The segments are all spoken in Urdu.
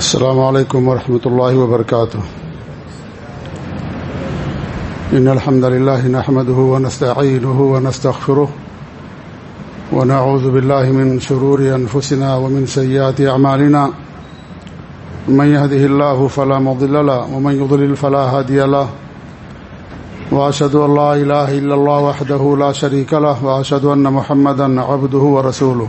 السلام عليكم ورحمة الله وبركاته إن الحمد لله نحمده ونستعينه ونستغفره ونعوذ بالله من شرور أنفسنا ومن سيئات أعمالنا من يهده الله فلا مضل له ومن يضلل فلا هادي له۔ وأشهد أن لا إله إلا الله وحده لا شريك له وأشهد أن محمدا عبده ورسوله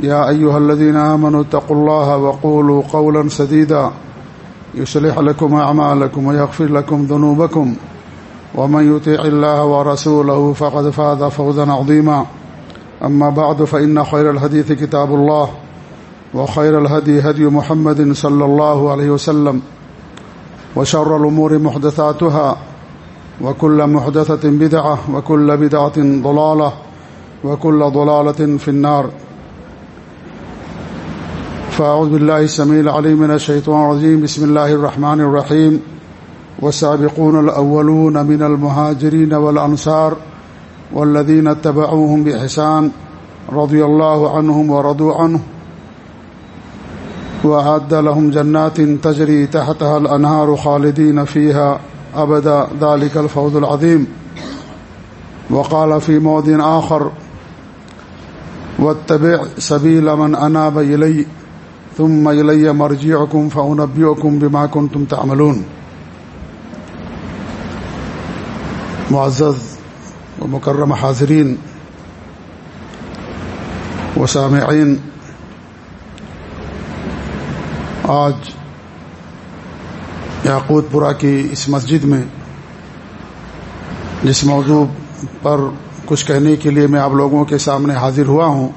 يا أيها الذين آمنوا اتقوا الله وقولوا قولا سديدا يصلح لكم أعمالكم ويغفر لكم ذنوبكم ومن يطيع الله ورسوله فقد فاز فوزا عظيما أما بعد فإن خير الحديث كتاب الله وخير الهدي هدي محمد صلى الله عليه وسلم وشر الأمور محدثاتها وكل محدثة بدعة وكل بدعة ضلالة وكل ضلالة في النار فأعوذ بالله السميع العليم من الشيطان الرجيم بسم الله الرحمن الرحيم والسابقون الأولون من المهاجرين والأنصار والذين اتبعوهم بإحسان رضي الله عنهم ورضوا عنه وأعد لهم جنات تجري تحتها الأنهار خالدين فيها أبدا ذلك الفوز العظيم وقال في موضع آخر، واتبع سبيل من أناب إلي ثم إلي مرجعكم فأنبئكم بما كنتم تعملون. معزز ومكرم حاضرین وسامعین آج یاقوت پورہ کی اس مسجد میں، جس موضوع پر کچھ کہنے کے لیے میں آپ لوگوں کے سامنے حاضر ہوا ہوں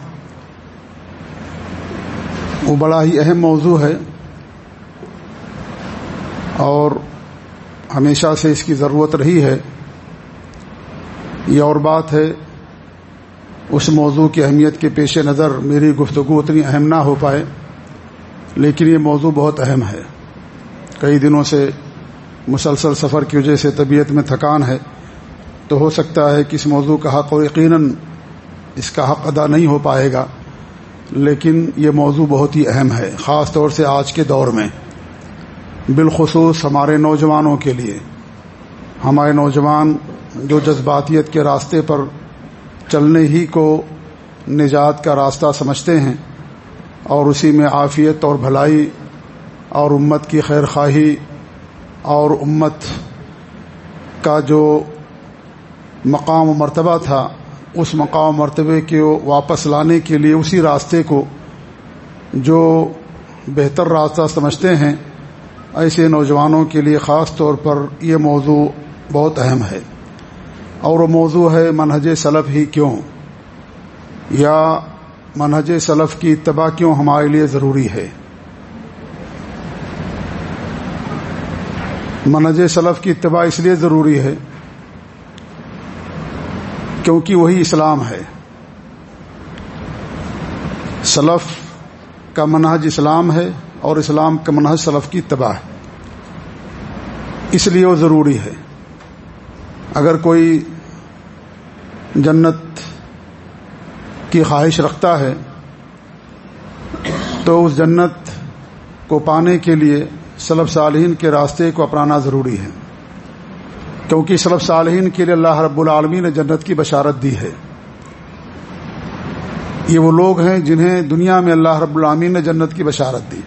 وہ بڑا ہی اہم موضوع ہے اور ہمیشہ سے اس کی ضرورت رہی ہے۔ یہ اور بات ہے، اس موضوع کی اہمیت کے پیش نظر میری گفتگو اتنی اہم نہ ہو پائے، لیکن یہ موضوع بہت اہم ہے۔ کئی دنوں سے مسلسل سفر کی وجہ سے طبیعت میں تھکان ہے، تو ہو سکتا ہے کہ اس موضوع کا حق اور یقیناً اس کا حق ادا نہیں ہو پائے گا۔ لیکن یہ موضوع بہت ہی اہم ہے، خاص طور سے آج کے دور میں۔ بالخصوص ہمارے نوجوانوں کے لیے۔ ہمارے نوجوان جو جذباتیت کے راستے پر چلنے ہی کو نجات کا راستہ سمجھتے ہیں اور اسی میں عافیت اور بھلائی اور امت کی خیر خواہی اور امت کا جو مقام و مرتبہ تھا اس مقام مرتبے کے واپس لانے کے لیے اسی راستے کو جو بہتر راستہ سمجھتے ہیں، ایسے نوجوانوں کے لیے خاص طور پر یہ موضوع بہت اہم ہے۔ اور وہ موضوع ہے منہج سلف ہی کیوں؟ یا منہج سلف کی اتباع کیوں ہمارے لیے ضروری ہے؟ منہج سلف کی اتباع اس لیے ضروری ہے کیونکہ وہی اسلام ہے۔ سلف کا منہج اسلام ہے اور اسلام کا منہج سلف کی اتباع ہے۔ اس لیے وہ ضروری ہے۔ اگر کوئی جنت کی خواہش رکھتا ہے تو اس جنت کو پانے کے لیے سلب صالحین کے راستے کو اپنانا ضروری ہے۔ کیونکہ سلب صالحین کے لیے اللہ رب العالمین نے جنت کی بشارت دی ہے۔ یہ وہ لوگ ہیں جنہیں دنیا میں اللہ رب العالمین نے جنت کی بشارت دی۔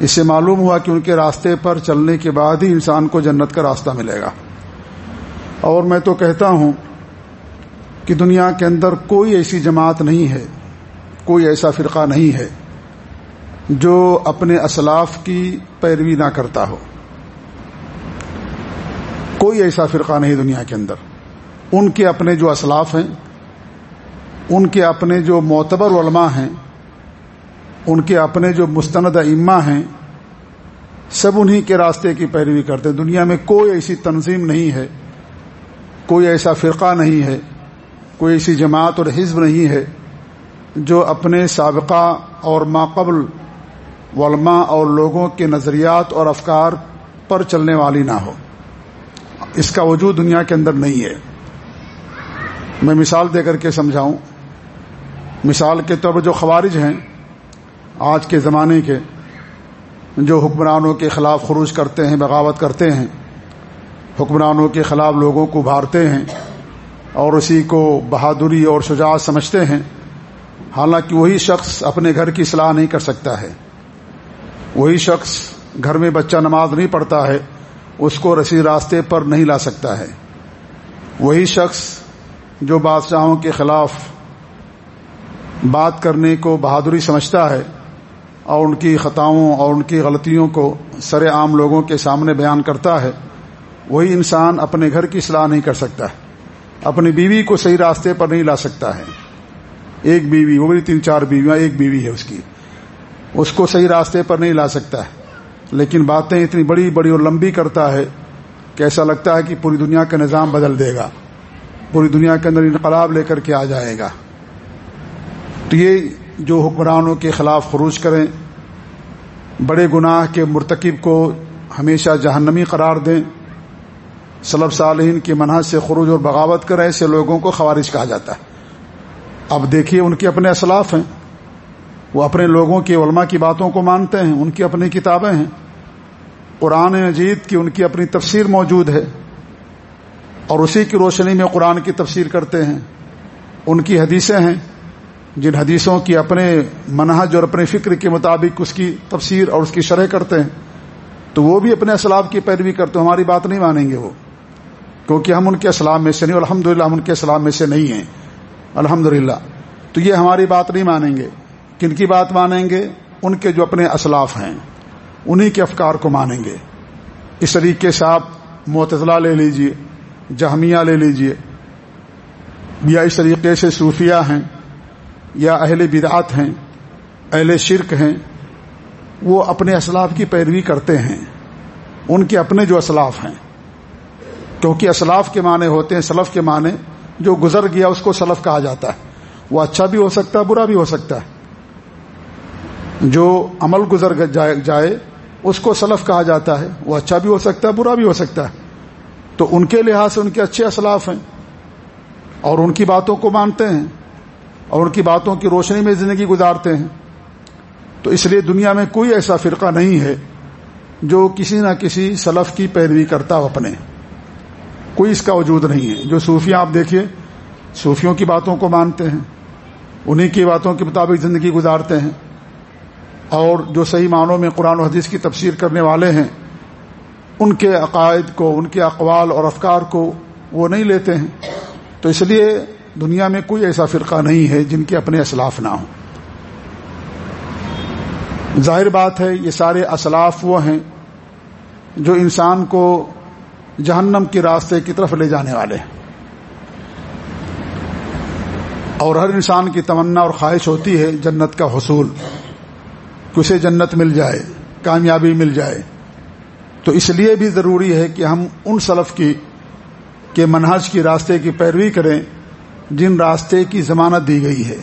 اس سے معلوم ہوا کہ ان کے راستے پر چلنے کے بعد ہی انسان کو جنت کا راستہ ملے گا۔ اور میں تو کہتا ہوں کہ دنیا کے اندر کوئی ایسی جماعت نہیں ہے، کوئی ایسا فرقہ نہیں ہے جو اپنے اسلاف کی پیروی نہ کرتا ہو۔ کوئی ایسا فرقہ نہیں دنیا کے اندر۔ ان کے اپنے جو اسلاف ہیں، ان کے اپنے جو معتبر علماء ہیں، ان کے اپنے جو مستند ائمہ ہیں، سب انہی کے راستے کی پیروی کرتے ہیں۔ دنیا میں کوئی ایسی تنظیم نہیں ہے، کوئی ایسا فرقہ نہیں ہے، کوئی ایسی جماعت اور حزب نہیں ہے جو اپنے سابقہ اور ماقبل علماء اور لوگوں کے نظریات اور افکار پر چلنے والی نہ ہو۔ اس کا وجود دنیا کے اندر نہیں ہے۔ میں مثال دے کر کے سمجھاؤں۔ مثال کے طور پر جو خوارج ہیں، آج کے زمانے کے، جو حکمرانوں کے خلاف خروج کرتے ہیں، بغاوت کرتے ہیں، حکمرانوں کے خلاف لوگوں کو ابھارتے ہیں اور اسی کو بہادری اور شجاعت سمجھتے ہیں، حالانکہ وہی شخص اپنے گھر کی صلاح نہیں کر سکتا ہے۔ وہی شخص گھر میں بچہ نماز نہیں پڑھتا ہے۔ اس کو رسی راستے پر نہیں لا سکتا ہے۔ وہی شخص جو بادشاہوں کے خلاف بات کرنے کو بہادری سمجھتا ہے اور ان کی خطاؤں اور ان کی غلطیوں کو سر عام لوگوں کے سامنے بیان کرتا ہے، وہی انسان اپنے گھر کی صلاح نہیں کر سکتا ہے۔ اپنی بیوی کو صحیح راستے پر نہیں لا سکتا ہے۔ ایک بیوی، وہ بھی تین چار بیویاں، ایک بیوی ہے اس کی۔ اس کو صحیح راستے پر نہیں لا سکتا ہے۔ لیکن باتیں اتنی بڑی بڑی اور لمبی کرتا ہے کہ ایسا لگتا ہے کہ پوری دنیا کا نظام بدل دے گا۔ پوری دنیا کے اندر انقلاب لے کر کے آ جائے گا۔ تو یہ جو حکمرانوں کے خلاف خروج کریں، بڑے گناہ کے مرتکب کو ہمیشہ جہنمی قرار دیں۔ سلب صالحین کی منحص سے خروج اور بغاوت کریں ایسے لوگوں کو خوارج کہا جاتا ہے۔ اب دیکھیے ان کے اپنے اسلاف ہیں۔ وہ اپنے لوگوں کی علماء کی باتوں کو مانتے ہیں، ان کی اپنی کتابیں ہیں۔ قرآن مجید کی ان کی اپنی تفسیر موجود ہے۔ اور اسی کی روشنی میں قرآن کی تفسیر کرتے ہیں۔ ان کی حدیثیں ہیں، جن حدیثوں کی اپنے منہج اور اپنے فکر کے مطابق اس کی تفسیر اور اس کی شرح کرتے ہیں۔ تو وہ بھی اپنے اسلام کی پیروی کرتے ہیں، ہماری بات نہیں مانیں گے وہ۔ کیونکہ ہم ان کے اسلام میں سے نہیں الحمد ہم ان کے اسلام میں سے نہیں ہیں۔ الحمد تو یہ ہماری بات نہیں مانیں گے۔ کن کی بات مانیں گے؟ ان کے جو اپنے اسلاف ہیں۔ انہی کے افکار کو مانیں گے۔ اس طریقے سے آپ معتضلا لے لیجیے، جہمیہ لے لیجیے۔ یا اس طریقے سے صوفیہ ہیں، یا اہل بدعات ہیں، اہل شرک ہیں، وہ اپنے اسلاف کی پیروی کرتے ہیں۔ ان کے اپنے جو اسلاف ہیں۔ کیونکہ اسلاف کے معنی ہوتے ہیں، سلف کے معنی، جو گزر گیا اس کو سلف کہا جاتا ہے۔ وہ اچھا بھی ہو سکتا ہے، برا بھی ہو سکتا ہے۔ جو عمل گزر جائے اس کو سلف کہا جاتا ہے۔ وہ اچھا بھی ہو سکتا ہے، برا بھی ہو سکتا ہے۔ تو ان کے لحاظ سے ان کے اچھے اسلاف ہیں۔ اور ان کی باتوں کو مانتے ہیں۔ اور ان کی باتوں کی روشنی میں زندگی گزارتے ہیں۔ تو اس لیے دنیا میں کوئی ایسا فرقہ نہیں ہے جو کسی نہ کسی سلف کی پیروی کرتا ہو اپنے۔ کوئی اس کا وجود نہیں ہے۔ جو صوفیاں آپ دیکھیے، صوفیوں کی باتوں کو مانتے ہیں۔ انہیں کی باتوں کے مطابق زندگی گزارتے ہیں۔ اور جو صحیح معنوں میں قرآن و حدیث کی تفسیر کرنے والے ہیں، ان کے عقائد کو، ان کے اقوال اور افکار کو وہ نہیں لیتے ہیں۔ تو اس لیے دنیا میں کوئی ایسا فرقہ نہیں ہے جن کے اپنے اسلاف نہ ہوں۔ ظاہر بات ہے، یہ سارے اسلاف وہ ہیں جو انسان کو جہنم کے راستے کی طرف لے جانے والے ہیں۔ اور ہر انسان کی تمنا اور خواہش ہوتی ہے جنت کا حصول۔ اسے جنت مل جائے، کامیابی مل جائے۔ تو اس لیے بھی ضروری ہے کہ ہم ان سلف کی، کے منہج کی راستے کی پیروی کریں جن راستے کی ضمانت دی گئی ہے۔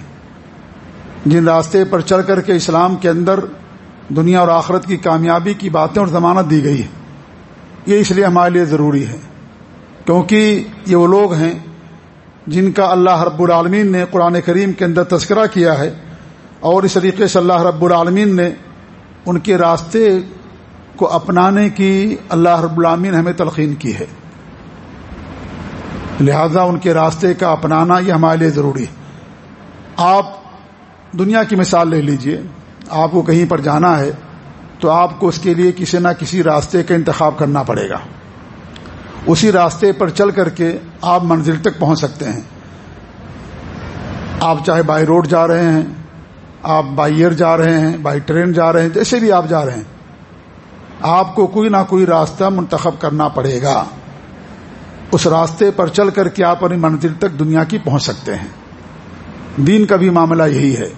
جن راستے پر چل کر کے اسلام کے اندر دنیا اور آخرت کی کامیابی کی باتیں اور ضمانت دی گئی ہے۔ یہ اس لیے ہمارے لیے ضروری ہے۔ کیونکہ یہ وہ لوگ ہیں جن کا اللہ رب العالمین نے قرآن کریم کے اندر تذکرہ کیا ہے۔ اور اس طریقے سے اللہ رب العالمین نے ان کے راستے کو اپنانے کی اللہ رب العالمین ہمیں تلقین کی ہے۔ لہذا ان کے راستے کا اپنانا یہ ہمارے لیے ضروری ہے۔ آپ دنیا کی مثال لے لیجیے۔ آپ کو کہیں پر جانا ہے تو آپ کو اس کے لیے کسی نہ کسی راستے کا انتخاب کرنا پڑے گا۔ اسی راستے پر چل کر کے آپ منزل تک پہنچ سکتے ہیں۔ آپ چاہے بائی روڈ جا رہے ہیں آپ بائی ایئر جا رہے ہیں، بائی ٹرین جا رہے ہیں، جیسے بھی آپ جا رہے ہیں، آپ کو کوئی نہ کوئی راستہ منتخب کرنا پڑے گا۔ اس راستے پر چل کر کے آپ اپنی منزل تک دنیا کی پہنچ سکتے ہیں۔ دین کا بھی معاملہ یہی ہے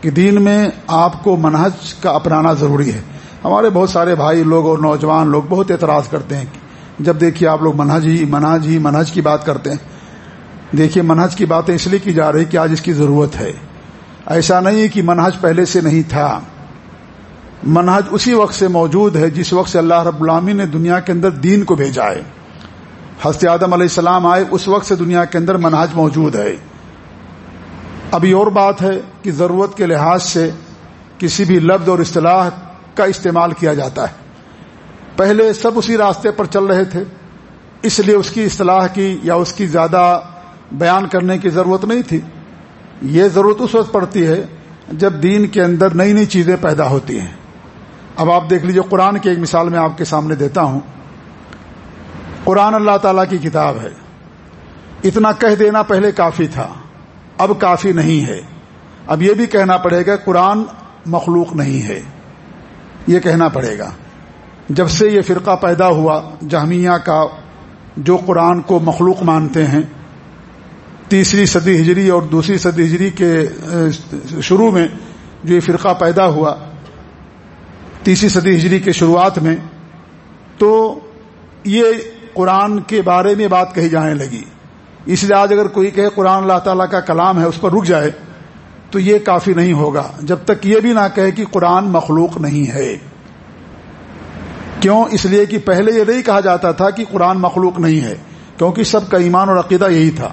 کہ دین میں آپ کو منہج کا اپنانا ضروری ہے۔ ہمارے بہت سارے بھائی لوگ اور نوجوان لوگ بہت اعتراض کرتے ہیں جب دیکھیے آپ لوگ منہج ہی منہج ہی، منہج کی بات کرتے ہیں۔ دیکھیے منہج کی باتیں اس لیے کی جا رہی کہ آج اس کی ضرورت ہے۔ ایسا نہیں کہ منہج پہلے سے نہیں تھا۔ منہج اسی وقت سے موجود ہے جس وقت سے اللہ رب العامی نے دنیا کے اندر دین کو بھیجا ہے۔ حضرت آدم علیہ السلام آئے، اس وقت سے دنیا کے اندر منہج موجود ہے۔ ابھی اور بات ہے کہ ضرورت کے لحاظ سے کسی بھی لفظ اور اصطلاح کا استعمال کیا جاتا ہے۔ پہلے سب اسی راستے پر چل رہے تھے، اس لیے اس کی اصطلاح کی یا اس کی زیادہ بیان کرنے کی ضرورت نہیں تھی۔ یہ ضرورت اس وقت پڑتی ہے جب دین کے اندر نئی نئی چیزیں پیدا ہوتی ہیں۔ اب آپ دیکھ لیجیے قرآن کی ایک مثال میں آپ کے سامنے دیتا ہوں۔ قرآن اللہ تعالی کی کتاب ہے۔ اتنا کہہ دینا پہلے کافی تھا، اب کافی نہیں ہے۔ اب یہ بھی کہنا پڑے گا، قرآن مخلوق نہیں ہے۔ یہ کہنا پڑے گا۔ جب سے یہ فرقہ پیدا ہوا، جہمیہ کا جو قرآن کو مخلوق مانتے ہیں تیسری صدی ہجری اور دوسری صدی ہجری کے شروع میں جو یہ فرقہ پیدا ہوا، تیسری صدی ہجری کے شروعات میں، تو یہ قرآن کے بارے میں بات کہی جانے لگی۔ اس لیے آج اگر کوئی کہے قرآن اللہ تعالیٰ کا کلام ہے، اس پر رک جائے، تو یہ کافی نہیں ہوگا۔ جب تک یہ بھی نہ کہے کہ قرآن مخلوق نہیں ہے۔ کیوں؟ اس لیے کہ پہلے یہ نہیں کہا جاتا تھا کہ قرآن مخلوق نہیں ہے، کیونکہ سب کا ایمان اور عقیدہ یہی تھا۔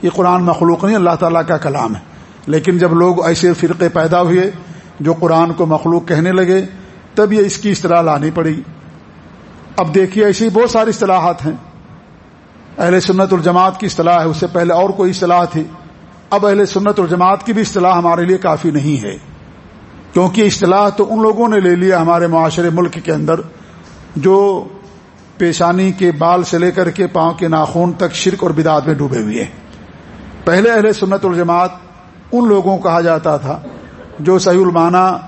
کہ قرآن مخلوق نہیں، اللہ تعالیٰ کا کلام ہے۔ لیکن جب لوگ ایسے فرقے پیدا ہوئے جو قرآن کو مخلوق کہنے لگے، تب یہ اس کی اصطلاح لانی پڑی۔ اب دیکھیے ایسی بہت ساری اصطلاحات ہیں۔ اہل سنت الجماعت کی اصطلاح ہے، اس سے پہلے اور کوئی اصطلاح تھی۔ اب اہل سنت الجماعت کی بھی اصطلاح ہمارے لیے کافی نہیں ہے۔ کیونکہ اصطلاح تو ان لوگوں نے لے لیا ہمارے معاشرے ملک کے اندر، جو پیشانی کے بال سے لے کر کے پاؤں کے ناخون تک شرک اور بدعت میں ڈوبے ہوئے ہیں۔ پہلے اہل سنت الجماعت ان لوگوں کو کہا جاتا تھا جو صحیح المانا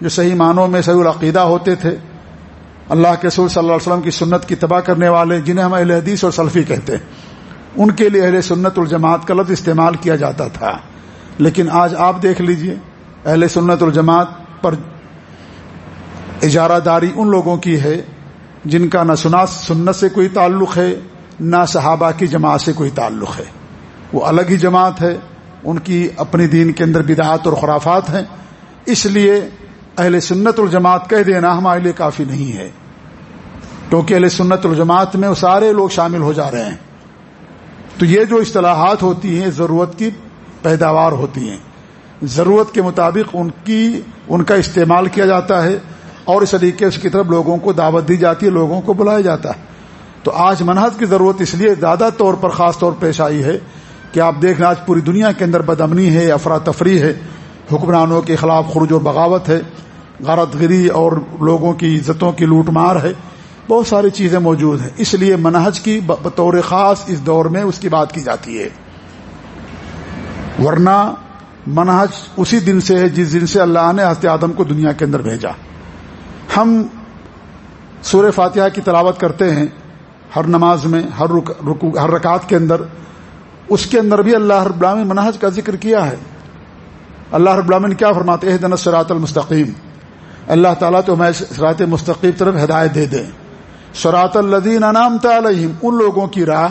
جو صحیح معنوں میں صحیح العقیدہ ہوتے تھے۔ اللہ کے سور صلی اللہ علیہ وسلم کی سنت کی تباہ کرنے والے، جنہیں ہم اہل حدیث اور سلفی کہتے ہیں، ان کے لیے اہل سنت الجماعت کا لفظ استعمال کیا جاتا تھا۔ لیکن آج آپ دیکھ لیجیے، اہل سنت الجماعت پر اجارہ داری ان لوگوں کی ہے جن کا نہ سنا، سنت سے کوئی تعلق ہے، نہ صحابہ کی جماعت سے کوئی تعلق ہے۔ وہ الگ ہی جماعت ہے، ان کی اپنی دین کے اندر بدعات اور خرافات ہیں۔ اس لیے اہل سنت الجماعت کہہ دینا ہمارے لیے کافی نہیں ہے۔ کیونکہ اہل سنت الجماعت میں وہ سارے لوگ شامل ہو جا رہے ہیں۔ تو یہ جو اصطلاحات ہوتی ہیں، ضرورت کی پیداوار ہوتی ہیں۔ ضرورت کے مطابق ان کی، ان کا استعمال کیا جاتا ہے اور اس طریقے اس کی طرف لوگوں کو دعوت دی جاتی ہے، لوگوں کو بلایا جاتا ہے۔ تو آج منحص کی ضرورت اس لیے زیادہ طور پر خاص طور پیش آئی ہے کہ آپ دیکھ رہے آج پوری دنیا کے اندر بدمنی ہے، افراتفری ہے، حکمرانوں کے خلاف خروج و بغاوت ہے، غارت گری اور لوگوں کی عزتوں کی لوٹ مار ہے، بہت ساری چیزیں موجود ہیں۔ اس لیے منہج کی بطور خاص اس دور میں اس کی بات کی جاتی ہے۔ ورنہ منہج اسی دن سے ہے جس دن سے اللہ نے حضرت آدم کو دنیا کے اندر بھیجا۔ ہم سور فاتحہ کی تلاوت کرتے ہیں ہر نماز میں ہر رکو ہر رکعت کے اندر۔ اس کے اندر بھی اللہ رب العالمین منہج کا ذکر کیا ہے۔ اللہ رب العالمین کیا فرماتے ہیں؟ دن سرات المستقیم۔ اللہ تعالیٰ تو ہمیں سرات مستقیم طرف ہدایت دے دیں سرات الدین انعام تعلیم ان لوگوں کی راہ،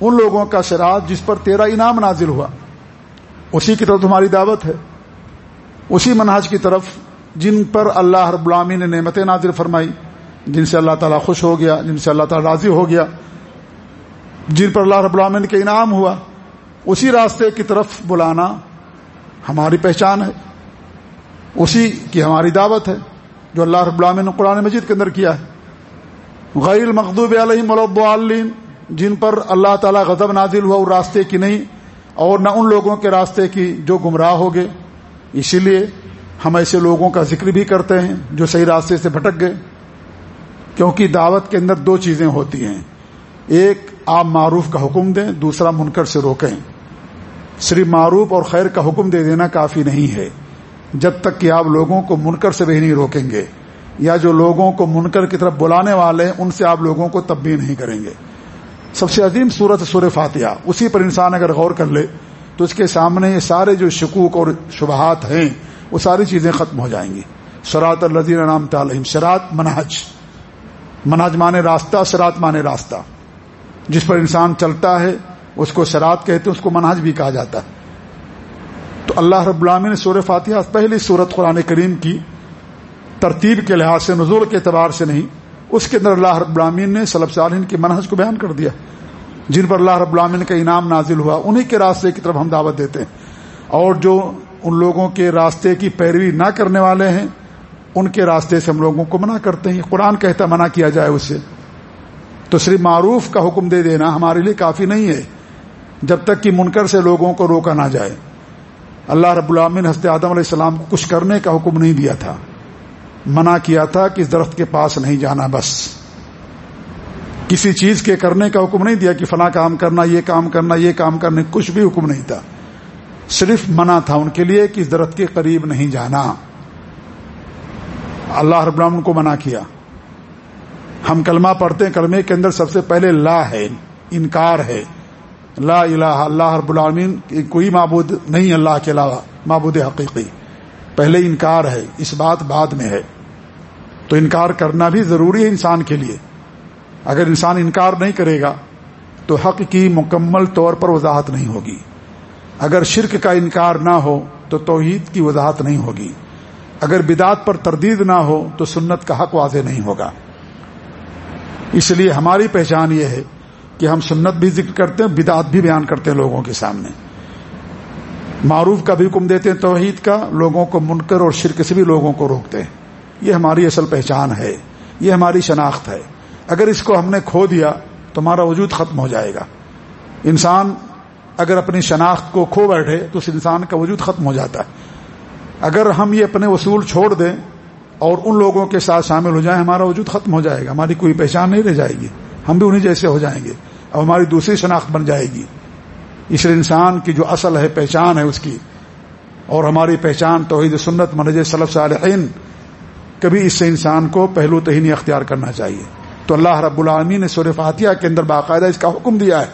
ان لوگوں کا سراط جس پر تیرا انعام نازل ہوا۔ اسی کی طرف تمہاری دعوت ہے۔ اسی منہج کی طرف جن پر اللہ رب العامی نے نعمت نازل فرمائی، جن سے اللہ تعالیٰ خوش ہو گیا، جن سے اللہ تعالیٰ راضی ہو گیا، جن پر اللہ رب العامن کے انعام ہوا۔ اسی راستے کی طرف بلانا ہماری پہچان ہے۔ اسی کی ہماری دعوت ہے، جو اللہ رب العالمین نے قرآن مجید کے اندر کیا ہے۔ غیر مقدوب علیہ ملب علیم جن پر اللہ تعالیٰ غضب نازل ہوا، وہ راستے کی نہیں، اور نہ ان لوگوں کے راستے کی جو گمراہ ہو گئے۔ اسی لیے ہم ایسے لوگوں کا ذکر بھی کرتے ہیں جو صحیح راستے سے بھٹک گئے، کیونکہ دعوت کے اندر دو چیزیں ہوتی ہیں۔ ایک، آپ معروف کا حکم دیں، دوسرا، منکر سے روکیں۔ صرف معروف اور خیر کا حکم دے دینا کافی نہیں ہے۔ جب تک کہ آپ لوگوں کو منکر سے بھی نہیں روکیں گے، یا جو لوگوں کو منکر کی طرف بلانے والے ہیں، ان سے آپ لوگوں کو تبدیل نہیں کریں گے۔ سب سے عظیم صورت سور فاتحہ، اسی پر انسان اگر غور کر لے، تو اس کے سامنے یہ سارے جو شکوک اور شبہات ہیں، وہ ساری چیزیں ختم ہو جائیں گی۔ سرات الدین نام تعلیم شراط منہج۔ منہج مانے راستہ سرات مانے راستہ۔ جس پر انسان چلتا ہے اس کو شرات کہتے ہیں، اس کو منہج بھی کہا جاتا ہے۔ تو اللہ رب العالمین نے سور فاتحہ پہلی صورت قرآن کریم کی ترتیب کے لحاظ سے، نزول کے اعتبار سے نہیں، اس کے اندر اللہ رب العالمین نے صلب صالحین کی منہج کو بیان کر دیا۔ جن پر اللہ رب العالمین کا انعام نازل ہوا، انہی کے راستے کی طرف ہم دعوت دیتے ہیں۔ اور جو ان لوگوں کے راستے کی پیروی نہ کرنے والے ہیں، ان کے راستے سے ہم لوگوں کو منع کرتے ہیں۔ قرآن کہتا منع کیا جائے اس سے تو صرف معروف کا حکم دے دینا ہمارے لیے کافی نہیں ہے۔ جب تک کہ منکر سے لوگوں کو روکا نہ جائے۔ اللہ رب العامن حضرت آدم علیہ السلام کو کچھ کرنے کا حکم نہیں دیا تھا۔ منع کیا تھا کہ اس درخت کے پاس نہیں جانا بس۔ کسی چیز کے کرنے کا حکم نہیں دیا کہ فلاں کام کرنا، یہ کام کرنا، یہ کام کرنے، کچھ بھی حکم نہیں تھا۔ صرف منع تھا ان کے لیے کہ اس درخت کے قریب نہیں جانا۔ اللہ رب العالمین کو منع کیا۔ ہم کلمہ پڑھتے ہیں، کلمے کے اندر سب سے پہلے لا ہے، انکار ہے۔ لا الہ اللہ رب العالمین، کوئی معبود نہیں اللہ کے علاوہ، معبود حقیقی۔ پہلے انکار ہے، اس بات بعد میں ہے۔ تو انکار کرنا بھی ضروری ہے انسان کے لیے۔ اگر انسان انکار نہیں کرے گا، تو حق کی مکمل طور پر وضاحت نہیں ہوگی۔ اگر شرک کا انکار نہ ہو، تو توحید کی وضاحت نہیں ہوگی۔ اگر بدعت پر تردید نہ ہو، تو سنت کا حق واضح نہیں ہوگا۔ اس لیے ہماری پہچان یہ ہے کہ ہم سنت بھی ذکر کرتے ہیں، بدعت بھی بیان کرتے ہیں لوگوں کے سامنے۔ معروف کا بھی حکم دیتے ہیں توحید کا، لوگوں کو منکر اور شرک سے بھی لوگوں کو روکتے ہیں۔ یہ ہماری اصل پہچان ہے، یہ ہماری شناخت ہے۔ اگر اس کو ہم نے کھو دیا تو ہمارا وجود ختم ہو جائے گا۔ انسان اگر اپنی شناخت کو کھو بیٹھے، تو اس انسان کا وجود ختم ہو جاتا ہے۔ اگر ہم یہ اپنے اصول چھوڑ دیں اور ان لوگوں کے ساتھ شامل ہو جائیں، ہمارا وجود ختم ہو جائے گا۔ ہماری کوئی پہچان نہیں رہ جائے گی۔ ہم بھی انہیں جیسے ہو جائیں گے۔ اب ہماری دوسری شناخت بن جائے گی۔ اس لیے انسان کی جو اصل ہے، پہچان ہے اس کی۔ اور ہماری پہچان توحید سنت منج صلف صالحین، کبھی اس سے انسان کو پہلو تہینی اختیار کرنا چاہیے۔ تو اللہ رب العالمین نے سور فاتحہ کے اندر باقاعدہ اس کا حکم دیا ہے۔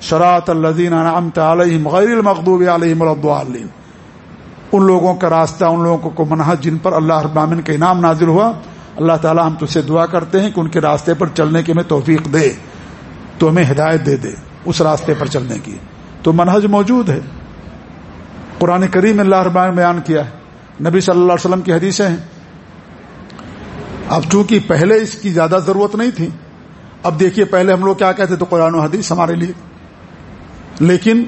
شراط الدین علیہ غیر المقوب علیہ العین ان لوگوں کا راستہ، ان لوگوں کو منحص جن پر اللہ رب العالمین کا انعام نازل ہوا۔ اللہ تعالی ہم تجھ سے دعا کرتے ہیں کہ ان کے راستے پر چلنے کی ہمیں توفیق دے، تو ہمیں ہدایت دے دے اس راستے پر چلنے کی۔ تو منہج موجود ہے۔ قرآن کریم اللہ ربان بیان کیا ہے۔ نبی صلی اللہ علیہ وسلم کی حدیثیں ہیں۔ اب چونکہ پہلے اس کی زیادہ ضرورت نہیں تھی، اب دیکھیے پہلے ہم لوگ کیا کہتے تو قرآن و حدیث ہمارے لیے۔ لیکن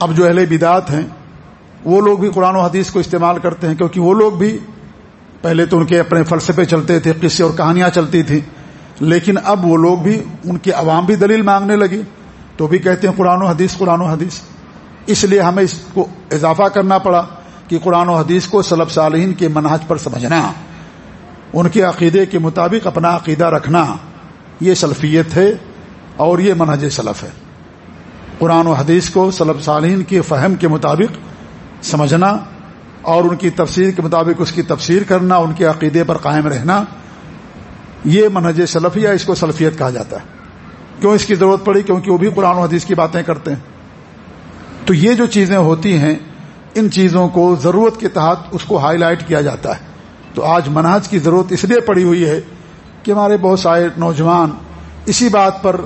اب جو اہل بدات ہیں، وہ لوگ بھی قرآن و حدیث کو استعمال کرتے ہیں، کیونکہ وہ لوگ بھی پہلے تو ان کے اپنے فلسفے چلتے تھے، قصے اور کہانیاں چلتی تھیں، لیکن اب وہ لوگ بھی ان کے عوام بھی دلیل مانگنے لگی تو بھی کہتے ہیں قرآن و حدیث، قرآن و حدیث۔ اس لیے ہمیں اس کو اضافہ کرنا پڑا کہ قرآن و حدیث کو سلب صالحین کے منہج پر سمجھنا، ان کے عقیدے کے مطابق اپنا عقیدہ رکھنا، یہ سلفیت ہے اور یہ منہج سلف ہے۔ قرآن و حدیث کو سلب صالحین کے فہم کے مطابق سمجھنا اور ان کی تفسیر کے مطابق اس کی تفسیر کرنا، ان کے عقیدے پر قائم رہنا، یہ منہج سلفیہ اس کو سلفیت کہا جاتا ہے۔ کیوں اس کی ضرورت پڑی؟ کیونکہ وہ بھی قرآن و حدیث کی باتیں کرتے ہیں۔ تو یہ جو چیزیں ہوتی ہیں، ان چیزوں کو ضرورت کے تحت اس کو ہائی لائٹ کیا جاتا ہے۔ تو آج منہج کی ضرورت اس لیے پڑی ہوئی ہے کہ ہمارے بہت سارے نوجوان اسی بات پر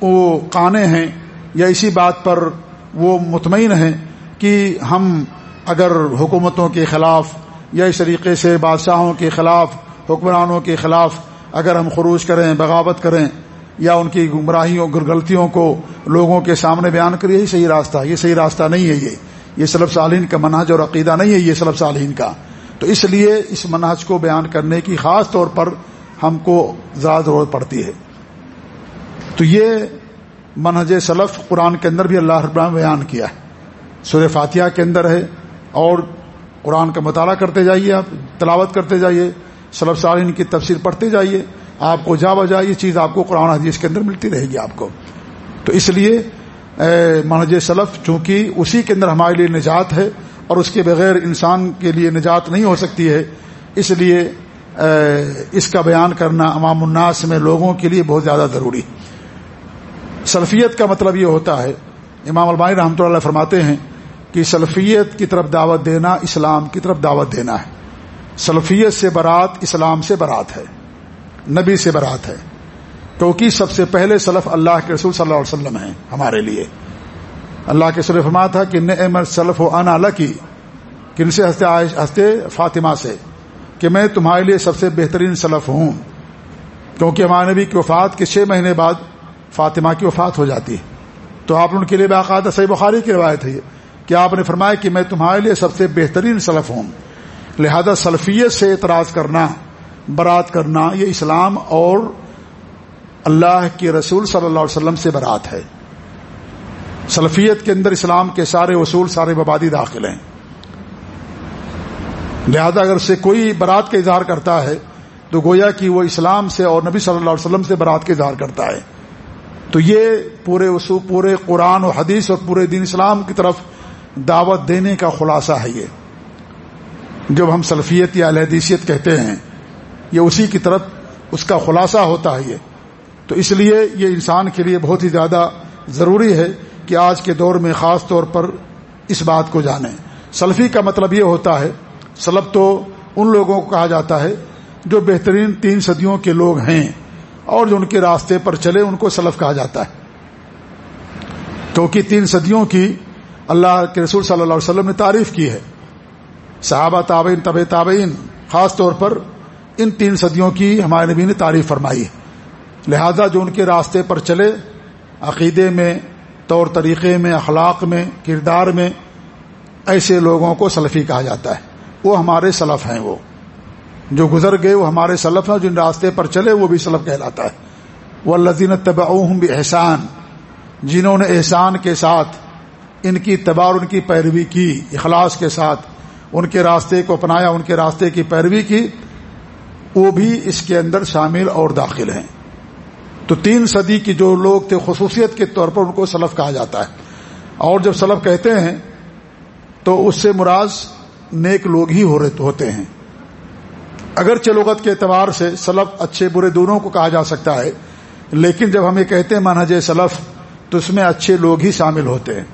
وہ کانے ہیں یا اسی بات پر وہ مطمئن ہیں کہ ہم اگر حکومتوں کے خلاف یا اس طریقے سے بادشاہوں کے خلاف، حکمرانوں کے خلاف اگر ہم خروج کریں، بغاوت کریں یا ان کی گمراہیوں غلطیوں کو لوگوں کے سامنے بیان کریں یہی صحیح راستہ، یہ صحیح راستہ نہیں ہے یہ۔ یہ سلب صالحین کا منہج اور عقیدہ نہیں ہے یہ سلب صالحین کا۔ تو اس لیے اس منہج کو بیان کرنے کی خاص طور پر ہم کو زیادہ ضرورت پڑتی ہے۔ تو یہ منہج سلف قرآن کے اندر بھی اللہ رب بیان کیا ہے۔ سور فاتحہ کے اندر ہے۔ اور قرآن کا مطالعہ کرتے جائیے آپ، تلاوت کرتے جائیے سلب صالحین کی تفسیر پڑھتے جائیے، آپ کو جا بجا یہ چیز آپ کو قرآن حدیث کے اندر ملتی رہے گی آپ کو۔ تو اس لیے منہج سلف، چونکہ اسی کے اندر ہمارے لیے نجات ہے اور اس کے بغیر انسان کے لیے نجات نہیں ہو سکتی ہے، اس لیے اس کا بیان کرنا عوام الناس میں لوگوں کے لیے بہت زیادہ ضروری۔ سلفیت کا مطلب یہ ہوتا ہے، امام البانی رحمۃ اللہ فرماتے ہیں کہ سلفیت کی طرف دعوت دینا اسلام کی طرف دعوت دینا ہے۔ سلفیت سے برات اسلام سے برات ہے۔ نبی سے برات ہے۔ کیونکہ سب سے پہلے سلف اللہ کے رسول صلی اللہ علیہ وسلم ہیں ہمارے لیے۔ اللہ کے سلف فرما تھا کہ نعمت سلف و ان اللہ کی کن سے؟ ہنستے ہنستے فاطمہ سے۔ کہ میں تمہارے لیے سب سے بہترین سلف ہوں۔ کیونکہ ہمارے نبی کی وفات کے چھ مہینے بعد فاطمہ کی وفات ہو جاتی ہے۔ تو آپ ان کے لیے باقاعدہ صحیح بخاری کی روایت ہے کہ آپ نے فرمایا کہ میں تمہارے لیے سب سے بہترین سلف ہوں؟ لہذا سلفیت سے اعتراض کرنا، برات کرنا، یہ اسلام اور اللہ کے رسول صلی اللہ علیہ وسلم سے برات ہے۔ سلفیت کے اندر اسلام کے سارے اصول، سارے مبادی داخل ہیں۔ لہذا اگر سے کوئی برات کا اظہار کرتا ہے، تو گویا کہ وہ اسلام سے اور نبی صلی اللہ علیہ وسلم سے برات کا اظہار کرتا ہے۔ تو یہ پورے اصول، پورے قرآن و حدیث اور پورے دین اسلام کی طرف دعوت دینے کا خلاصہ ہے یہ۔ جب ہم سلفیت یا الحدیثیت کہتے ہیں، یہ اسی کی طرف اس کا خلاصہ ہوتا ہے یہ۔ تو اس لیے یہ انسان کے لیے بہت ہی زیادہ ضروری ہے کہ آج کے دور میں خاص طور پر اس بات کو جانیں۔ سلفی کا مطلب یہ ہوتا ہے، سلب تو ان لوگوں کو کہا جاتا ہے جو بہترین تین صدیوں کے لوگ ہیں اور جو ان کے راستے پر چلے، ان کو سلف کہا جاتا ہے۔ کیونکہ تین صدیوں کی اللہ کے رسول صلی اللہ علیہ وسلم نے تعریف کی ہے۔ صحابہ تابعین طب تابعین، خاص طور پر ان تین صدیوں کی ہمارے نبی نے تعریف فرمائی ہے۔ لہذا جو ان کے راستے پر چلے، عقیدے میں، طور طریقے میں، اخلاق میں، کردار میں، ایسے لوگوں کو سلفی کہا جاتا ہے۔ وہ ہمارے سلف ہیں وہ۔ جو گزر گئے، وہ ہمارے سلف ہیں۔ جن راستے پر چلے، وہ بھی سلف کہلاتا ہے۔ وہ لذین طبع بھی احسان جنہوں نے احسان کے ساتھ ان کی تبار ان کی پیروی کی اخلاص کے ساتھ، ان کے راستے کو اپنایا، ان کے راستے کی پیروی کی، وہ بھی اس کے اندر شامل اور داخل ہیں۔ تو تین صدی کی جو لوگ تھے، خصوصیت کے طور پر ان کو سلف کہا جاتا ہے۔ اور جب سلف کہتے ہیں، تو اس سے مراز نیک لوگ ہی ہوتے ہیں۔ اگر چلوگت کے اعتبار سے سلف اچھے برے دونوں کو کہا جا سکتا ہے، لیکن جب ہم یہ کہتے ہیں، منہج سلف، تو اس میں اچھے لوگ ہی شامل ہوتے ہیں۔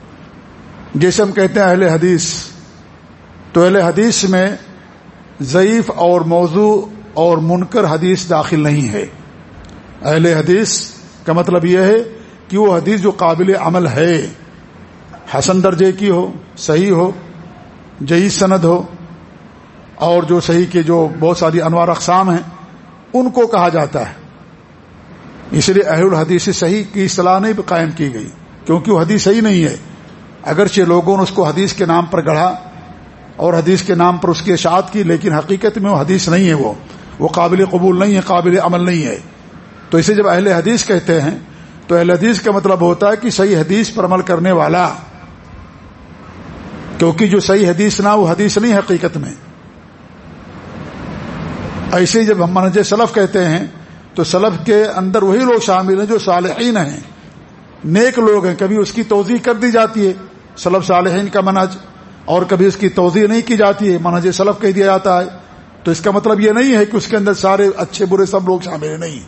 جیسے ہم کہتے ہیں اہل حدیث، تو اہل حدیث میں ضعیف اور موضوع اور منکر حدیث داخل نہیں ہے۔ اہل حدیث کا مطلب یہ ہے کہ وہ حدیث جو قابل عمل ہے، حسن درجے کی ہو، صحیح ہو جئی سند ہو، اور جو صحیح کے جو بہت ساری انوار اقسام ہیں، ان کو کہا جاتا ہے۔ اس لیے اہل الحدیث صحیح کی اصطلاح نہیں قائم کی گئی، کیونکہ وہ حدیث صحیح نہیں ہے۔ اگرچہ لوگوں نے اس کو حدیث کے نام پر گڑھا اور حدیث کے نام پر اس کی اشاعت کی، لیکن حقیقت میں وہ حدیث نہیں ہے وہ۔ وہ قابل قبول نہیں ہے، قابل عمل نہیں ہے۔ تو اسے جب اہل حدیث کہتے ہیں، تو اہل حدیث کا مطلب ہوتا ہے کہ صحیح حدیث پر عمل کرنے والا۔ کیونکہ جو صحیح حدیث نہ، وہ حدیث نہیں حقیقت میں۔ ایسے جب ہم منج سلف کہتے ہیں، تو سلف کے اندر وہی لوگ شامل ہیں جو صالحین ہیں۔ نیک لوگ ہیں، کبھی اس کی توضیع کر دی جاتی ہے۔ سلف صالحین کا منج اور کبھی اس کی توضیع نہیں کی جاتی ہے منج سلف کہہ دیا جاتا ہے۔ تو اس کا مطلب یہ نہیں ہے کہ اس کے اندر سارے اچھے برے سب لوگ شامل نہیں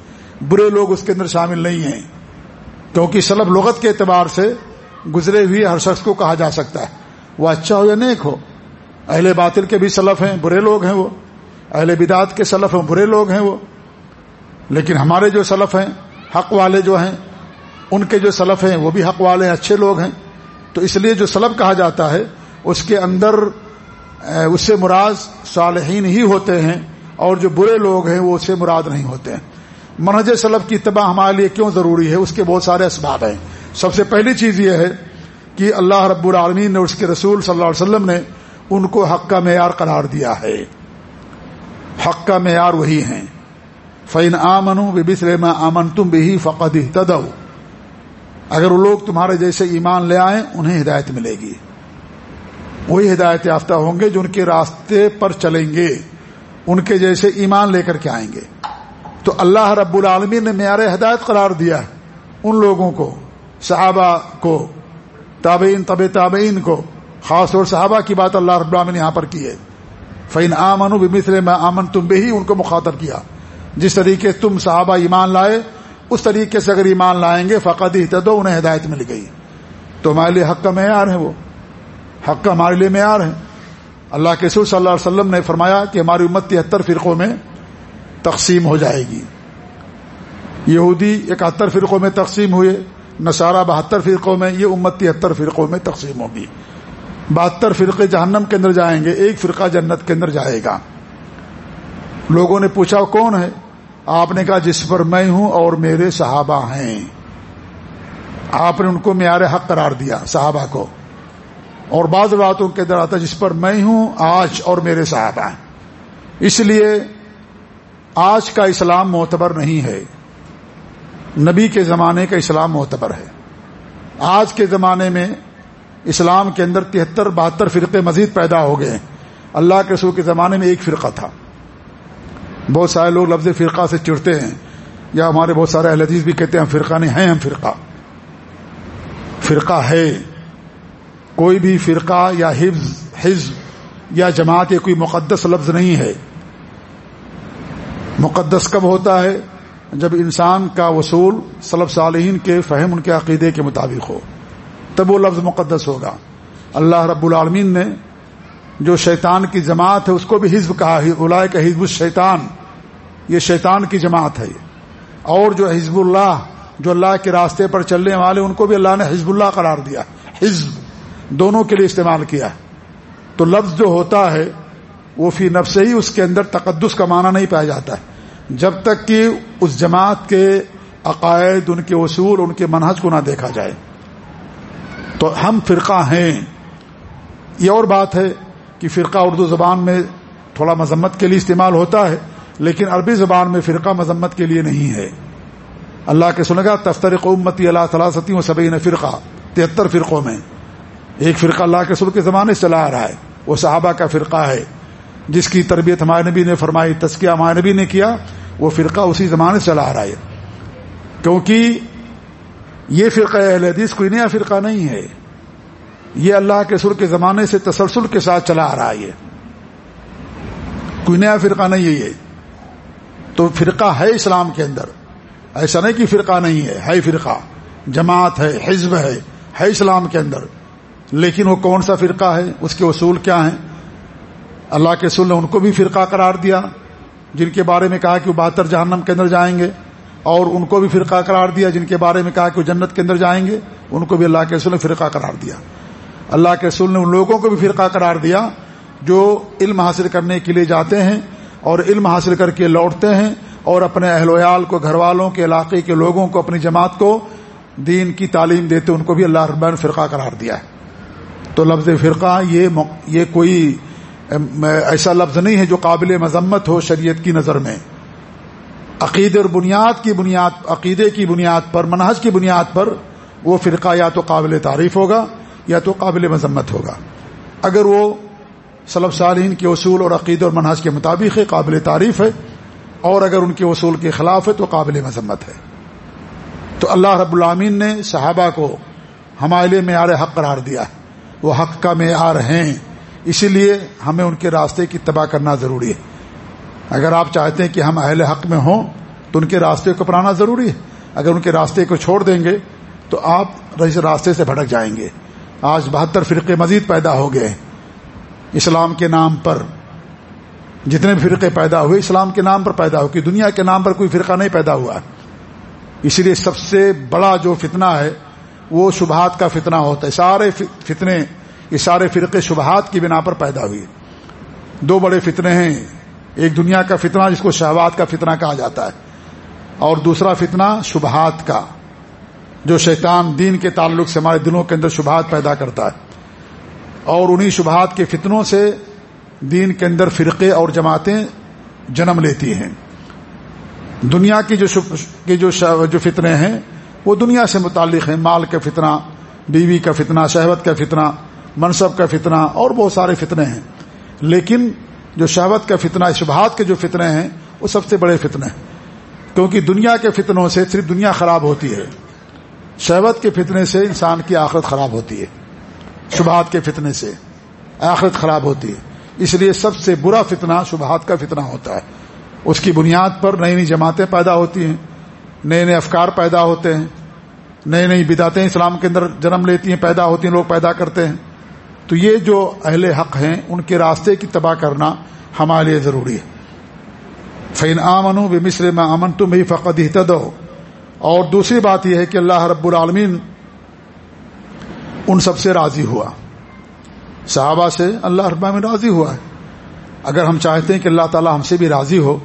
برے لوگ اس کے اندر شامل نہیں ہیں۔ کیونکہ سلب لغت کے اعتبار سے گزرے ہوئے ہر شخص کو کہا جا سکتا ہے۔ وہ اچھا ہو یا نیک ہو۔ اہل باطل کے بھی سلف ہیں، برے لوگ ہیں وہ۔ اہل بدعت کے سلف ہیں، برے لوگ ہیں وہ۔ لیکن ہمارے جو سلف ہیں، حق والے جو ہیں، ان کے جو سلف ہیں، وہ بھی حق والے ہیں، اچھے لوگ ہیں۔ تو اس لیے جو سلف کہا جاتا ہے، اس کے اندر اس سے مراد صالحین ہی ہوتے ہیں، اور جو برے لوگ ہیں، وہ اس سے مراد نہیں ہوتے ہیں۔ منہج سلف کی اتباع ہمارے لیے کیوں ضروری ہے؟ اس کے بہت سارے اسباب ہیں۔ سب سے پہلی چیز یہ ہے کہ اللہ رب العالمین نے، اس کے رسول صلی اللہ علیہ وسلم نے ان کو حق کا معیار قرار دیا ہے۔ حق کا معیار وہی ہیں۔ فین آمن بسرما آمن تم بھی فقد تدو اگر وہ لوگ تمہارے جیسے ایمان لے آئیں، انہیں ہدایت ملے گی۔ وہی ہدایت یافتہ ہوں گے جو ان کے راستے پر چلیں گے، ان کے جیسے ایمان لے کر کے آئیں گے۔ تو اللہ رب العالمین نے معیار ہدایت قرار دیا ان لوگوں کو، صحابہ کو، تابعین طب تابعین کو، خاص طور صحابہ کی بات اللہ رب العالمین نے یہاں پر کی ہے۔ فین آمن بمثل میں آمن تم بھی ان کو مخاطب کیا۔ جس طریقے تم صحابہ ایمان لائے اس طریقے سے اگر ایمان لائیں گے فقط ہی انہیں ہدایت مل گئی۔ تو ہمارے لیے حق کا معیار ہے وہ۔ حق کا ہمارے لیے معیار ہے۔ اللہ کے سور صلی اللہ علیہ وسلم نے فرمایا کہ ہماری امت تہتر فرقوں میں تقسیم ہو جائے گی۔ یہودی اکہتر فرقوں میں تقسیم ہوئے، نصارہ بہتر فرقوں میں، یہ امت تہتر فرقوں میں تقسیم ہوگی۔ بہتر فرقے جہنم کے اندر جائیں گے، ایک فرقہ جنت کے اندر جائے گا۔ لوگوں نے پوچھا کون ہے؟ آپ نے کہا جس پر میں ہوں اور میرے صحابہ ہیں۔ آپ نے ان کو معیار حق قرار دیا صحابہ کو۔ اور بعض باتوں کے اندر آتا جس پر میں ہوں، آج اور میرے صحابہ ہیں۔ اس لیے آج کا اسلام معتبر نہیں ہے۔ نبی کے زمانے کا اسلام معتبر ہے۔ آج کے زمانے میں اسلام کے اندر تہتر، بہتر فرقے مزید پیدا ہو گئے۔ ہیں اللہ کے رسول کے زمانے میں ایک فرقہ تھا۔ بہت سارے لوگ لفظ فرقہ سے چڑھتے ہیں۔ یا ہمارے بہت سارے اہل حدیث بھی کہتے ہیں ہم فرقہ نہیں، ہیں ہم فرقہ۔ فرقہ ہے۔ کوئی بھی فرقہ یا حفظ، حزب یا جماعت یا کوئی مقدس لفظ نہیں ہے۔ مقدس کب ہوتا ہے؟ جب انسان کا وصول صلب صالحین کے فہم، ان کے عقیدے کے مطابق ہو، تب وہ لفظ مقدس ہوگا۔ اللہ رب العالمین نے جو شیطان کی جماعت ہے اس کو بھی حزب کہا الا کا حزب الشیطان۔ یہ شیطان کی جماعت ہے اور جو حزب اللہ، جو اللہ کے راستے پر چلنے والے، ان کو بھی اللہ نے حزب اللہ قرار دیا۔ حزب دونوں کے لیے استعمال کیا۔ تو لفظ جو ہوتا ہے، وہ فی نفس ہی اس کے اندر تقدس کا معنی نہیں پایا جاتا ہے۔ جب تک کہ اس جماعت کے عقائد، ان کے اصول، ان کے منحج کو نہ دیکھا جائے۔ تو ہم فرقہ ہیں۔ یہ اور بات ہے کہ فرقہ اردو زبان میں تھوڑا مذمت کے لیے استعمال ہوتا ہے، لیکن عربی زبان میں فرقہ مذمت کے لیے نہیں ہے۔ اللہ کے سنے گا تفتر قومتی اللہ تعالی و سبین فرقہ، تہتر فرقوں میں۔ ایک فرقہ اللہ کے سر کے زمانے سے چلا آ رہا ہے، وہ صحابہ کا فرقہ ہے۔ جس کی تربیت ہمارے نبی نے فرمائی تسکیہ ہمارے نبی نے کیا، وہ فرقہ اسی زمانے سے چلا آ رہا ہے۔ کیونکہ یہ فرقہ اہل حدیث، کوئی نیا فرقہ نہیں ہے۔ یہ اللہ کے سر کے زمانے سے تسلسل کے ساتھ چلا آ رہا ہے کوئی نیا فرقہ نہیں ہے یہ۔ تو فرقہ ہے اسلام کے اندر۔ ایسا نہیں کہ فرقہ نہیں ہے ہے فرقہ۔ جماعت ہے، حزب ہے ہے اسلام کے اندر۔ لیکن وہ کون سا فرقہ ہے؟ اس کے اصول کیا ہیں؟ اللہ کے اصول نے ان کو بھی فرقہ قرار دیا، جن کے بارے میں کہا کہ وہ بہتر جہنم کے اندر جائیں گے۔ اور ان کو بھی فرقہ قرار دیا، جن کے بارے میں کہا کہ وہ جنت کے اندر جائیں گے۔ ان کو بھی اللہ کے رسول نے فرقہ قرار دیا۔ اللہ کے رسول نے ان لوگوں کو بھی فرقہ قرار دیا جو علم حاصل کرنے کے لیے جاتے ہیں اور علم حاصل کر کے لوٹتے ہیں اور اپنے اہل ویال کو، گھر والوں کے، علاقے کے لوگوں کو، اپنی جماعت کو دین کی تعلیم دیتے ان کو بھی اللہ ربان فرقہ قرار دیا ہے۔ تو لفظ فرقہ یہ یہ کوئی ایسا لفظ نہیں ہے جو قابل مذمت ہو شریعت کی نظر میں۔ عقید اور بنیاد کی بنیاد، عقیدے کی بنیاد پر، منہج کی بنیاد پر وہ فرقہ یا تو قابل تعریف ہوگا یا تو قابل مذمت ہوگا۔ اگر وہ صلب صالحین کے اصول اور عقید اور منہج کے مطابق ہے، قابل تعریف ہے، اور اگر ان کے اصول کے خلاف ہے، تو قابل مذمت ہے۔ تو اللہ رب العامین نے صحابہ کو ہمارے معیار حق قرار دیا ہے۔ وہ حق کا معیار ہیں۔ اسی لیے ہمیں ان کے راستے کی تباہ کرنا ضروری ہے۔ اگر آپ چاہتے ہیں کہ ہم اہل حق میں ہوں، تو ان کے راستے کو اپنانا ضروری ہے۔ اگر ان کے راستے کو چھوڑ دیں گے، تو آپ راستے سے بھٹک جائیں گے۔ آج بہتر فرقے مزید پیدا ہو گئے اسلام کے نام پر۔ جتنے بھی فرقے پیدا ہوئے، اسلام کے نام پر پیدا ہو، کہ دنیا کے نام پر کوئی فرقہ نہیں پیدا ہوا۔ اس لیے سب سے بڑا جو فتنہ ہے، وہ شبہات کا فتنہ ہوتا ہے۔ سارے فتنے، یہ سارے فرقے شبہات کی بنا پر پیدا ہوئے۔ دو بڑے فتنے ہیں۔ ایک دنیا کا فتنہ، جس کو شہبات کا فتنہ کہا جاتا ہے، اور دوسرا فتنہ شبہات کا۔ جو شیطان دین کے تعلق سے ہمارے دلوں کے اندر شبہات پیدا کرتا ہے اور انہی شبہات کے فتنوں سے دین کے اندر فرقے اور جماعتیں جنم لیتی ہیں۔ دنیا کی جو جو فتنے ہیں، وہ دنیا سے متعلق ہیں۔ مال کا فتنہ، بیوی کا فتنہ، شہوت کا فتنہ، منصب کا فتنہ اور بہت سارے فتنے ہیں۔ لیکن جو شہوت کا فتنہ، شبہات کے جو فتنے ہیں، وہ سب سے بڑے فتنے ہیں۔ کیونکہ دنیا کے فتنوں سے صرف دنیا خراب ہوتی ہے۔ شہوت کے فتنے سے انسان کی آخرت خراب ہوتی ہے۔ شبہات کے فتنے سے آخرت خراب ہوتی ہے۔ اس لیے سب سے برا فتنہ شبہات کا فتنہ ہوتا ہے۔ اس کی بنیاد پر نئی نئی جماعتیں پیدا ہوتی ہیں، نئے نئے افکار پیدا ہوتے ہیں۔ نئی نئی بداتیں اسلام کے اندر جنم لیتی ہیں، پیدا ہوتی ہیں، لوگ پیدا کرتے ہیں۔ تو یہ جو اہل حق ہیں، ان کے راستے کی تباہ کرنا ہمارے لیے ضروری ہے۔ فین آمن بے مصر میں امن تم بھی فقط ہی اور دوسری بات یہ ہے کہ اللہ رب العالمین ان سب سے راضی ہوا۔ صحابہ سے اللہ رب میں راضی ہوا ہے۔ اگر ہم چاہتے ہیں کہ اللہ تعالی ہم سے بھی راضی ہو،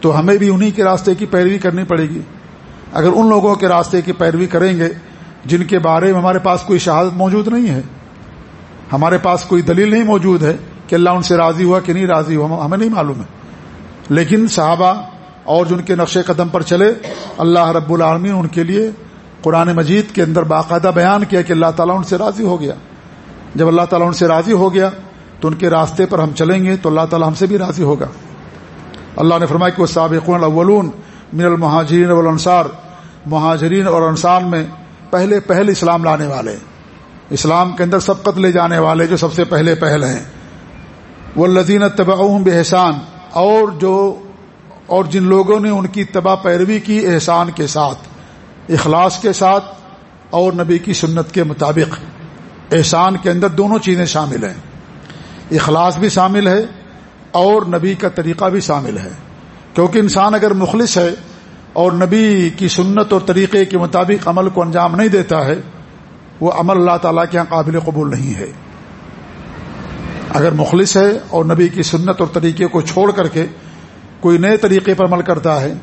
تو ہمیں بھی انہی کے راستے کی پیروی کرنی پڑے گی۔ اگر ان لوگوں کے راستے کی پیروی کریں گے، جن کے بارے میں ہمارے پاس کوئی شہادت موجود نہیں ہے، ہمارے پاس کوئی دلیل نہیں موجود ہے کہ اللہ ان سے راضی ہوا کہ نہیں راضی ہوا، ہمیں نہیں معلوم ہے۔ لیکن صحابہ اور جن کے نقش قدم پر چلے، اللہ رب العالمین ان کے لیے قرآن مجید کے اندر باقاعدہ بیان کیا کہ اللہ تعالیٰ ان سے راضی ہو گیا۔ جب اللہ تعالیٰ ان سے راضی ہو گیا، تو ان کے راستے پر ہم چلیں گے، تو اللہ تعالیٰ ہم سے بھی راضی ہوگا۔ اللہ نے فرمایا کہ وہ سابق الاولون من المہاجرین والانصار مہاجرین اور انصار میں پہلے پہل اسلام لانے والے۔ اسلام کے اندر سبقت لے جانے والے جو سب سے پہلے پہل ہیں۔ وہ لذین طبع بے احسان اور جو اور جن لوگوں نے ان کی تباہ پیروی کی احسان کے ساتھ، اخلاص کے ساتھ اور نبی کی سنت کے مطابق، احسان کے اندر دونوں چیزیں شامل ہیں۔ اخلاص بھی شامل ہے اور نبی کا طریقہ بھی شامل ہے۔ کیونکہ انسان اگر مخلص ہے اور نبی کی سنت اور طریقے کے مطابق عمل کو انجام نہیں دیتا ہے، وہ عمل اللہ تعالیٰ کے یہاں قابل قبول نہیں ہے۔ اگر مخلص ہے اور نبی کی سنت اور طریقے کو چھوڑ کر کے کوئی نئے طریقے پر عمل کرتا ہے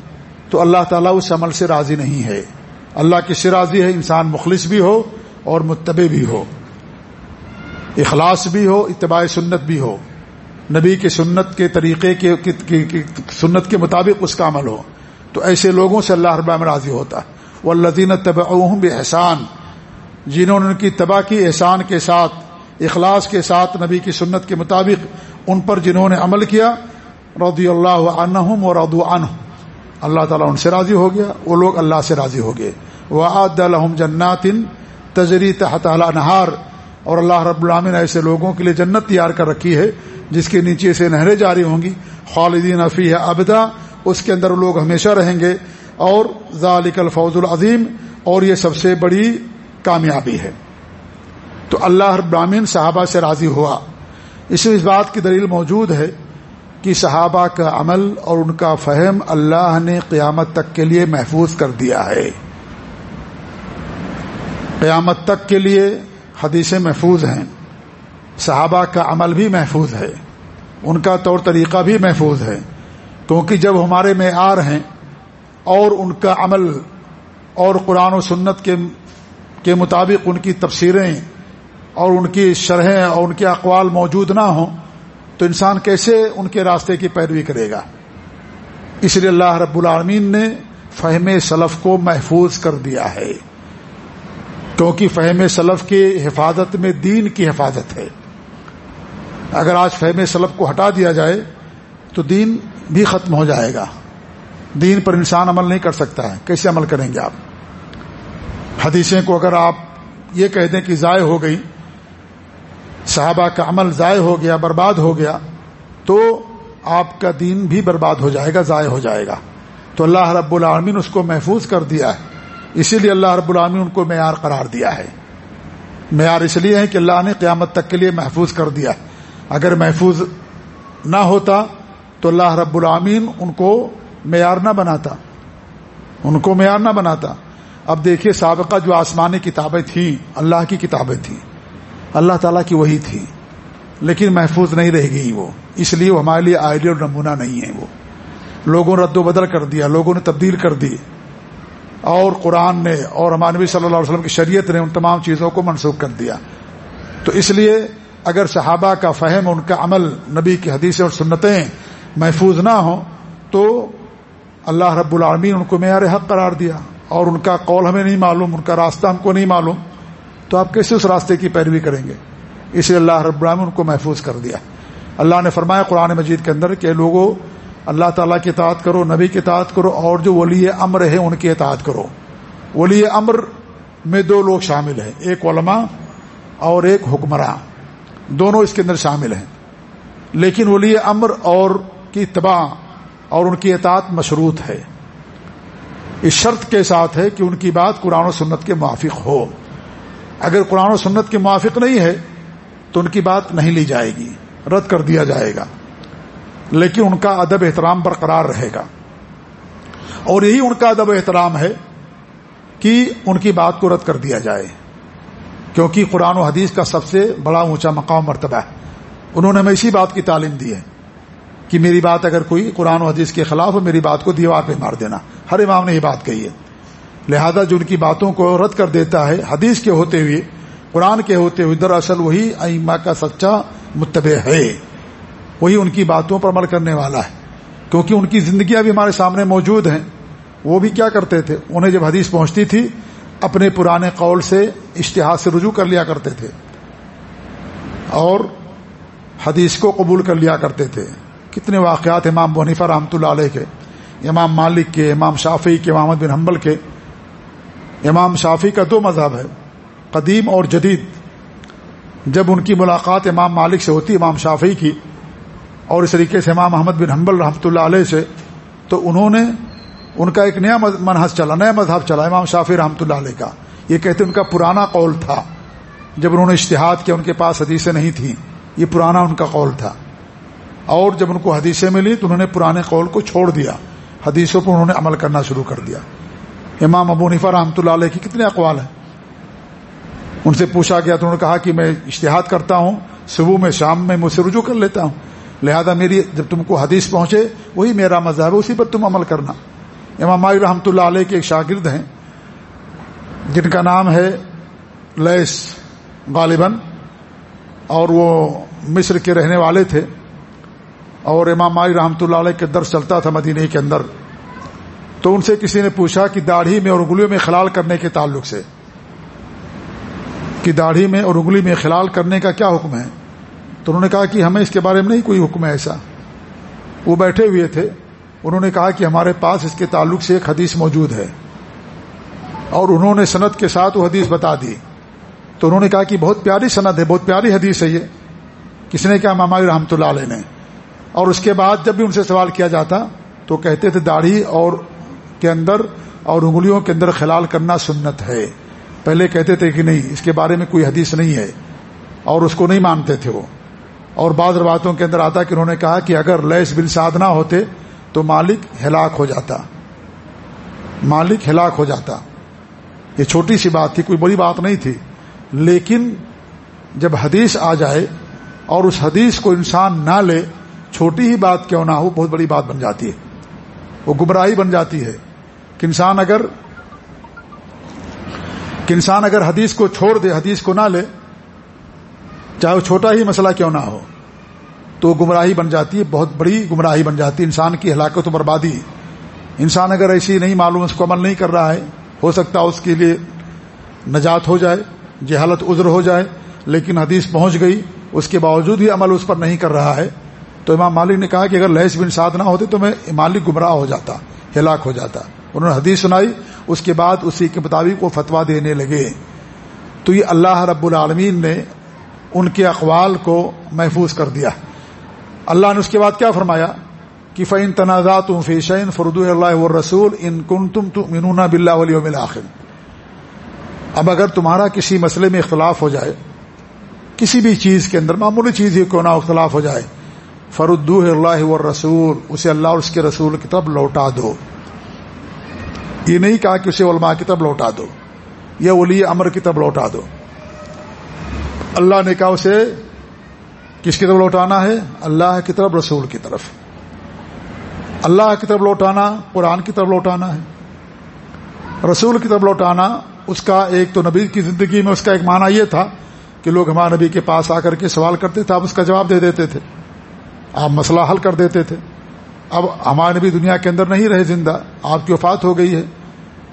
تو اللہ تعالیٰ اس عمل سے راضی نہیں ہے۔ اللہ کی سے راضی ہے؟ انسان مخلص بھی ہو اور متبع بھی ہو۔ اخلاص بھی ہو، اتباع سنت بھی ہو۔ نبی کے سنت کے طریقے کے سنت کے مطابق اس کا عمل ہو۔ تو ایسے لوگوں سے اللہ رب راضی ہوتا۔ وہ اللہ طب بے احسان جنہوں نے ان کی تباہ کی احسان کے ساتھ، اخلاص کے ساتھ نبی کی سنت کے مطابق ان پر جنہوں نے عمل کیا رضی اللہ عنہم اور ردو عنہ۔ اللہ تعالیٰ ان سے راضی ہو گیا، وہ لوگ اللہ سے راضی ہو گئے۔ وہ آد الحم جنات تجری تحت نہار اور اللہ رب العامن ایسے لوگوں کے لیے جنت تیار کر رکھی ہے، جس کے نیچے سے نہریں جاری ہوں گی۔ خالدین افی ابدا، اس کے اندر لوگ ہمیشہ رہیں گے۔ اور ذالک الفوز العظیم، اور یہ سب سے بڑی کامیابی ہے۔ تو اللہ رب العامن صحابہ سے راضی ہوا۔ اس اس بات کی دلیل موجود ہے کہ صحابہ کا عمل اور ان کا فہم اللہ نے قیامت تک کے لیے محفوظ کر دیا ہے۔ قیامت تک کے لیے حدیثیں محفوظ ہیں۔ صحابہ کا عمل بھی محفوظ ہے۔ ان کا طور طریقہ بھی محفوظ ہے۔ کیونکہ جب ہمارے معیار ہیں اور ان کا عمل اور قرآن و سنت کے کے مطابق ان کی تفسیریں اور ان کی شرحیں اور ان کے اقوال موجود نہ ہوں تو انسان کیسے ان کے راستے کی پیروی کرے گا؟ اس لیے اللہ رب العالمین نے فہم سلف کو محفوظ کر دیا ہے۔ کیونکہ فہم سلف کی حفاظت میں دین کی حفاظت ہے۔ اگر آج فہم سلف کو ہٹا دیا جائے، تو دین بھی ختم ہو جائے گا۔ دین پر انسان عمل نہیں کر سکتا ہے۔ کیسے عمل کریں گے آپ؟ حدیثیں کو اگر آپ یہ کہہ دیں کہ ضائع ہو گئی صحابہ کا عمل ضائع ہو گیا، برباد ہو گیا، تو آپ کا دین بھی برباد ہو جائے گا، ضائع ہو جائے گا۔ تو اللہ رب العالمین اس کو محفوظ کر دیا ہے۔ اسی لیے اللہ رب العالمین ان کو معیار قرار دیا ہے۔ معیار اس لیے ہے کہ اللہ نے قیامت تک کے لیے محفوظ کر دیا ہے۔ اگر محفوظ نہ ہوتا تو اللہ رب العامین ان کو معیار نہ بناتا۔ ان کو معیار نہ بناتا۔ اب دیکھیے سابقہ جو آسمانی کتابیں تھیں، اللہ کی کتابیں تھیں۔ اللہ تعالیٰ کی وہی تھی، لیکن محفوظ نہیں رہ گئی وہ۔ اس لیے وہ ہمارے لیے آئیڈیل نمونہ نہیں ہے وہ۔ لوگوں نے رد و بدل کر دیا، لوگوں نے تبدیل کر دی۔ اور قرآن نے اور ہمانوی نبی صلی اللہ علیہ وسلم کی شریعت نے ان تمام چیزوں کو منسوخ کر دیا۔ تو اس لیے اگر صحابہ کا فہم، ان کا عمل نبی کی حدیث اور سنتیں محفوظ نہ ہوں، تو اللہ رب العالمین ان کو معیار حق قرار دیا۔ اور ان کا قول ہمیں نہیں معلوم، ان کا راستہ ہم کو نہیں معلوم۔ تو آپ کیسے اس راستے کی پیروی کریں گے؟ اسے اللہ رب العالمین ان کو محفوظ کر دیا۔ اللہ نے فرمایا قرآن مجید کے اندر کہ لوگوں اللہ تعالیٰ کی اطاعت کرو، نبی کی اطاعت کرو، اور جو ولی امر ہے ان کی اطاعت کرو۔ ولی امر میں دو لوگ شامل ہیں، ایک علماء اور ایک حکمراں۔ دونوں اس کے اندر شامل ہیں۔ لیکن ولی امر اور کی اتباع اور ان کی اطاعت مشروط ہے۔ اس شرط کے ساتھ ہے کہ ان کی بات قرآن و سنت کے موافق ہو۔ اگر قرآن و سنت کے موافق نہیں ہے تو ان کی بات نہیں لی جائے گی، رد کر دیا جائے گا۔ لیکن ان کا ادب احترام برقرار رہے گا۔ اور یہی ان کا ادب احترام ہے کہ ان کی بات کو رد کر دیا جائے۔ کیونکہ قرآن و حدیث کا سب سے بڑا اونچا مقام مرتبہ ہے۔ انہوں نے ہمیں اسی بات کی تعلیم دی ہے کہ میری بات اگر کوئی قرآن و حدیث کے خلاف ہو، میری بات کو دیوار پہ مار دینا۔ ہر امام نے یہ بات کہی ہے۔ لہذا جو ان کی باتوں کو رد کر دیتا ہے، حدیث کے ہوتے ہوئے، قرآن کے ہوتے ہوئے، دراصل وہی ائمہ کا سچا متبع ہے۔ وہی ان کی باتوں پر عمل کرنے والا ہے۔ کیونکہ ان کی زندگیاں بھی ہمارے سامنے موجود ہیں۔ وہ بھی کیا کرتے تھے؟ انہیں جب حدیث پہنچتی تھی، اپنے پرانے قول سے اشتہار سے رجوع کر لیا کرتے تھے۔ اور حدیث کو قبول کر لیا کرتے تھے۔ کتنے واقعات امام بنیفا رحمۃ اللہ علیہ کے، امام مالک کے، امام شافی کے محمد بن حنبل کے۔ امام شافی کا دو مذہب ہے، قدیم اور جدید۔ جب ان کی ملاقات امام مالک سے ہوتی، امام شافی کی، اور اس طریقے سے امام محمد بن حنبل رحمۃ اللہ علیہ سے، تو انہوں نے ان کا ایک نیا منحص چلا، نیا مذہب چلا، امام شافی رحمۃ اللہ علیہ کا۔ یہ کہتے ان کا پرانا قول تھا۔ جب انہوں نے اشتہاد کیا، ان کے پاس حدیثیں نہیں تھیں، یہ پرانا ان کا قول تھا۔ اور جب ان کو حدیثیں ملی، تو انہوں نے پرانے قول کو چھوڑ دیا۔ حدیثوں پر انہوں نے عمل کرنا شروع کر دیا۔ امام ابو نفا رحمۃ اللہ علیہ کی کتنے اقوال ہیں؟ ان سے پوچھا گیا تو انہوں نے کہا کہ میں اشتہاد کرتا ہوں، صبح میں، شام میں، مجھ سے رجوع کر لیتا ہوں۔ لہذا میری جب تم کو حدیث پہنچے، وہی میرا مذہب ہے، اسی پر تم عمل کرنا۔ امام رحمۃ اللہ علیہ کے ایک شاگرد ہیں، جن کا نام ہے لیس غالباً، اور وہ مصر کے رہنے والے تھے۔ اور امام مائی رحمۃ اللہ علیہ کے درس چلتا تھا مدینہ کے اندر۔ تو ان سے کسی نے پوچھا کہ داڑھی میں اور انگلیوں میں خلال کرنے کے تعلق سے۔ کہ داڑھی میں اور انگلی میں خلال کرنے کا کیا حکم ہے؟ تو انہوں نے کہا کہ ہمیں اس کے بارے میں نہیں کوئی حکم ہے ایسا۔ وہ بیٹھے ہوئے تھے۔ انہوں نے کہا کہ ہمارے پاس اس کے تعلق سے ایک حدیث موجود ہے۔ اور انہوں نے صنعت کے ساتھ وہ حدیث بتا دی۔ تو انہوں نے کہا کہ بہت پیاری صنعت ہے، بہت پیاری حدیث ہے یہ۔ کس نے کیا ماما رحمۃ اللہ علیہ نے۔ اور اس کے بعد جب بھی ان سے سوال کیا جاتا تو کہتے تھے داڑھی اور کے اندر اور انگلیوں کے اندر خلال کرنا سنت ہے۔ پہلے کہتے تھے کہ نہیں، اس کے بارے میں کوئی حدیث نہیں ہے۔ اور اس کو نہیں مانتے تھے وہ۔ اور بعض روایتوں کے اندر آتا کہ انہوں نے کہا کہ اگر لیس بل ساد نہ ہوتے تو مالک ہلاک ہو جاتا۔ مالک ہلاک ہو جاتا۔ یہ چھوٹی سی بات تھی، کوئی بڑی بات نہیں تھی۔ لیکن جب حدیث آ جائے اور اس حدیث کو انسان نہ لے، چھوٹی ہی بات کیوں نہ ہو، بہت بڑی بات بن جاتی ہے۔ وہ گمراہی بن جاتی ہے۔ کہ انسان اگر کہ انسان اگر حدیث کو چھوڑ دے، حدیث کو نہ لے، چاہے وہ چھوٹا ہی مسئلہ کیوں نہ ہو، تو گمراہی بن جاتی ہے، بہت بڑی گمراہی بن جاتی ہے، انسان کی ہلاکت و بربادی۔ انسان اگر ایسی نہیں معلوم، اس کو عمل نہیں کر رہا ہے، ہو سکتا اس کے لیے نجات ہو جائے، جہالت عذر ہو جائے، لیکن حدیث پہنچ گئی، اس کے باوجود ہی عمل اس پر نہیں کر رہا ہے۔ تو امام مالک نے کہا کہ اگر لہس بن سعد نہ ہوتے تو میں مالک گمراہ ہو جاتا، ہلاک ہو جاتا۔ انہوں نے حدیث سنائی، اس کے بعد اسی کے مطابق وہ فتوا دینے لگے۔ تو یہ اللہ رب العالمین نے ان کے اقوال کو محفوظ کر دیا۔ اللہ نے اس کے بعد کیا فرمایا؟ کہ فعین تنازع تم فیشین فرد اللہ رسول ان کن تم تمنا بلّہ ولی اب اگر تمہارا کسی مسئلے میں اختلاف ہو جائے، کسی بھی چیز کے اندر معمولی چیز ہی کیوں نہ اختلاف ہو جائے فرد اللہ و رسول اسے اللہ اور اس کے رسول کی طرف لوٹا دو۔ یہ نہیں کہا کہ اسے علماء کی طرف لوٹا دو، یا ولی امر کی طرف لوٹا دو۔ اللہ نے کہا اسے کس کی طرف لوٹانا ہے؟ اللہ کی طرف، رسول کی طرف۔ اللہ کی طرف لوٹانا، قرآن کی طرف لوٹانا ہے۔ رسول کی طرف لوٹانا، اس کا ایک تو نبی کی زندگی میں اس کا ایک معنی یہ تھا کہ لوگ ہمارے نبی کے پاس آ کر کے سوال کرتے تھے، آپ اس کا جواب دے دیتے تھے۔ آپ مسئلہ حل کر دیتے تھے۔ اب ہمارے نبی دنیا کے اندر نہیں رہے زندہ، آپ کی وفات ہو گئی ہے۔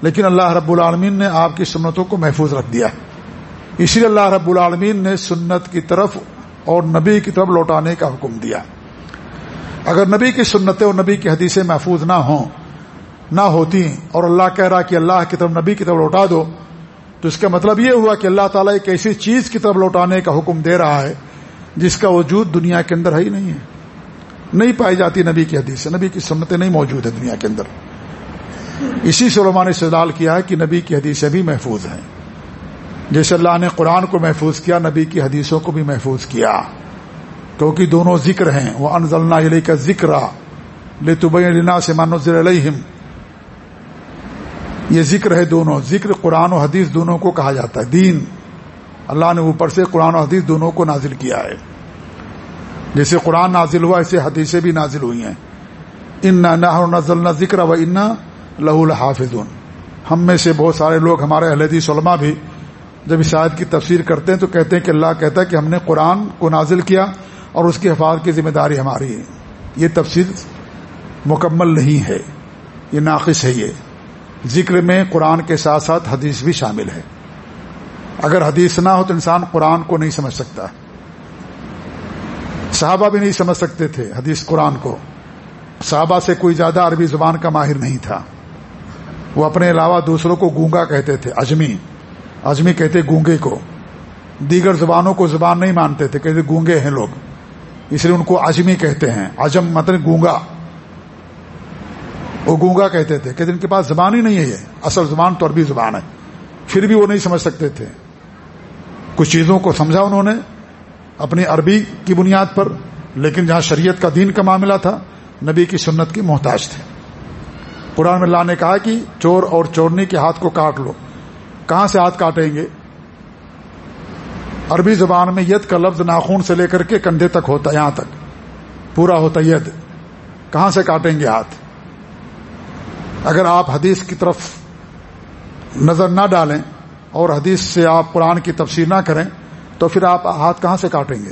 لیکن اللہ رب العالمین نے آپ کی سنتوں کو محفوظ رکھ دیا ہے۔ اسی لیے اللہ رب العالمین نے سنت کی طرف اور نبی کی طرف لوٹانے کا حکم دیا۔ اگر نبی کی سنتیں اور نبی کی حدیثیں محفوظ نہ ہوں، نہ ہوتی اور اللہ کہہ رہا کہ اللہ کی طرف نبی کی طرف لوٹا دو، تو اس کا مطلب یہ ہوا کہ اللہ تعالیٰ ایک ایسی چیز کی طرف لوٹانے کا حکم دے رہا ہے جس کا وجود دنیا کے اندر ہے ہی نہیں ہے۔ نہیں پائی جاتی نبی کی حدیث سے۔ نبی کی سنتیں نہیں موجود ہیں دنیا کے اندر۔ اسی سے علماء نے استدال کیا ہے کہ نبی کی حدیثیں بھی محفوظ ہیں۔ جیسے اللہ نے قرآن کو محفوظ کیا، نبی کی حدیثوں کو بھی محفوظ کیا۔ کیونکہ دونوں ذکر ہیں۔ وہ انضل علیہ کا ذکر لے تو سے منظر علیہم یہ ذکر ہے دونوں۔ ذکر قرآن و حدیث دونوں کو کہا جاتا ہے۔ دین۔ اللہ نے اوپر سے قرآن و حدیث دونوں کو نازل کیا ہے۔ جیسے قرآن نازل ہوا، ایسے حدیثیں بھی نازل ہوئی ہیں۔ ان نزل نہ ذکر و ان لہ الحافظ ہم میں سے بہت سارے لوگ ہمارے اہلدی علماء بھی جب اس آیت کی تفسیر کرتے ہیں تو کہتے ہیں کہ اللہ کہتا ہے کہ ہم نے قرآن کو نازل کیا اور اس کی حفاظت کی ذمہ داری ہماری ہے۔ یہ تفسیر مکمل نہیں ہے۔ یہ ناقص ہے یہ۔ ذکر میں قرآن کے ساتھ ساتھ حدیث بھی شامل ہے۔ اگر حدیث نہ ہو تو انسان قرآن کو نہیں سمجھ سکتا۔ صحابہ بھی نہیں سمجھ سکتے تھے حدیث قرآن کو۔ صحابہ سے کوئی زیادہ عربی زبان کا ماہر نہیں تھا۔ وہ اپنے علاوہ دوسروں کو گونگا کہتے تھے، اجمی۔ اجمی کہتے گونگے کو۔ دیگر زبانوں کو زبان نہیں مانتے تھے، کہتے گونگے ہیں لوگ۔ اس لیے ان کو اجمی کہتے ہیں۔ اجم مطلب گونگا۔ وہ گونگا کہتے تھے۔ کہ ان کے پاس زبان ہی نہیں ہے یہ۔ اصل زبان تو عربی زبان ہے۔ پھر بھی وہ نہیں سمجھ سکتے تھے۔ کچھ چیزوں کو سمجھا انہوں نے۔ اپنی عربی کی بنیاد پر، لیکن جہاں شریعت کا دین کا معاملہ تھا، نبی کی سنت کی محتاج تھے۔ قرآن اللہ نے کہا کہ چور اور چورنی کے ہاتھ کو کاٹ لو۔ کہاں سے ہاتھ کاٹیں گے؟ عربی زبان میں ید کا لفظ ناخون سے لے کر کے کندھے تک ہوتا، یہاں تک۔ پورا ہوتا ید۔ کہاں سے کاٹیں گے ہاتھ؟ اگر آپ حدیث کی طرف نظر نہ ڈالیں اور حدیث سے آپ قرآن کی تفسیر نہ کریں تو پھر آپ ہاتھ کہاں سے کاٹیں گے؟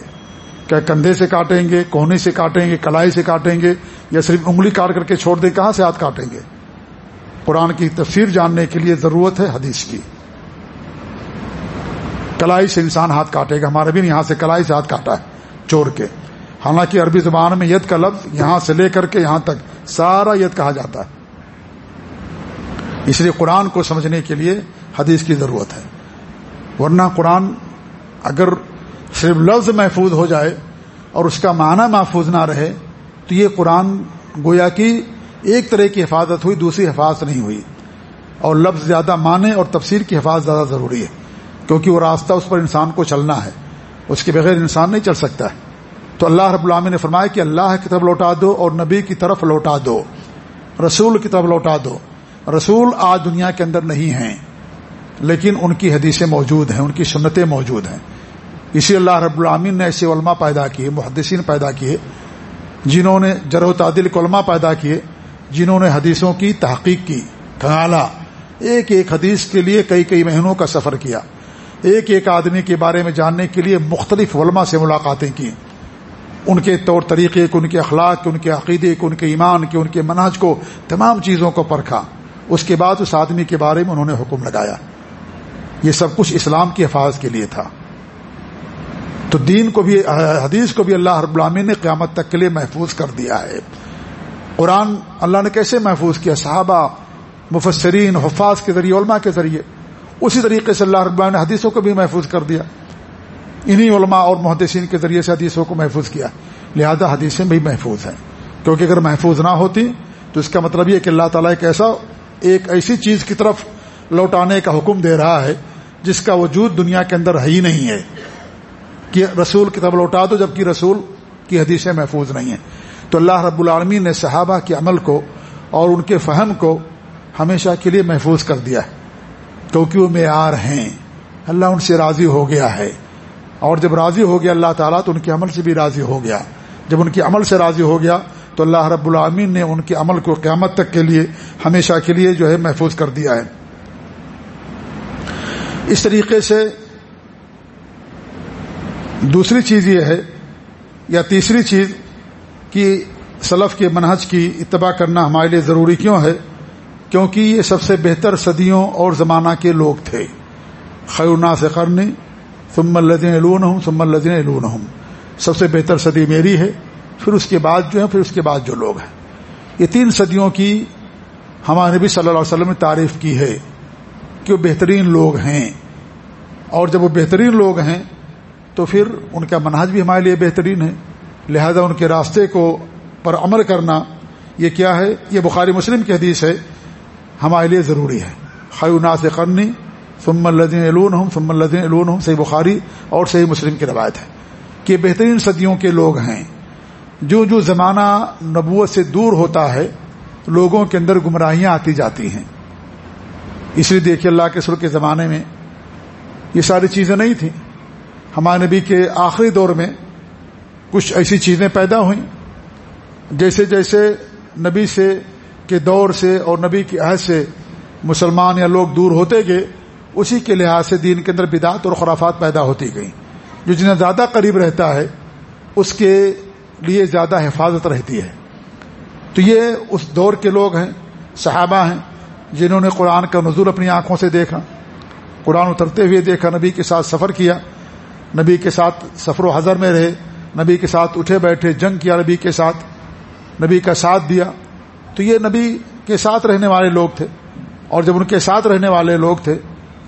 کیا کندھے سے کاٹیں گے؟ کوہنی سے کاٹیں گے؟ کلائی سے کاٹیں گے؟ یا صرف انگلی کاٹ کر کے چھوڑ دیں؟ کہاں سے ہاتھ کاٹیں گے؟ قرآن کی تفسیر جاننے کے لیے ضرورت ہے حدیث کی۔ کلائی سے انسان ہاتھ کاٹے گا، ہمارے بھی یہاں سے کلائی سے ہاتھ کاٹا ہے، چور کے۔ حالانکہ عربی زبان میں ید کا لفظ یہاں سے لے کر کے یہاں تک سارا ید کہا جاتا ہے۔ اس لیے قرآن کو سمجھنے کے لیے حدیث کی ضرورت ہے۔ ورنہ قرآن اگر صرف لفظ محفوظ ہو جائے اور اس کا معنی محفوظ نہ رہے، تو یہ قرآن گویا کی ایک طرح کی حفاظت ہوئی، دوسری حفاظت نہیں ہوئی۔ اور لفظ زیادہ معنی اور تفسیر کی حفاظت زیادہ ضروری ہے، کیونکہ وہ راستہ اس پر انسان کو چلنا ہے۔ اس کے بغیر انسان نہیں چل سکتا ہے۔ تو اللہ رب العامی نے فرمایا کہ اللہ کی طرف لوٹا دو اور نبی کی طرف لوٹا دو۔ رسول کی طرف لوٹا دو۔ رسول آج دنیا کے اندر نہیں ہیں، لیکن ان کی حدیثیں موجود ہیں، ان کی سنتیں موجود ہیں۔ اسی اللہ رب العامین نے ایسے علماء پیدا کیے، محدثین پیدا کیے، جنہوں نے جرح و تعدل علماء پیدا کیے، جنہوں نے حدیثوں کی تحقیق کی کھالا ایک ایک حدیث کے لیے کئی کئی مہینوں کا سفر کیا۔ ایک ایک آدمی کے بارے میں جاننے کے لیے مختلف علماء سے ملاقاتیں کی ان کے طور طریقے، ان کے اخلاق کے ان کے عقیدے کے ان کے ایمان کے، ان کے مناج کو تمام چیزوں کو پرکھا۔ اس کے بعد اس آدمی کے بارے میں انہوں نے حکم لگایا۔ یہ سب کچھ اسلام کی حفاظت کے لیے تھا۔ تو دین کو بھی، حدیث کو بھی اللہ رب العالمین نے قیامت تک کے لیے محفوظ کر دیا ہے۔ قرآن اللہ نے کیسے محفوظ کیا؟ صحابہ، مفسرین، حفاظ کے ذریعے، علماء کے ذریعے۔ اسی طریقے سے اللہ رب نے حدیثوں کو بھی محفوظ کر دیا۔ انہی علماء اور محدثین کے ذریعے سے حدیثوں کو محفوظ کیا۔ لہذا حدیثیں بھی محفوظ ہیں۔ کیونکہ اگر محفوظ نہ ہوتی تو اس کا مطلب یہ کہ اللہ تعالیٰ ایک ایسا، ایک ایسی چیز کی طرف لوٹانے کا حکم دے رہا ہے جس کا وجود دنیا کے اندر ہے ہی نہیں ہے۔ کہ رسول کی طرف لوٹا دو، جبکہ رسول کی حدیثیں محفوظ نہیں ہیں۔ تو اللہ رب العالمین نے صحابہ کے عمل کو اور ان کے فہم کو ہمیشہ کے لیے محفوظ کر دیا ہے۔ کیونکہ وہ معیار ہیں۔ اللہ ان سے راضی ہو گیا ہے۔ اور جب راضی ہو گیا اللہ تعالیٰ تو ان کے عمل سے بھی راضی ہو گیا۔ جب ان کے عمل سے راضی ہو گیا تو اللہ رب العامین نے ان کے عمل کو قیامت تک کے لیے ہمیشہ کے لیے جو ہے محفوظ کر دیا ہے۔ اس طریقے سے دوسری چیز یہ ہے یا تیسری چیز کہ سلف کے منہج کی اتباع کرنا ہمارے لیے ضروری کیوں ہے؟ کیونکہ یہ سب سے بہتر صدیوں اور زمانہ کے لوگ تھے۔ خیرنا سے کرنے ثم الدین علون ہوں ثم الدین علون ہوں سب سے بہتر صدی میری ہے، پھر اس کے بعد جو ہے، پھر اس کے بعد جو لوگ ہیں۔ یہ تین صدیوں کی ہمارے نبی صلی اللہ علیہ وسلم نے تعریف کی ہے کہ وہ بہترین لوگ ہیں۔ اور جب وہ بہترین لوگ ہیں تو پھر ان کا مناج بھی ہمارے لیے بہترین ہے۔ لہذا ان کے راستے کو پر عمل کرنا یہ کیا ہے؟ یہ بخاری مسلم کی حدیث ہے۔ ہمارے لیے ضروری ہے۔ خیونا سے کرنی فم الدین علون ہوں فم الدین علون ہوں صحیح بخاری اور صحیح مسلم کی روایت ہے کہ بہترین صدیوں کے لوگ ہیں۔ جو جو زمانہ نبوت سے دور ہوتا ہے، لوگوں کے اندر گمراہیاں آتی جاتی ہیں۔ اس لیے دیکھیے اللہ کے سر کے زمانے میں یہ ساری چیزیں نہیں تھیں۔ ہمارے نبی کے آخری دور میں کچھ ایسی چیزیں پیدا ہوئیں۔ جیسے جیسے نبی سے کے دور سے اور نبی کی عہد سے مسلمان یا لوگ دور ہوتے گئے، اسی کے لحاظ سے دین کے اندر بدعت اور خرافات پیدا ہوتی گئیں۔ جو جنہیں زیادہ قریب رہتا ہے، اس کے لیے زیادہ حفاظت رہتی ہے۔ تو یہ اس دور کے لوگ ہیں، صحابہ ہیں، جنہوں نے قرآن کا نزول اپنی آنکھوں سے دیکھا، قرآن اترتے ہوئے دیکھا، نبی کے ساتھ سفر کیا۔ نبی کے ساتھ سفر و حضر میں رہے، نبی کے ساتھ اٹھے بیٹھے، جنگ کیا نبی کے ساتھ، نبی کا ساتھ دیا۔ تو یہ نبی کے ساتھ رہنے والے لوگ تھے۔ اور جب ان کے ساتھ رہنے والے لوگ تھے،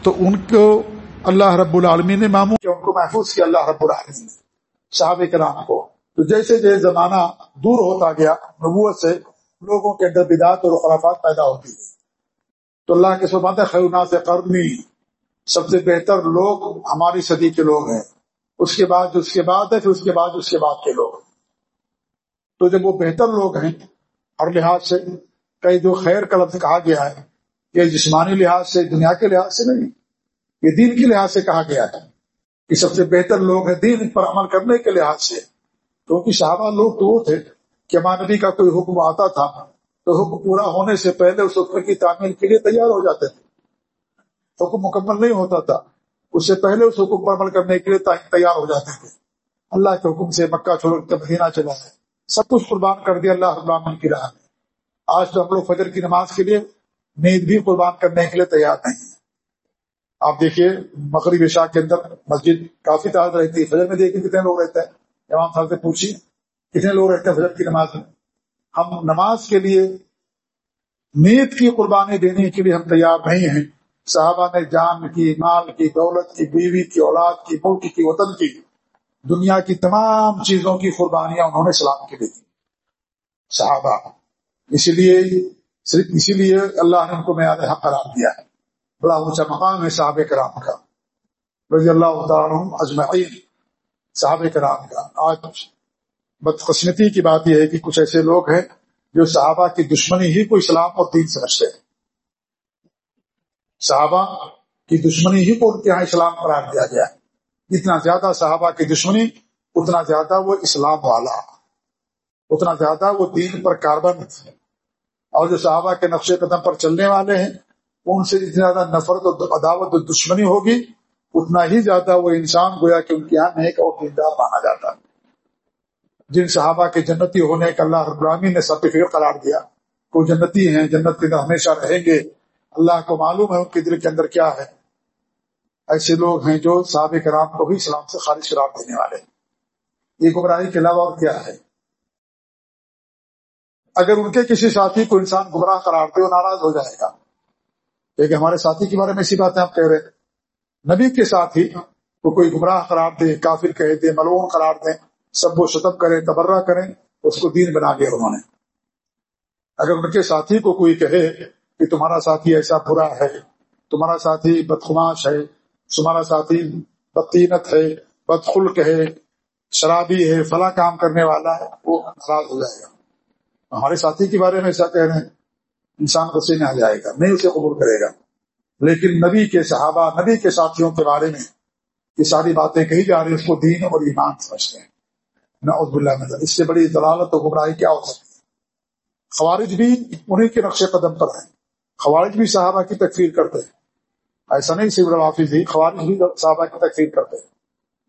تو ان کو اللہ رب العالمین نے ماموں کہ ان کو محفوظ کیا اللہ رب العالمین صحابہ کرام کو۔ تو جیسے جیسے زمانہ دور ہوتا گیا، نبوت سے لوگوں کے اندر بدعت اور خرافات پیدا ہوتی ہے تو اللہ کے سو خیونا سے کرنی سب سے بہتر لوگ ہماری صدی کے لوگ ہیں۔ اس کے بعد جو اس کے بعد ہے، پھر اس کے بعد، اس کے بعد کے لوگ۔ تو جب وہ بہتر لوگ ہیں ہر لحاظ سے کئی جو خیر کا لفظ کہا گیا ہے، یہ جسمانی لحاظ سے، دنیا کے لحاظ سے نہیں، یہ دین کے لحاظ سے کہا گیا ہے کہ سب سے بہتر لوگ ہیں دین پر عمل کرنے کے لحاظ سے۔ کیونکہ صحابہ لوگ تو وہ تھے کہ ہمارے نبی کا کوئی حکم آتا تھا، تو حکم پورا ہونے سے پہلے اس حکم کی تعمیل کے لیے تیار ہو جاتے تھے۔ حکم مکمل نہیں ہوتا تھا۔ اس سے پہلے اس حکم پر عمل کرنے کے لیے تیار ہو جاتے تھے۔ اللہ کے حکم سے مکہ چھوڑ کے مدینہ چلا ہے سب کچھ قربان کر دیا اللہ الرحمن کی راہ میں۔ آج تو ہم لوگ فجر کی نماز کے لیے نیند بھی قربان کرنے کے لیے تیار نہیں ہیں۔ آپ دیکھیے، مغرب عشاء کے اندر مسجد کافی تعداد رہتی ہے۔ فجر میں دیکھیں کتنے لوگ رہتے ہیں۔ امام صاحب سے پوچھیے، کتنے لوگ رہتے ہیں فجر کی نماز میں؟ ہم نماز کے لیے نیت کی قربانی دینے کے لیے ہم تیار نہیں ہیں۔ صحابہ نے جان کی، مال کی، دولت کی، بیوی کی، اولاد کی، ملک کی، وطن کی، دنیا کی تمام چیزوں کی قربانیاں انہوں نے سلام کے لیے دی۔ صحابہ اسی لیے صرف اسی لیے اللہ نے ان کو میاد حق قرار دیا ہے۔ بڑا اونچا مقام ہے صحابہ کرام کا۔ رضی اللہ تعالیٰ اجمعین۔ صحابہ کرام کا۔ آج بدقسمتی کی بات یہ ہے کہ کچھ ایسے لوگ ہیں جو صحابہ کی دشمنی ہی کو اسلام اور دین سمجھتے ہیں۔ صحابہ کی دشمنی ہی کو ان کے یہاں اسلام قرار دیا گیا جتنا زیادہ صحابہ کی دشمنی، اتنا زیادہ وہ اسلام والا۔ اتنا زیادہ وہ دین پر کاربن اور جو صحابہ کے نقش قدم پر چلنے والے ہیں، ان سے جتنی زیادہ نفرت و عداوت و دشمنی ہوگی، اتنا ہی زیادہ وہ انسان گویا کہ ان کے یہاں نیک اور دیندار مانا جاتا جن صحابہ کے جنتی ہونے کا اللہ ابراہمی نے سرٹیفکیٹ قرار دیا وہ جنتی ہیں، جنت کے ہمیشہ رہیں گے۔ اللہ کو معلوم ہے ان کے دل کے اندر کیا ہے۔ ایسے لوگ ہیں جو صحاب کرام کو بھی اسلام سے خارج قرار دینے والے یہ گمراہی کے علاوہ اور کیا ہے؟ اگر ان کے کسی ساتھی کو انسان گمراہ قرار دے وہ ناراض ہو جائے گا لیکن ہمارے ساتھی کے بارے میں ایسی باتیں آپ کہہ رہے ہیں۔ نبی کے ساتھ ہی وہ کوئی گمراہ قرار دے، کافر کہہ دے ملون قرار دیں سب وہ شتم کریں، تبرہ کریں، اس کو دین بنا دیا انہوں نے۔ اگر ان کے ساتھی کو کوئی کہے کہ تمہارا ساتھی ایسا برا ہے، تمہارا ساتھی بدخماش ہے، تمہارا ساتھی بدتینت ہے، بدخلق ہے، شرابی ہے، فلاں کام کرنے والا ہے، وہ ناراض ہو جائے گا۔ ہمارے ساتھی کے بارے میں ایسا کہہ رہے ہیں، انسان کو سینے آ جائے گا، نہیں اسے قبول کرے گا۔ لیکن نبی کے صحابہ، نبی کے ساتھیوں کے بارے میں یہ ساری باتیں کہی جا رہی اس کو دین اور ایمان سمجھتے ہیں۔ نہ اللہ اس سے بڑی دلالت و گمراہی کیا ہو سکتی ہے؟ خوارج بھی انہیں کے نقش قدم پر ہیں۔ خوارج بھی صحابہ کی تکفیر کرتے ہیں۔ ایسا نہیں صرف روافظ بھی خوارج بھی صحابہ کی تکفیر کرتے ہیں۔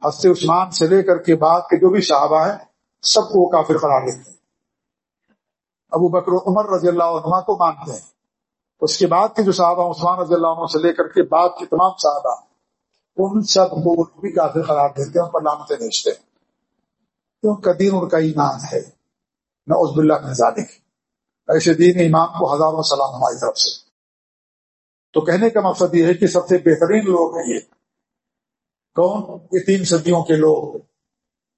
ہست عثمان سے لے کر کے بعد کے جو بھی صحابہ ہیں، سب کو وہ کافر قرار دیتے ہیں۔ ابو بکر عمر رضی اللہ عنہ کو مانتے ہیں۔ اس کے بعد کے جو صحابہ عثمان رضی اللہ عنہ سے لے کر کے بعد کے تمام صحابہ، ان سب کو بھی کافر قرار دیتے ہیں، ان پر لامتے بیچتے ہیں۔ کیوں؟ کا دین ان کا ایمان ہے۔ نہ عزب اللہ میں ذالک ایسے دین ایمان کو ہزاروں سلام ہماری طرف سے۔ تو کہنے کا مقصد یہ ہے کہ سب سے بہترین لوگ ہیں یہ۔ کون؟ یہ تین صدیوں کے لوگ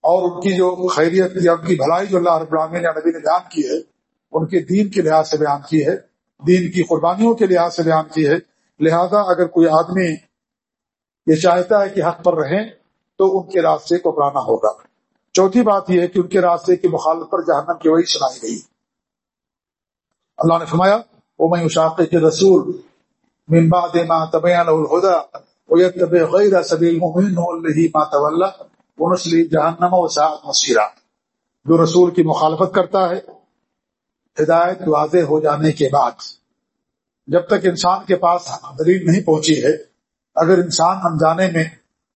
اور ان کی جو خیریت یا ان کی بھلائی جو اللہ رب العالمین یا نبی نے بیان کی ہے، ان کے دین کے لحاظ سے بیان کی ہے۔ دین کی قربانیوں کے لحاظ سے بیان کی ہے۔ لہذا اگر کوئی آدمی یہ چاہتا ہے کہ حق پر رہیں، تو ان کے راستے کو اپنانا ہوگا۔ چوتھی بات یہ ہے کہ ان کے راستے کی مخالف پر جہنم کی وہی سنائی گئی۔ اللہ نے فرمایا وہ میں اشاق کے رسول ممبا دے ماں طبیان الہدا طب غیر سبیل ماں طول ونسلی جہنم و سعد مسیرہ جو رسول کی مخالفت کرتا ہے، ہدایت واضح ہو جانے کے بعد، جب تک انسان کے پاس دلیل نہیں پہنچی ہے، اگر انسان انجانے میں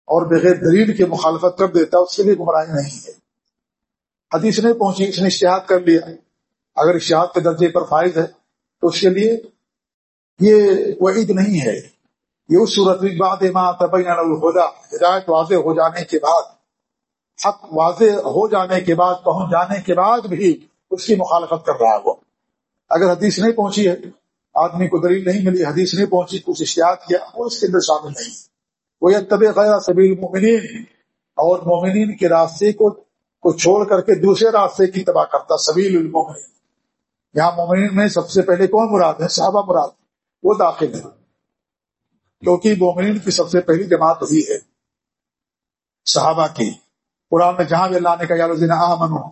اور بغیر دلیل کی مخالفت کر دیتا، اس کے لیے گمراہی نہیں ہے۔ حدیث نہیں پہنچی، اس نے اشتہاد کر لیا۔ اگر اشتہاد کے درجے پر فائد ہے تو اس کے لیے یہ وعید نہیں ہے۔ یہ اس صورت بعد ماں الہدا ہدایت واضح ہو جانے کے بعد، حق واضح ہو جانے کے بعد، پہنچ جانے کے بعد بھی اس کی مخالفت کر رہا ہے وہ اگر حدیث نہیں پہنچی ہے، آدمی کو دلیل نہیں ملی، حدیث نہیں پہنچی، کچھ اشتہاد کیا، وہ اس کے اندر شامل نہیں۔ وہ یہ طبی غیر سبیل مومنین اور مومنین کے راستے کو کو چھوڑ کر کے دوسرے راستے کی تباہ کرتا، سبیل المومنین یہاں مومنین میں سب سے پہلے کون مراد ہے؟ صحابہ مراد، وہ داخل ہے کیونکہ مومنین کی سب سے پہلی جماعت وہی ہے۔ صحابہ کی۔ قرآن میں جہاں بھی اللہ نے کہا، یا آمنو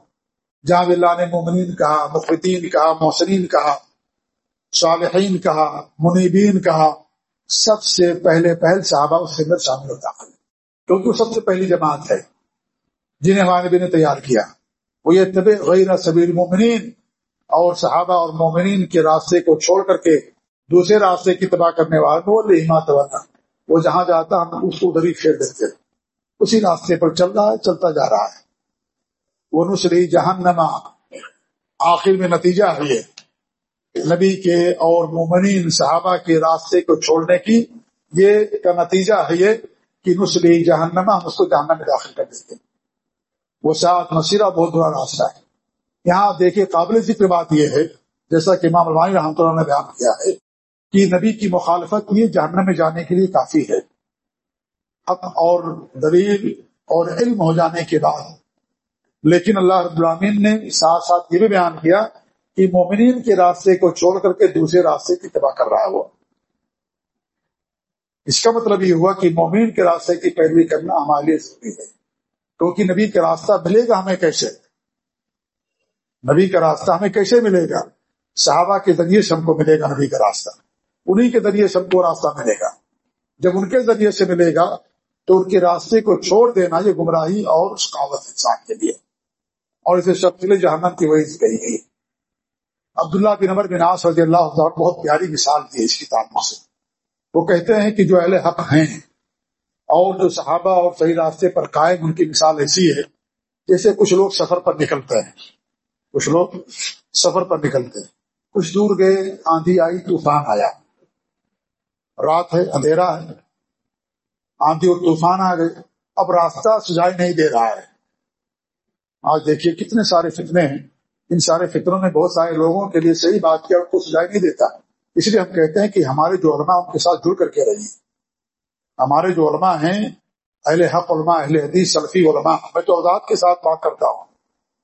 جہاں بھی اللہ نے مومنین کہا مفرتین کہا، محسنین کہا، صالحین کہا، منیبین کہا، سب سے پہلے پہل صحابہ اس کے اندر شامل ہوتا۔ ہے کیونکہ وہ سب سے پہلی جماعت ہے، جنہیں ہمارے نبی نے تیار کیا۔ وہ یہ طب غیر سبیر مومنین اور صحابہ اور مومنین کے راستے کو چھوڑ کر کے دوسرے راستے کی تباہ کرنے والے وہ لہما تونا وہ جہاں جاتا ہم اس کو ادھر ہی پھیر دیتے۔ اسی راستے پر چل رہا ہے، چلتا جا رہا ہے۔ وہ نسری جہنما آخر میں نتیجہ ہے یہ۔ نبی کے اور مومنین صحابہ کے راستے کو چھوڑنے کی یہ کا نتیجہ ہے یہ کہ نسلی جہنما ہم اس کو جہنم میں داخل کر دیتے۔ وہ ساتھ مسیرہ بہت برا راستہ ہے۔ یہاں دیکھیے قابل ذکر بات یہ ہے، جیسا کہ امام الوانی رحمۃ اللہ نے بیان کیا ہے، کہ نبی کی مخالفت یہ جہنم میں جانے کے لیے کافی ہے۔ حق اور دلیل اور علم ہو جانے کے بعد۔ لیکن اللہ رب العامین نے ساتھ ساتھ یہ بھی بیان کیا کہ مومنین کے راستے کو چھوڑ کر کے دوسرے راستے کی تباہ کر رہا ہے وہ۔ اس کا مطلب یہ ہوا کہ مومین کے راستے کی پیروی کرنا ہمارے لیے ضروری ہے، کیونکہ نبی کا راستہ ملے گا ہمیں کیسے؟ نبی کا راستہ ہمیں کیسے ملے گا؟ صحابہ کے ذریعے سے ہم کو ملے گا نبی کا راستہ۔ انہی کے ذریعے سے ہم کو راستہ ملے گا۔ جب ان کے ذریعے سے ملے گا، تو ان کے راستے کو چھوڑ دینا یہ گمراہی اور ثقافت انسان کے لیے۔ اور اسے شخص جہنم کی وجہ سے کہی گئی۔ عبداللہ بن عمر بن آس رضی اللہ عنہ بہت پیاری مثال دی اس کتاب سے۔ وہ کہتے ہیں کہ جو اہل حق ہیں اور جو صحابہ اور صحیح راستے پر قائم، ان کی مثال ایسی ہے جیسے کچھ لوگ سفر پر نکلتے ہیں۔ کچھ لوگ سفر پر نکلتے ہیں۔ کچھ دور گئے، آندھی آئی، طوفان آیا۔ رات ہے، اندھیرا ہے۔ آندھی اور طوفان آ گئے۔ اب راستہ سجائی نہیں دے رہا ہے۔ آج دیکھیے کتنے سارے فتنے ہیں۔ ان سارے فطروں میں بہت سارے لوگوں کے لیے صحیح بات کیا، ان کو سجائی نہیں دیتا۔ اس لیے ہم کہتے ہیں کہ ہمارے جو علماء ان کے ساتھ جڑ کر کے رہیے۔ ہمارے جو علماء ہیں، اہل حق علماء، اہل حدیث، سلفی علماء، میں تو آزاد کے ساتھ بات کرتا ہوں۔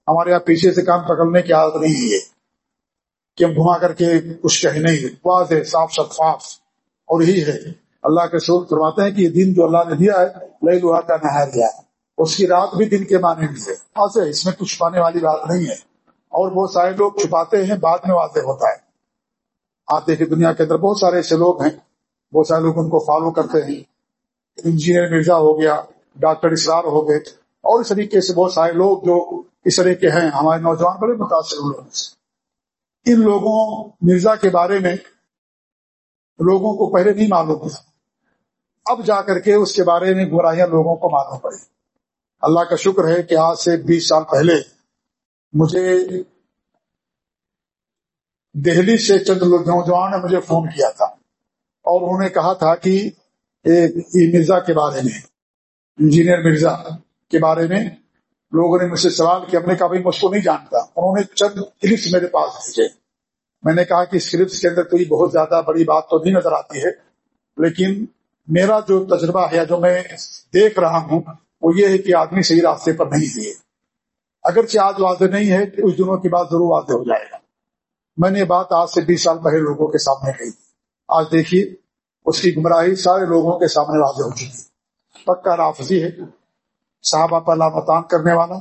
ہمارے یہاں پیچھے سے کام پکڑنے کی عادت نہیں ہے کہ ہم گھما کر کے کچھ کہیں نہیں واضح، صاف، شفاف۔ اور یہی ہے۔ اللہ کے سور کرواتے ہیں کہ یہ دن جو اللہ نے دیا ہے لئی لوہا کا نہر دیا ہے۔ اس کی رات بھی دن کے معنی میں ہے۔ اس میں کچھ پانے والی بات نہیں ہے۔ اور بہت سارے لوگ چھپاتے ہیں، بعد میں واضح ہوتا ہے۔ آپ دیکھیں دنیا کے اندر بہت سارے ایسے لوگ ہیں۔ بہت سارے لوگ ان کو فالو کرتے ہیں۔ انجینئر مرزا ہو گیا ڈاکٹر اسرار ہو گئے۔ اور اس طریقے سے بہت سارے لوگ جو اس طرح کے ہیں۔ ہمارے نوجوان بڑے متاثر لوگوں سے ان لوگوں، مرزا کے بارے میں لوگوں کو پہلے نہیں معلوم تھا۔ اب جا کر کے اس کے بارے میں گمراہیاں لوگوں کو معلوم پڑی اللہ کا شکر ہے کہ آج سے بیس سال پہلے مجھے دہلی سے چند نوجوان نے مجھے فون کیا تھا اور انہوں نے کہا تھا کہ مرزا کے بارے میں، انجینئر مرزا کے بارے میں لوگوں نے مجھ سے سوال کیا، میں نے کہا بھائی مجھ کو نہیں جانتا۔ انہوں نے چند کلپس میرے پاس بھیجے۔ میں نے کہا کہ اس کلپس کے اندر کوئی بہت زیادہ بڑی بات تو نہیں نظر آتی ہے، لیکن میرا جو تجربہ ہے جو میں دیکھ رہا ہوں، وہ یہ ہے کہ آدمی صحیح راستے پر نہیں ہے۔ اگرچہ آج واضح نہیں ہے، کچھ دنوں کے بعد ضرور واضح ہو جائے گا۔ میں نے بات آج سے بیس سال پہلے لوگوں کے سامنے کہی۔ آج دیکھیے، اس کی گمراہی سارے لوگوں کے سامنے واضح ہو چکی پکا رافضی ہے۔ صحابہ پر لامتان کرنے والا،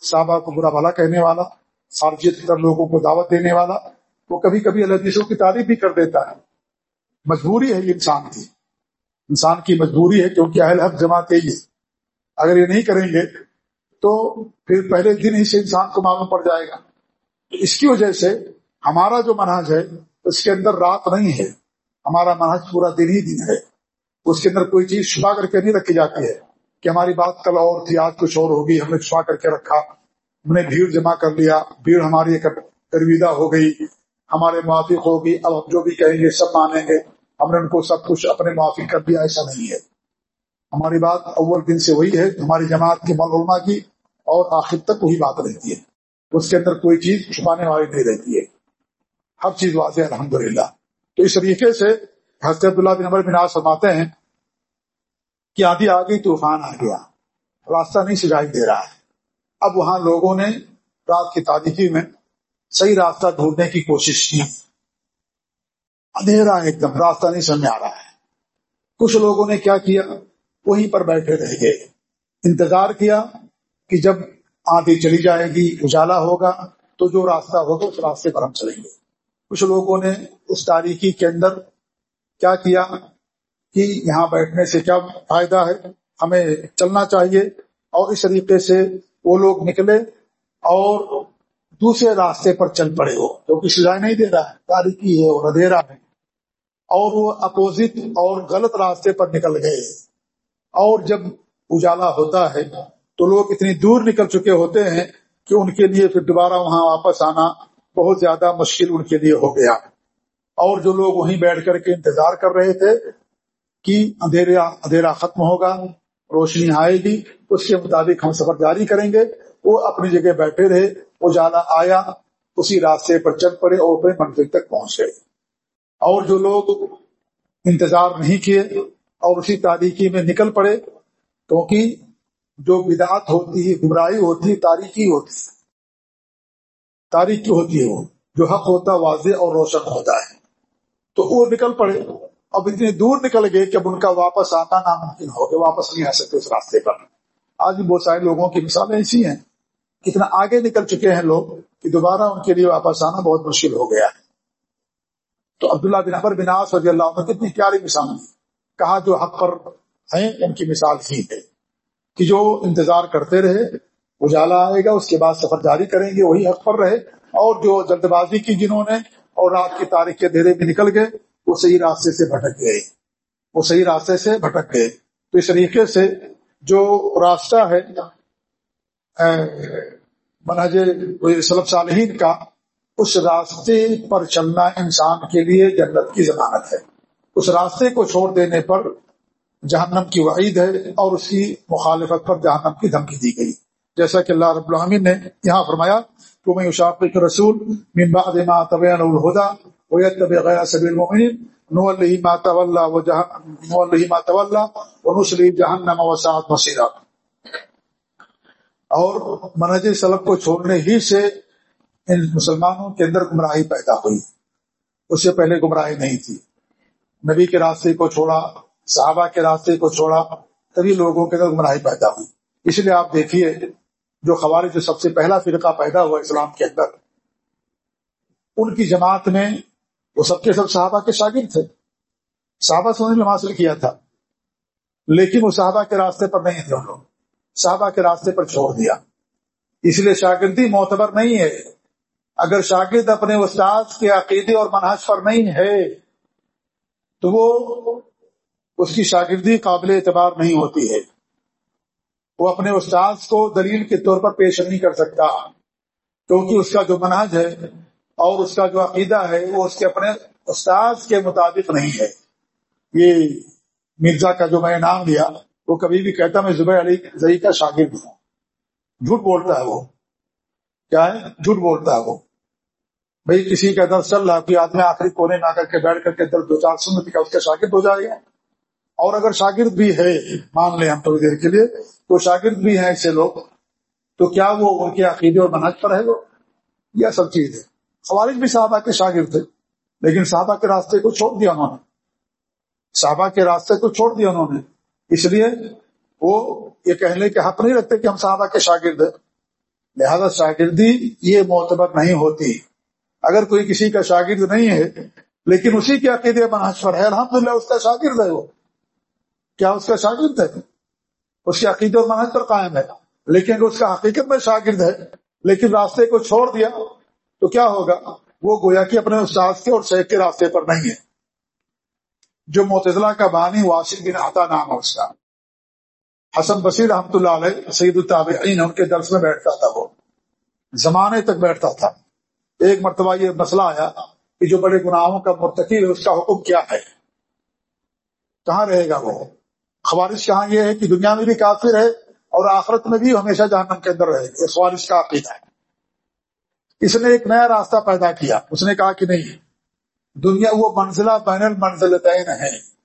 صحابہ کو برا بھلا کہنے والا خارجیت تر لوگوں کو دعوت دینے والا، وہ کبھی کبھی اللہ حدیثوں کی تعریف بھی کر دیتا ہے۔ مجبوری ہے یہ انسان کی۔ انسان کی مجبوری ہے کیونکہ اہل حق جماعت ہی اگر یہ نہیں کریں گے تو پھر پہلے دن ہی سے انسان کو معلوم پڑ جائے گا۔ اس کی وجہ سے ہمارا جو منہج ہے، اس کے اندر رات نہیں ہے۔ ہمارا منہج پورا دن ہی دن ہے۔ اس کے اندر کوئی چیز چھپا کر کے نہیں رکھی جاتی ہے۔ کہ ہماری بات کل اور تھی، آج کچھ اور ہوگی، ہم نے چھپا کر کے رکھا، ہم نے بھیڑ جمع کر لیا، بھیڑ ہماری گرویدہ ہو گئی، ہمارے موافق ہوگی، اب ہم جو بھی کہیں گے سب مانیں گے، ہم نے ان کو سب کچھ اپنے موافق کر دیا، ایسا نہیں ہے۔ ہماری بات اول دن سے وہی ہے، ہماری جماعت کے علماء کی، اور آخر تک وہی بات رہتی ہے۔ اس کے اندر کوئی چیز چھپانے والی نہیں رہتی ہے۔ ہر چیز واضح الحمد للہ تو اس طریقے سے حضرت عبداللہ بن عمر بن آج فرماتے ہیں کہ آدھی آ گئی طوفان آ گیا۔ راستہ نہیں سجائی دے رہا ہے۔ اب وہاں لوگوں نے رات کی تاریخی میں صحیح راستہ ڈھونڈنے کی کوشش کی۔ اندھیرا ایک دم، راستہ نہیں سمجھ آ رہا ہے۔ کچھ لوگوں نے کیا کیا؟ وہیں پر بیٹھے رہ گئے۔ انتظار کیا کہ جب آندھی چلی جائے گی، اجالا ہوگا، تو جو راستہ ہوگا، اس راستے پر ہم چلیں گے۔ کچھ لوگوں نے اس تاریخی کے اندر کیا کیا؟ کہ یہاں بیٹھنے سے کیا فائدہ ہے؟ ہمیں چلنا چاہیے اور اس طریقے سے وہ لوگ نکلے اور دوسرے راستے پر چل پڑے ہو کیونکہ سجائے نہیں دے رہا ہے تاریخی ہے اور اندھیرا ہے۔ اور وہ اپوزٹ اور غلط راستے پر نکل گئے۔ اور جب اجالا ہوتا ہے تو لوگ اتنی دور نکل چکے ہوتے ہیں کہ ان کے لیے پھر دوبارہ وہاں واپس آنا بہت زیادہ مشکل ان کے لیے ہو گیا۔ اور جو لوگ وہیں بیٹھ کر کے انتظار کر رہے تھے کہ اندھیرا اندھیرا ختم ہوگا، روشنی آئے گی، اس کے مطابق ہم سفر جاری کریں گے۔ وہ اپنی جگہ بیٹھے رہے، وہ جانا آیا، اسی راستے پر چل پڑے اور اپنے منزل تک پہنچ گئے۔ اور جو لوگ انتظار نہیں کیے اور اسی تاریخی میں نکل پڑے، کیونکہ جو بدعت ہوتی ہے گمراہی ہوتی ہے تاریخی ہوتی ہے تاریخی ہوتی ہے وہ۔ جو حق ہوتا، واضح اور روشن ہوتا ہے۔ تو وہ نکل پڑے۔ اب اتنے دور نکل گئے کہ اب ان کا واپس آنا ناممکن ہو گیا واپس نہیں آ سکتے اس راستے پر۔ آج بھی بہت سارے لوگوں کی مثالیں ایسی ہیں۔ کتنا آگے نکل چکے ہیں لوگ کہ دوبارہ ان کے لیے واپس آنا بہت مشکل ہو گیا۔ ہے تو عبداللہ بن ابر بن رضی اللہ عنہ کتنی پیاری مثال کہا جو حق پر ہیں، ان کی مثال ہی ہے۔ کہ جو انتظار کرتے رہے، اجالا آئے گا، اس کے بعد سفر جاری کریں گے، وہی حق پر رہے۔ اور جو جلد بازی کی جنہوں نے، اور رات کی تاریخ کے دھیرے میں نکل گئے۔ وہ صحیح راستے سے بھٹک گئے۔ وہ صحیح راستے سے بھٹک گئے۔ تو اس طریقے سے جو راستہ ہے منہج سلب صالحین کا، اس راستے پر چلنا انسان کے لیے جنت کی ضمانت ہے۔ اس راستے کو چھوڑ دینے پر جہنم کی وعید ہے اور اس کی مخالفت پر جہنم کی دھمکی دی گئی۔ جیسا کہ اللہ رب العالمین نے یہاں فرمایا کہ میں اشاقی رسول من بعد ما تبین الہدا ویتبع غیر سبیل المؤمنین نولی ما تولى تولا نولی ما تولا ونسلی جہنم وساعت مسیرہ اور منہج سلب کو چھوڑنے ہی سے ان مسلمانوں کے اندر گمراہی پیدا ہوئی۔ اس سے پہلے گمراہی نہیں تھی۔ نبی کے راستے کو چھوڑا، صحابہ کے راستے کو چھوڑا، تبھی لوگوں کے اندر گمراہی پیدا ہوئی۔ اس لیے آپ دیکھیے، جو خوارج جو سب سے پہلا فرقہ پیدا ہوا اسلام کے اندر، ان کی جماعت میں وہ سب کے سب صحابہ کے شاگرد تھے۔ صحابہ سے انہوں حاصل کیا تھا، لیکن وہ صحابہ کے راستے پر نہیں تھے۔ انہوں صحابہ کے راستے پر چھوڑ دیا۔ اس لیے شاگردی معتبر نہیں ہے۔ اگر شاگرد اپنے استاد کے عقیدے اور منحص پر نہیں ہے، تو وہ اس کی شاگردی قابل اعتبار نہیں ہوتی ہے۔ وہ اپنے استاد کو دلیل کے طور پر پیش نہیں کر سکتا، کیونکہ اس کا جو مناج ہے اور اس کا جو عقیدہ ہے، وہ اس کے اپنے استاد کے مطابق نہیں ہے۔ یہ مرزا کا جو میں نے نام لیا، وہ کبھی بھی کہتا میں زبیر علی زئی کا شاگرد ہوں۔ جھوٹ بولتا ہے وہ۔ کیا ہے؟ جھوٹ بولتا ہے وہ۔ بھائی کسی کا درد چل رہا کوئی آدمی آخری کونے میں آ کر کے بیٹھ کر کے درد دو چار سن کا اس کا شاگرد ہو جائے گا اور اگر شاگرد بھی ہے، مان لیں ہم تھوڑی دیر کے لیے، تو شاگرد بھی ہیں ایسے لوگ، تو کیا وہ ان کے عقیدے اور منہج پر ہے وہ؟ یہ سب چیز ہے۔ خوارج بھی صحابہ کے شاگرد تھے، لیکن صحابہ کے راستے کو چھوڑ دیا انہوں نے۔ صحابہ کے راستے کو چھوڑ دیا انہوں نے۔ اس لیے وہ یہ کہنے کے حق نہیں رکھتے کہ ہم صحابہ کے شاگرد ہیں۔ لہذا شاگردی یہ معتبر نہیں ہوتی۔ اگر کوئی کسی کا شاگرد نہیں ہے، لیکن اسی کے عقیدے منحص پر ہے الحمد للہ اس کا شاگرد ہے وہ۔ کیا اس کا شاگرد ہے؟ اس کے عقیدے اور منحص پر قائم ہے۔ لیکن اگر اس کا حقیقت میں شاگرد ہے، لیکن راستے کو چھوڑ دیا۔ تو کیا ہوگا؟ وہ گویا کہ اپنے استاد کے اور شیخ کے راستے پر نہیں ہے۔ جو متضلاع کا بانی واسف بن عطا نام ہے اس کا۔ حسن بصیر رحمۃ اللہ علیہ سعید الطابعین ان کے درس میں بیٹھتا تھا وہ۔ زمانے تک بیٹھتا تھا۔ ایک مرتبہ یہ مسئلہ آیا کہ جو بڑے گناہوں کا مرتکب ہے، اس کا حکم کیا ہے؟ کہاں رہے گا وہ؟ خوارش کہاں یہ ہے کہ دنیا میں بھی کافر ہے اور آخرت میں بھی ہمیشہ جہنم کے اندر رہے گا۔ یہ خوارش کا عقیدہ ہے۔ اس نے ایک نیا راستہ پیدا کیا۔ اس نے کہا کہ نہیں، دنیا وہ منزلہ، بین المنزل ہے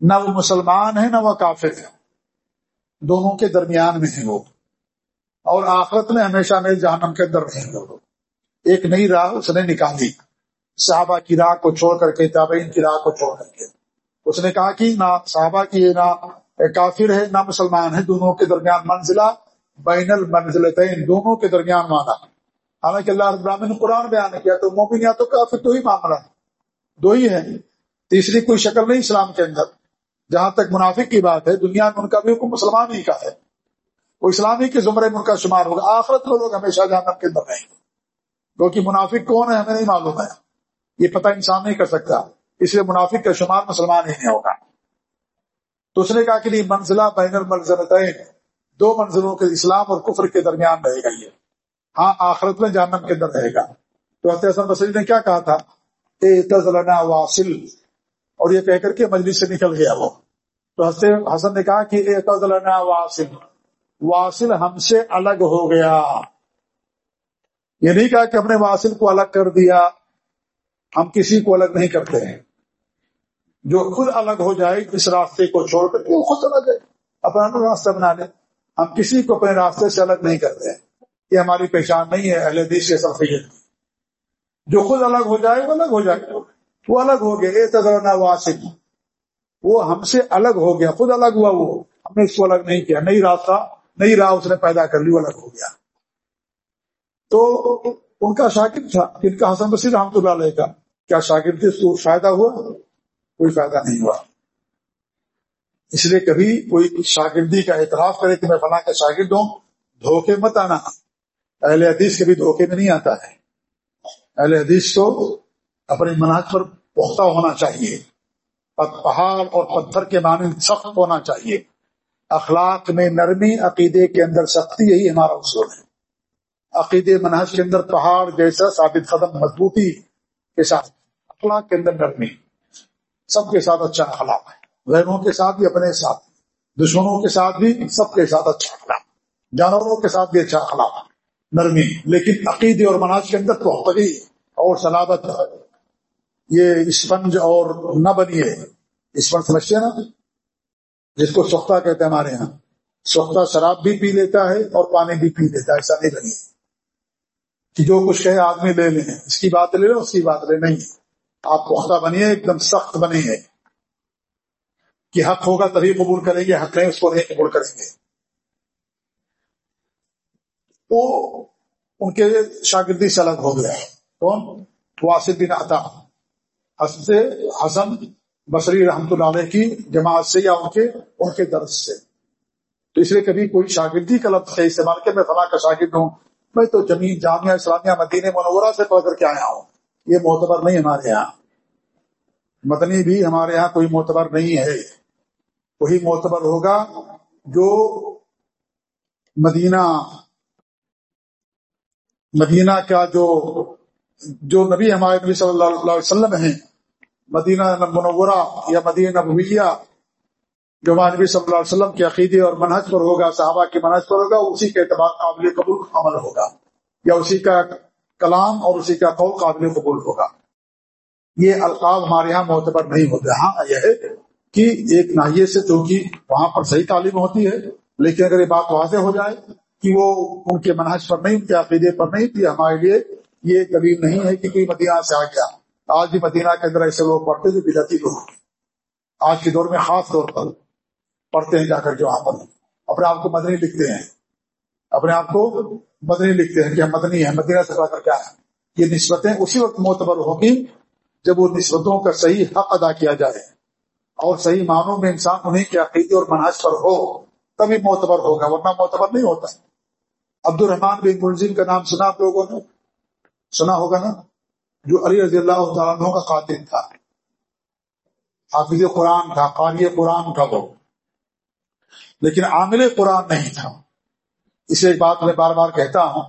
نہ وہ مسلمان ہے نہ وہ کافر ہے دونوں کے درمیان میں ہے وہ۔ اور آخرت میں ہمیشہ میں جہنم کے اندر رہیں گے ایک نئی راہ اس نے نکالی۔ صحابہ کی راہ کو چھوڑ کر کے، تابعین کی راہ کو چھوڑ کر کے۔ اس نے کہا کہ نہ صحابہ کی، نہ کافر ہے نہ مسلمان ہے دونوں کے درمیان منزلہ، بین المنزل دونوں کے درمیان مانا حالانکہ اللہ رب نے قرآن بیان کیا تو مومن یا تو کافر تو ہی معاملہ ہے۔ دو ہی ہے تیسری کوئی شکل نہیں اسلام کے اندر۔ جہاں تک منافق کی بات ہے، دنیا میں ان کا بھی حکم مسلمان ہی کا ہے۔ وہ اسلامی کے زمرے میں ان کا شمار ہوگا۔ آخرت میں لوگ ہمیشہ جہنم کے اندر رہیں گے۔ کیونکہ منافق کون ہے، ہمیں نہیں معلوم ہے۔ یہ پتہ انسان نہیں کر سکتا۔ اس لیے منافق کا شمار مسلمان ہی نہیں ہوگا۔ تو اس نے کہا کہ نہیں، منزلہ بین المنزلتین دو منزلوں کے اسلام اور کفر کے درمیان رہے گا یہ ہاں آخرت میں جہنم کے اندر رہے گا۔ تو حسن بصری نے کیا کہا تھا؟ اے واصل۔ اور یہ کہہ کر کے مجلس سے نکل گیا وہ۔ تو حسن نے کہا کہ اے واصل۔ واصل ہم سے الگ ہو گیا۔ یہ نہیں کہا کہ ہم نے واصل کو الگ کر دیا۔ ہم کسی کو الگ نہیں کرتے ہیں۔ جو خود الگ ہو جائے، اس راستے کو چھوڑ کر کے وہ خود الگ ہے۔ اپنا راستہ بنا لے ہم کسی کو اپنے راستے سے الگ نہیں کرتے۔ ہیں یہ ہماری پہچان نہیں ہے، اہل حدیث کے سفید کی جو خود الگ ہو جائے، وہ الگ ہو جائے۔ وہ الگ ہو گیا اے واسف وہ ہم سے الگ ہو گیا، خود الگ ہوا وہ۔ ہم نے اس کو الگ نہیں کیا، نئی راستہ، نئی راہ اس نے پیدا کر لی، وہ الگ ہو گیا۔ تو ان کا شاکر تھا ان کا حسن بصیر رحمۃ اللہ علیہ کا۔ کیا شاکر تھے؟ اس کو فائدہ ہوا، کوئی فائدہ نہیں ہوا۔ اس لیے کبھی کوئی شاگردی کا اعتراف کرے کہ میں فلاں کا شاگرد ہوں، دھوکے مت آنا۔ اہل حدیث کبھی دھوکے میں نہیں آتا ہے۔ اہل حدیث کو اپنے مناج پر پختہ ہونا چاہیے۔ پہاڑ اور پتھر کے معنی سخت ہونا چاہیے۔ اخلاق میں نرمی عقیدے کے اندر سختی یہی ہمارا اصول ہے۔ عقیدے منحص کے اندر پہاڑ جیسا ثابت قدم مضبوطی کے ساتھ، اخلاق کے اندر نرمی۔ سب کے ساتھ اچھا اخلاق ہے۔ غیروں کے ساتھ بھی اپنے ساتھ، دشمنوں کے ساتھ بھی سب کے ساتھ اچھا اخلاق۔ جانوروں کے ساتھ بھی اچھا اخلاق۔ نرمی، لیکن عقیدے اور مناج کے اندر تو اور سلابت یہ اسپنج اور نہ بنیے۔ اسپنج سمجھتے نا؟ جس کو سوختہ کہتے ہیں ہمارے یہاں۔ سوختہ شراب بھی پی لیتا ہے اور پانی بھی پی لیتا ہے، ایسا نہیں بنیے۔ کہ جو کچھ کہے آدمی لے لیں۔ اس کی بات لے لیں، اس کی بات لے نہیں۔ آپ پختہ بنیے، ایک دم سخت بنے ہیں کہ حق ہوگا تبھی قبول کریں گے، حق نہیں، اس کو نہیں قبول کریں گے۔ وہ ان کے شاگردی سے الگ ہو گیا۔ کون؟ واسد بن عطا۔ حسن حسن بصری رحمت اللہ علیہ کی جماعت سے یا ان کے ان کے درد سے۔ تو اس لیے کبھی کوئی شاگردی کا لفظ استعمال کے میں فلاں کا شاگرد ہوں۔ میں تو جمین جامعہ اسلامیہ مدین منورہ سے پڑھ کر کے آیا ہوں۔ یہ معتبر نہیں ہمارے یہاں۔ مدنی بھی ہمارے یہاں کوئی معتبر نہیں ہے۔ وہی معتبر ہوگا جو مدینہ مدینہ کا جو جو نبی ہمارے نبی صلی اللہ علیہ وسلم ہیں، مدینہ منورہ یا مدینہ نبویہ، جو ہمارے نبی صلی اللہ علیہ وسلم کے عقیدے اور منحج پر ہوگا، صحابہ کے منحج پر ہوگا، اسی کے اعتبار قابل قبول عمل ہوگا، یا اسی کا کلام اور اسی کا قول قابل قبول ہوگا۔ یہ القاب ہمارے یہاں معتبر نہیں ہوتے۔ ہاں یہ ہے کہ ایک ناحیے سے چونکہ وہاں پر صحیح تعلیم ہوتی ہے، لیکن اگر یہ بات واضح ہو جائے کہ وہ ان کے منحص پر نہیں، ان کے عقیدے پر نہیں تھی، ہمارے لیے یہ دلیل نہیں ہے کہ کوئی مدینہ سے آ گیا۔ آج بھی مدینہ کے اندر ایسے لوگ پڑھتے تھے بلتی لوگ آج کے دور میں خاص طور پر پڑھتے ہیں جا کر کے وہاں پر۔ اپنے آپ کو مدنی لکھتے ہیں۔ اپنے آپ کو مدنی لکھتے ہیں کہ ہم مدنی ہیں مدینہ سے کر کیا ہے یہ نسبتیں اسی وقت معتبر ہوگی جب وہ نسبتوں کا صحیح حق ادا کیا جائے۔ اور صحیح معنوں میں انسان انہیں کے عقیدے اور مناج پر ہو، تبھی معتبر ہوگا، ورنہ معتبر نہیں ہوتا۔ عبد الرحمان بن ملزم کا نام سنا آپ لوگوں نے؟ سنا ہوگا نا؟ جو علی رضی اللہ تعالیٰ کا قاتل تھا۔ حافظ قرآن تھا، قاری قرآن تھا وہ۔ لیکن عامل قرآن نہیں تھا۔ اسے ایک بات میں بار بار کہتا ہوں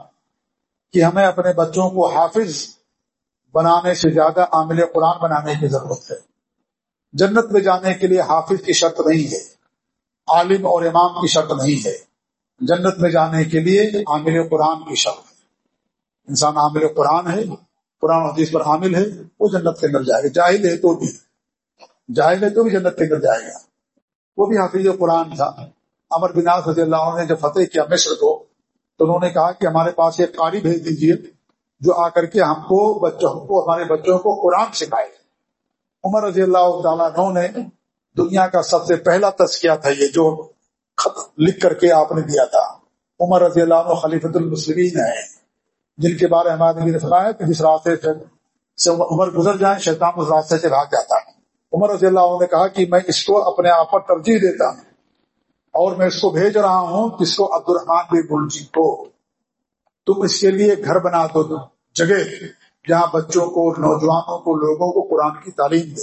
کہ ہمیں اپنے بچوں کو حافظ بنانے سے زیادہ عامل قرآن بنانے کی ضرورت ہے۔ جنت میں جانے کے لیے حافظ کی شرط نہیں ہے۔ عالم اور امام کی شرط نہیں ہے۔ جنت میں جانے کے لیے عامل قرآن کی شرط ہے۔ انسان عامل قرآن ہے، قرآن حدیث پر عامل ہے، وہ جنت کے اندر جائے گا۔ جاہل ہے تو بھی۔ جاہل ہے تو بھی جنت کے اندر جائے گا۔ وہ بھی حافظ قرآن تھا۔ امر بناس رضی اللہ عنہ نے جب فتح کیا مصر کو، تو انہوں نے کہا کہ ہمارے پاس ایک قاری بھیج دیجیے جو آ کر کے ہم کو بچوں کو، ہمارے بچوں کو قرآن سکھائے۔ عمر رضی اللہ تعالیٰ نے دنیا کا سب سے پہلا تذکیہ تھا یہ، جو خط لکھ کر کے آپ نے دیا تھا۔ عمر رضی اللہ عنہ خلیفۃ المسلمین ہیں۔ جن کے بارے ہمارے نبی نے فرمایا کہ جس راستے سے عمر گزر جائیں شیطان اس راستے سے بھاگ جاتا ہے۔ عمر رضی اللہ عنہ نے کہا کہ میں اس کو اپنے آپ پر ترجیح دیتا ہوں اور میں اس کو بھیج رہا ہوں کس کو عبد الرحمان بن بلجی کو۔ تم اس کے لیے گھر بنا دو، جگہ جہاں بچوں کو، نوجوانوں کو، لوگوں کو قرآن کی تعلیم دے۔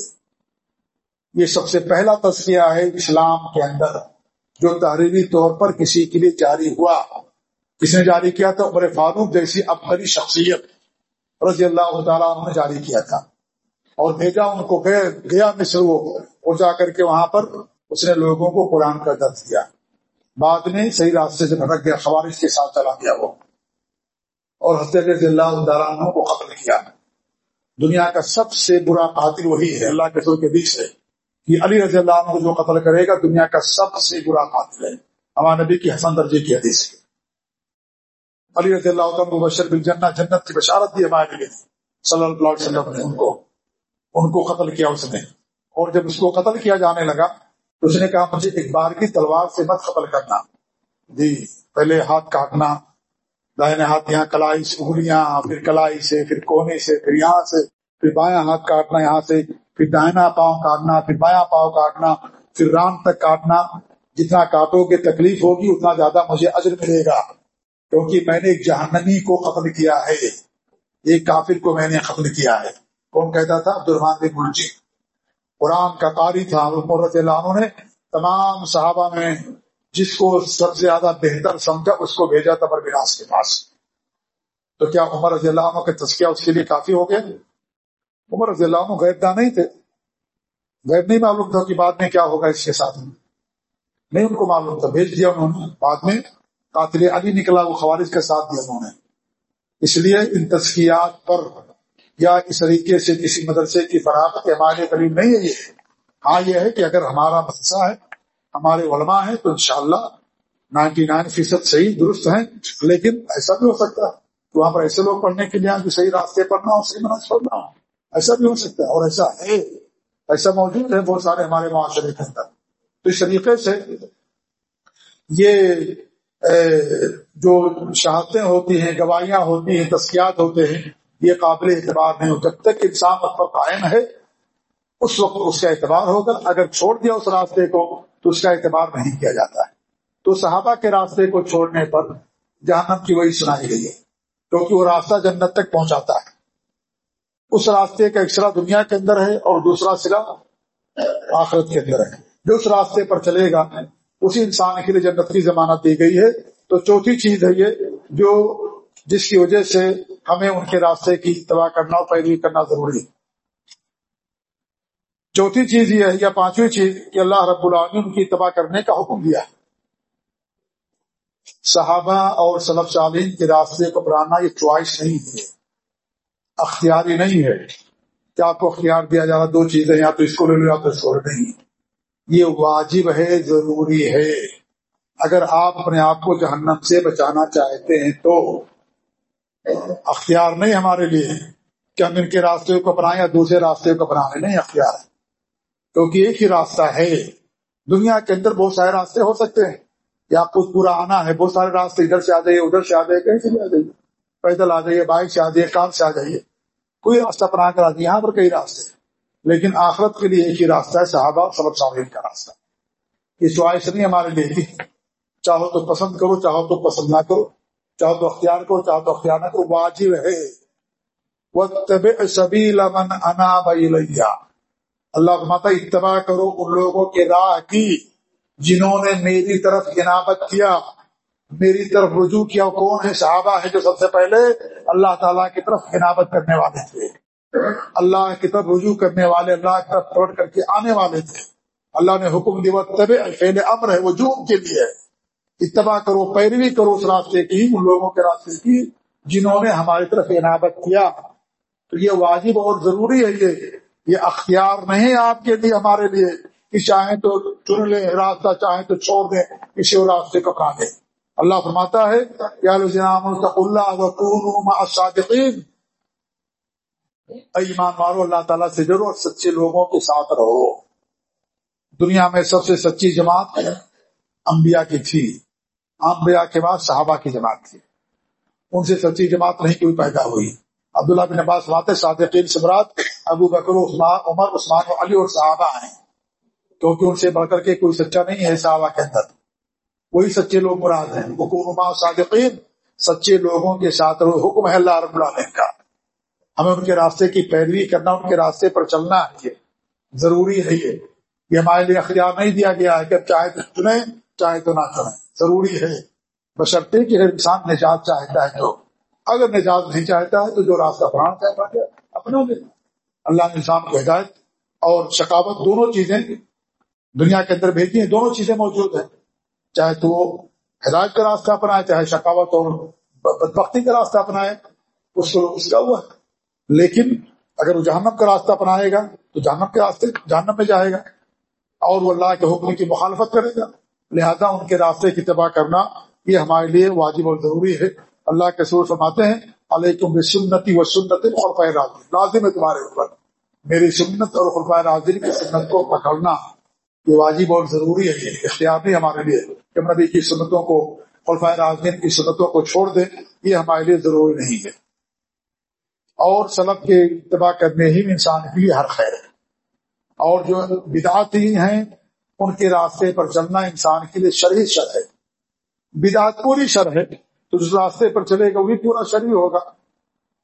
یہ سب سے پہلا تذکیہ ہے اسلام کے اندر۔ جو تحریری طور پر کسی کے لیے جاری ہوا۔ کس نے جاری کیا تھا؟ عمر فاروق جیسی ابری شخصیت رضی اللہ تعالیٰ نے جاری کیا تھا۔ اور بھیجا ان کو گیا مصر وہ، اور جا کر کے وہاں پر اس نے لوگوں کو قرآن کا درد دیا۔ بعد میں صحیح راستے سے بھٹک گیا خوارش کے ساتھ چلا گیا وہ۔ اور حضرت رضی اللہ تعالیٰ کو قتل کیا۔ دنیا کا سب سے برا قاتل وہی ہے، اللہ کے سر کے بیچ سے۔ کہ علی رضی اللہ عنہ کو جو قتل کرے گا، دنیا کا سب سے برا قاتل ہے۔ ہمارے نبی کی حسن درجے کی حدیث ہے۔ علی رضی اللہ عنہ بشر بن جنت جنت کی بشارت دی ہمارے نبی صلی اللہ علیہ وسلم نے ان کو ان کو قتل کیا اس نے۔ اور جب اس کو قتل کیا جانے لگا، تو اس نے کہا، مجھے ایک بار کی تلوار سے مت قتل کرنا۔ جی پہلے ہاتھ کاٹنا دائنے ہاتھ یہاں کلائی سے، انگلیاں، پھر کلائی سے، پھر کونے سے، پھر یہاں سے، پھر بایاں ہاتھ کاٹنا یہاں سے۔ پھر دائنا پاؤں کاٹنا، پھر بایاں پاؤں کاٹنا، پھر ران تک کاٹنا، جتنا کاٹو گے تکلیف ہوگی، اتنا زیادہ مجھے اجر ملے گا۔ کیونکہ میں نے ایک جہنمی کو قتل کیا ہے۔ ایک کافر کو میں نے قتل کیا ہے۔ کون کہتا تھا؟ عبد الرحمان بن ملجی قرآن کا قاری تھا رضی اللہ عنہ نے تمام صحابہ میں جس کو سب سے زیادہ بہتر سمجھا، اس کو بھیجا تھا بربراس کے پاس۔ تو کیا عمر رضی اللہ عنہ کے تذکیہ اس کے لیے کافی ہو گیا؟ عمر رضی اللہ عنہ غیر نہیں تھے۔ غیر نہیں معلوم تھا کہ بعد میں کیا ہوگا اس کے ساتھ میں۔ نہیں ان کو معلوم تھا، بھیج دیا انہوں نے۔ بعد میں قاتل علی نکلا، وہ خوارج کا ساتھ دیا انہوں نے۔ اس لیے ان تذکیات پر یا اس طریقے سے کسی مدرسے کی فراغت ہمارے قریب نہیں ہے یہ۔ ہاں یہ ہے کہ اگر ہمارا مدرسہ ہے، ہمارے علماء ہیں، تو انشاءاللہ شاء نائنٹی نائن فیصد صحیح درست ہیں۔ لیکن ایسا بھی ہو سکتا ہے۔ کہ وہاں پر ایسے لوگ پڑھنے کے لیے جو صحیح راستے پڑھنا ہو صحیح مناظر پڑھنا ہو ایسا بھی ہو سکتا ہے اور ایسا ہے، ایسا موجود ہے، بہت سارے ہمارے معاشرے کے اندر تو اس طریقے سے یہ جو شہادتیں ہوتی ہیں، گواہیاں ہوتی ہیں تسکیات ہوتے ہیں، یہ قابل اعتبار نہیں ہو۔ جب تک انسان مطلب قائم ہے، اس وقت اس کا اعتبار ہوگا۔ اگر چھوڑ دیا اس راستے کو، تو اس کا اعتبار نہیں کیا جاتا ہے۔ تو صحابہ کے راستے کو چھوڑنے پر جہنم کی وہی سنائی گئی ہے، کیونکہ وہ راستہ جنت تک پہنچاتا ہے۔ اس راستے کا ایک سرا دنیا کے اندر ہے اور دوسرا سرا آخرت کے اندر ہے۔ جو اس راستے پر چلے گا، اسی انسان کے لیے جنت کی ضمانت دی گئی ہے۔ تو چوتھی چیز ہے یہ، جو جس کی وجہ سے ہمیں ان کے راستے کی اتباع کرنا اور پیروی کرنا ضروری ہے۔ چوتھی چیز یہ ہے یا پانچویں چیز کہ اللہ رب العالمین ان کی اتباع کرنے کا حکم دیا ہے۔ صحابہ اور صنف صالین کے راستے کو اپنانا یہ چوائس نہیں ہے۔ اختیاری نہیں ہے کیا آپ کو اختیار دیا جا رہا دو چیزیں، یا تو اس کو لے لو یا تو اس کو نہیں۔ یہ واجب ہے، ضروری ہے۔ اگر آپ اپنے آپ کو جہنم سے بچانا چاہتے ہیں تو اختیار نہیں ہمارے لیے کہ ہم ان کے راستے کو اپنائیں یا دوسرے راستے کو اپنا لیں نہیں اختیار ہے۔ کیونکہ ایک ہی راستہ ہے۔ دنیا کے اندر بہت سارے راستے ہو سکتے ہیں۔ یا آپ کو پورا آنا ہے، بہت سارے راستے ادھر سے آ جائیے ادھر سے آ جائیے کہیں سے بھی آ جائیے پیدل آ جائیے بائک سے آ جائیے کار سے آ جائیے کوئی راستہ بنا کر آ یہاں پر کئی راستے ہیں۔ لیکن آخرت کے لیے ایک ہی راستہ ہے، صحابہ سبق صابین کا راستہ۔ یہ چوائس نہیں ہمارے لیے چاہو تو پسند کرو، چاہو تو پسند نہ کرو۔ چاہو تو اختیار کرو، چاہو تو اختیار نہ کرو، واجب ہے۔ اللہ ماتا اتباع کرو ان لوگوں کے راہ کی جنہوں نے میری طرف عنابت کیا۔ میری طرف رجوع کیا کون ہے صحابہ ہے جو سب سے پہلے اللہ تعالیٰ کی طرف عنابت کرنے والے تھے؟ اللہ کی طرف رجوع کرنے والے، اللہ کی طرف توڑ کر کے آنے والے تھے۔ اللہ نے حکم دیا طب فیل امر ہے وہ جوم کے لیے۔ اتباع کرو، پیروی کرو اس راستے کی، ان لوگوں کے راستے کی جنہوں نے ہماری طرف عنابت کیا۔ تو یہ واجب اور ضروری ہے یہ یہ اختیار نہیں آپ کے لیے، ہمارے لیے۔ کہ چاہیں تو چن لیں، راستہ چاہیں تو چھوڑ دیں، کسی اور راستے کو کھا دیں۔ اللہ فرماتا ہے ایمان مارو اللہ تعالیٰ سے ضرور سچے لوگوں کے ساتھ رہو۔ دنیا میں سب سے سچی جماعت انبیاء کی تھی۔ انبیاء کے بعد صحابہ کی جماعت تھی۔ ان سے سچی جماعت نہیں کوئی پیدا ہوئی۔ عبداللہ بن عباس بات صادقین سمرات ابو بکر، عثمان، عمر، عثمان علی اور صحابہ ہیں۔ کیونکہ ان سے بڑھ کر کے کوئی سچا نہیں ہے صحابہ کے اندر۔ وہی سچے لوگ مراد ہیں۔ حکومت صادقین سچے لوگوں کے ساتھ حکم ہے اللہ رب العالمین کا۔ ہمیں ان کے راستے کی پیروی کرنا، ان کے راستے پر چلنا ہے یہ ضروری ہے یہ۔ یہ ہمارے لیے اختیار نہیں دیا گیا ہے کہ چاہے تو چنیں چاہے تو نہ چنیں ضروری ہے بشرطے کہ انسان نجات چاہتا ہے تو۔ اگر نجات نہیں چاہتا ہے تو جو راستہ پڑھانا چاہتا ہے اپنا دے اللہ نے انسان کو ہدایت اور شکاوت دونوں چیزیں دنیا کے اندر بھیجی ہیں۔ دونوں چیزیں موجود ہیں۔ چاہے تو وہ ہدایت کا راستہ اپنائے، چاہے شکاوت اور بدبختی کا راستہ اپنائے، اس کو اس کا ہوا۔ لیکن اگر وہ جہنم کا راستہ اپنائے گا، تو جہنم کے راستے جہنم میں جائے گا۔ اور وہ اللہ کے حکم کی مخالفت کرے گا۔ لہذا ان کے راستے کی تباہ کرنا یہ ہمارے لیے واجب اور ضروری ہے۔ اللہ کے سور فرماتے ہیں، علیکم سنتی و سنت خلفۂ راضی۔ لازم ہے تمہارے اوپر۔ میری سنت اور خلفۂ راضی کی سنت کو پکڑنا۔ یہ واجب اور ضروری ہے، یہ اختیار نہیں ہمارے لیے کہ نبی کی سنتوں کو خلفۂ راضین کی سنتوں کو چھوڑ دیں، یہ ہمارے لیے ضروری نہیں ہے۔ اور سلب کے اتباع کرنے ہی انسان کے لیے ہر خیر ہے۔ اور جو بدعتی ہیں، ان کے راستے پر چلنا انسان کے لیے شرح شر ہے۔ بدعت پوری شر ہے، تو جس راستے پر چلے گا وہ بھی پورا شرح ہوگا۔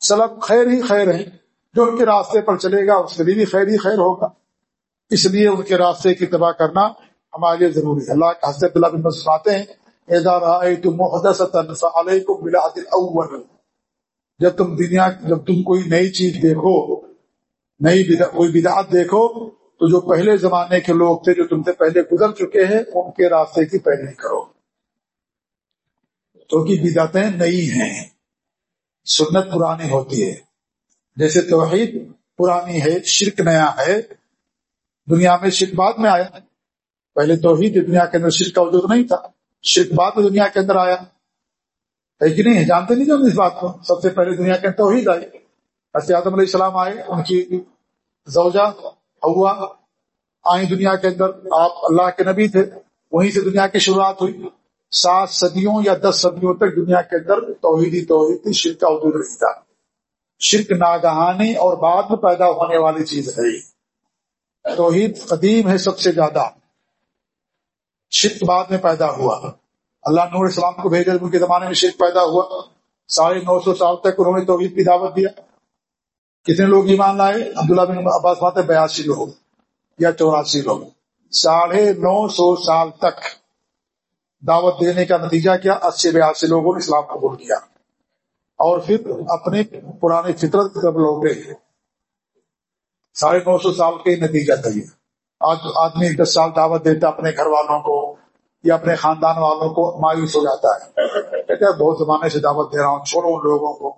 سلب خیر ہی خیر ہے جو ان کے راستے پر چلے گا، اس کے لیے بھی خیر ہی خیر ہوگا۔ اس لیے ان کے راستے کی تباہ کرنا ہمارے لیے ضروری ہے۔ اللہ کے حضرت اللہ سناتے ہیں جب تم دنیا، جب تم کوئی نئی چیز دیکھو، نئی کوئی بدعت دیکھو، تو جو پہلے زمانے کے لوگ تھے، جو تم سے پہلے گزر چکے ہیں، ان کے راستے کی پیروی کرو۔ تو کی بدعتیں نئی ہیں۔ سنت پرانی ہوتی ہے۔ جیسے توحید پرانی ہے، شرک نیا ہے دنیا میں شرک بعد میں آیا۔ پہلے توحید دنیا کے اندر شرک کا وجود نہیں تھا، شرک بعد میں دنیا کے اندر آیا۔ ہے کہ نہیں؟ جانتے نہیں جو اس بات کو؟ سب سے پہلے دنیا کے اندر توحید آئی۔ ایسے آدم علیہ السلام آئے، ان کی زوجہ ہوا۔ آئی دنیا کے اندر، آپ اللہ کے نبی تھے، وہیں سے دنیا کی شروعات ہوئی۔ سات صدیوں یا دس صدیوں تک دنیا کے اندر توحیدی توحید، شرک کا حدود نہیں تھا۔ شرک ناگہانی اور بعد میں پیدا ہونے والی چیز ہے۔ توحید قدیم ہے سب سے زیادہ۔ شرک بعد میں پیدا ہوا۔ اللہ نور اسلام کو بھیجے ان کے زمانے میں شرک پیدا ہوا۔ ساڑھے نو سو سال تک انہوں نے توحید کی دعوت دیا۔ کتنے لوگ ایمان لائے؟ عبداللہ بن عباس بات ہے بیاسی لوگ یا چوراسی لوگ۔ ساڑھے نو سو سال تک دعوت دینے کا نتیجہ کیا؟ اسی بیاسی لوگوں نے اسلام قبول کیا۔ اور پھر اپنے پرانے فطرت لوگ گئے۔ ساڑھے نو سو سال کے نتیجہ تھا یہ۔ آج آدمی دس سال دعوت دیتا اپنے گھر والوں کو یا اپنے خاندان والوں کو مایوس ہو جاتا ہے۔ بہت زمانے سے دعوت دے رہا ہوں، چھوڑو ان لوگوں کو۔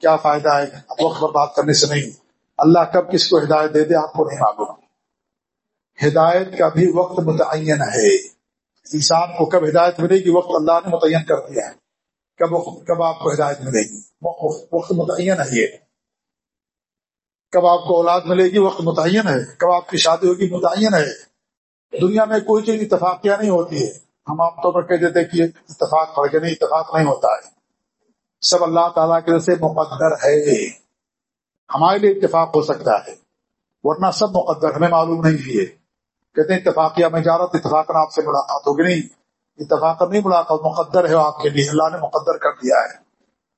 کیا فائدہ ہے؟ وقت پر بات کرنے سے نہیں۔ اللہ کب کس کو ہدایت دے دے، آپ کو نہیں معلوم۔ ہدایت کا بھی وقت متعین ہے۔ انسان کو کب ہدایت ملے گی؟ وقت اللہ نے متعین کر دیا ہے۔ کب کب آپ کو ہدایت ملے گی؟ وقت متعین ہے یہ۔ کب آپ کو اولاد ملے گی وقت متعین ہے، کب آپ کی شادی ہوگی متعین ہے۔ دنیا میں کوئی چیز اتفاقیہ نہیں ہوتی ہے۔ ہم عام طور پر کہہ دیتے کہ اتفاق پڑھ کے نہیں اتفاق نہیں ہوتا ہے۔ سب اللہ تعالیٰ کے سے مقدر ہے۔ ہمارے لیے اتفاق ہو سکتا ہے، ورنہ سب مقدر ہمیں معلوم نہیں ہے۔ کہتے ہیں اتفاقیہ میں جا رہا تو اتفاق آپ سے ملاقات ہوگی نہیں۔ اتفاق نہیں ملاقات مقدر ہے، آپ کے لیے اللہ نے مقدر کر دیا ہے۔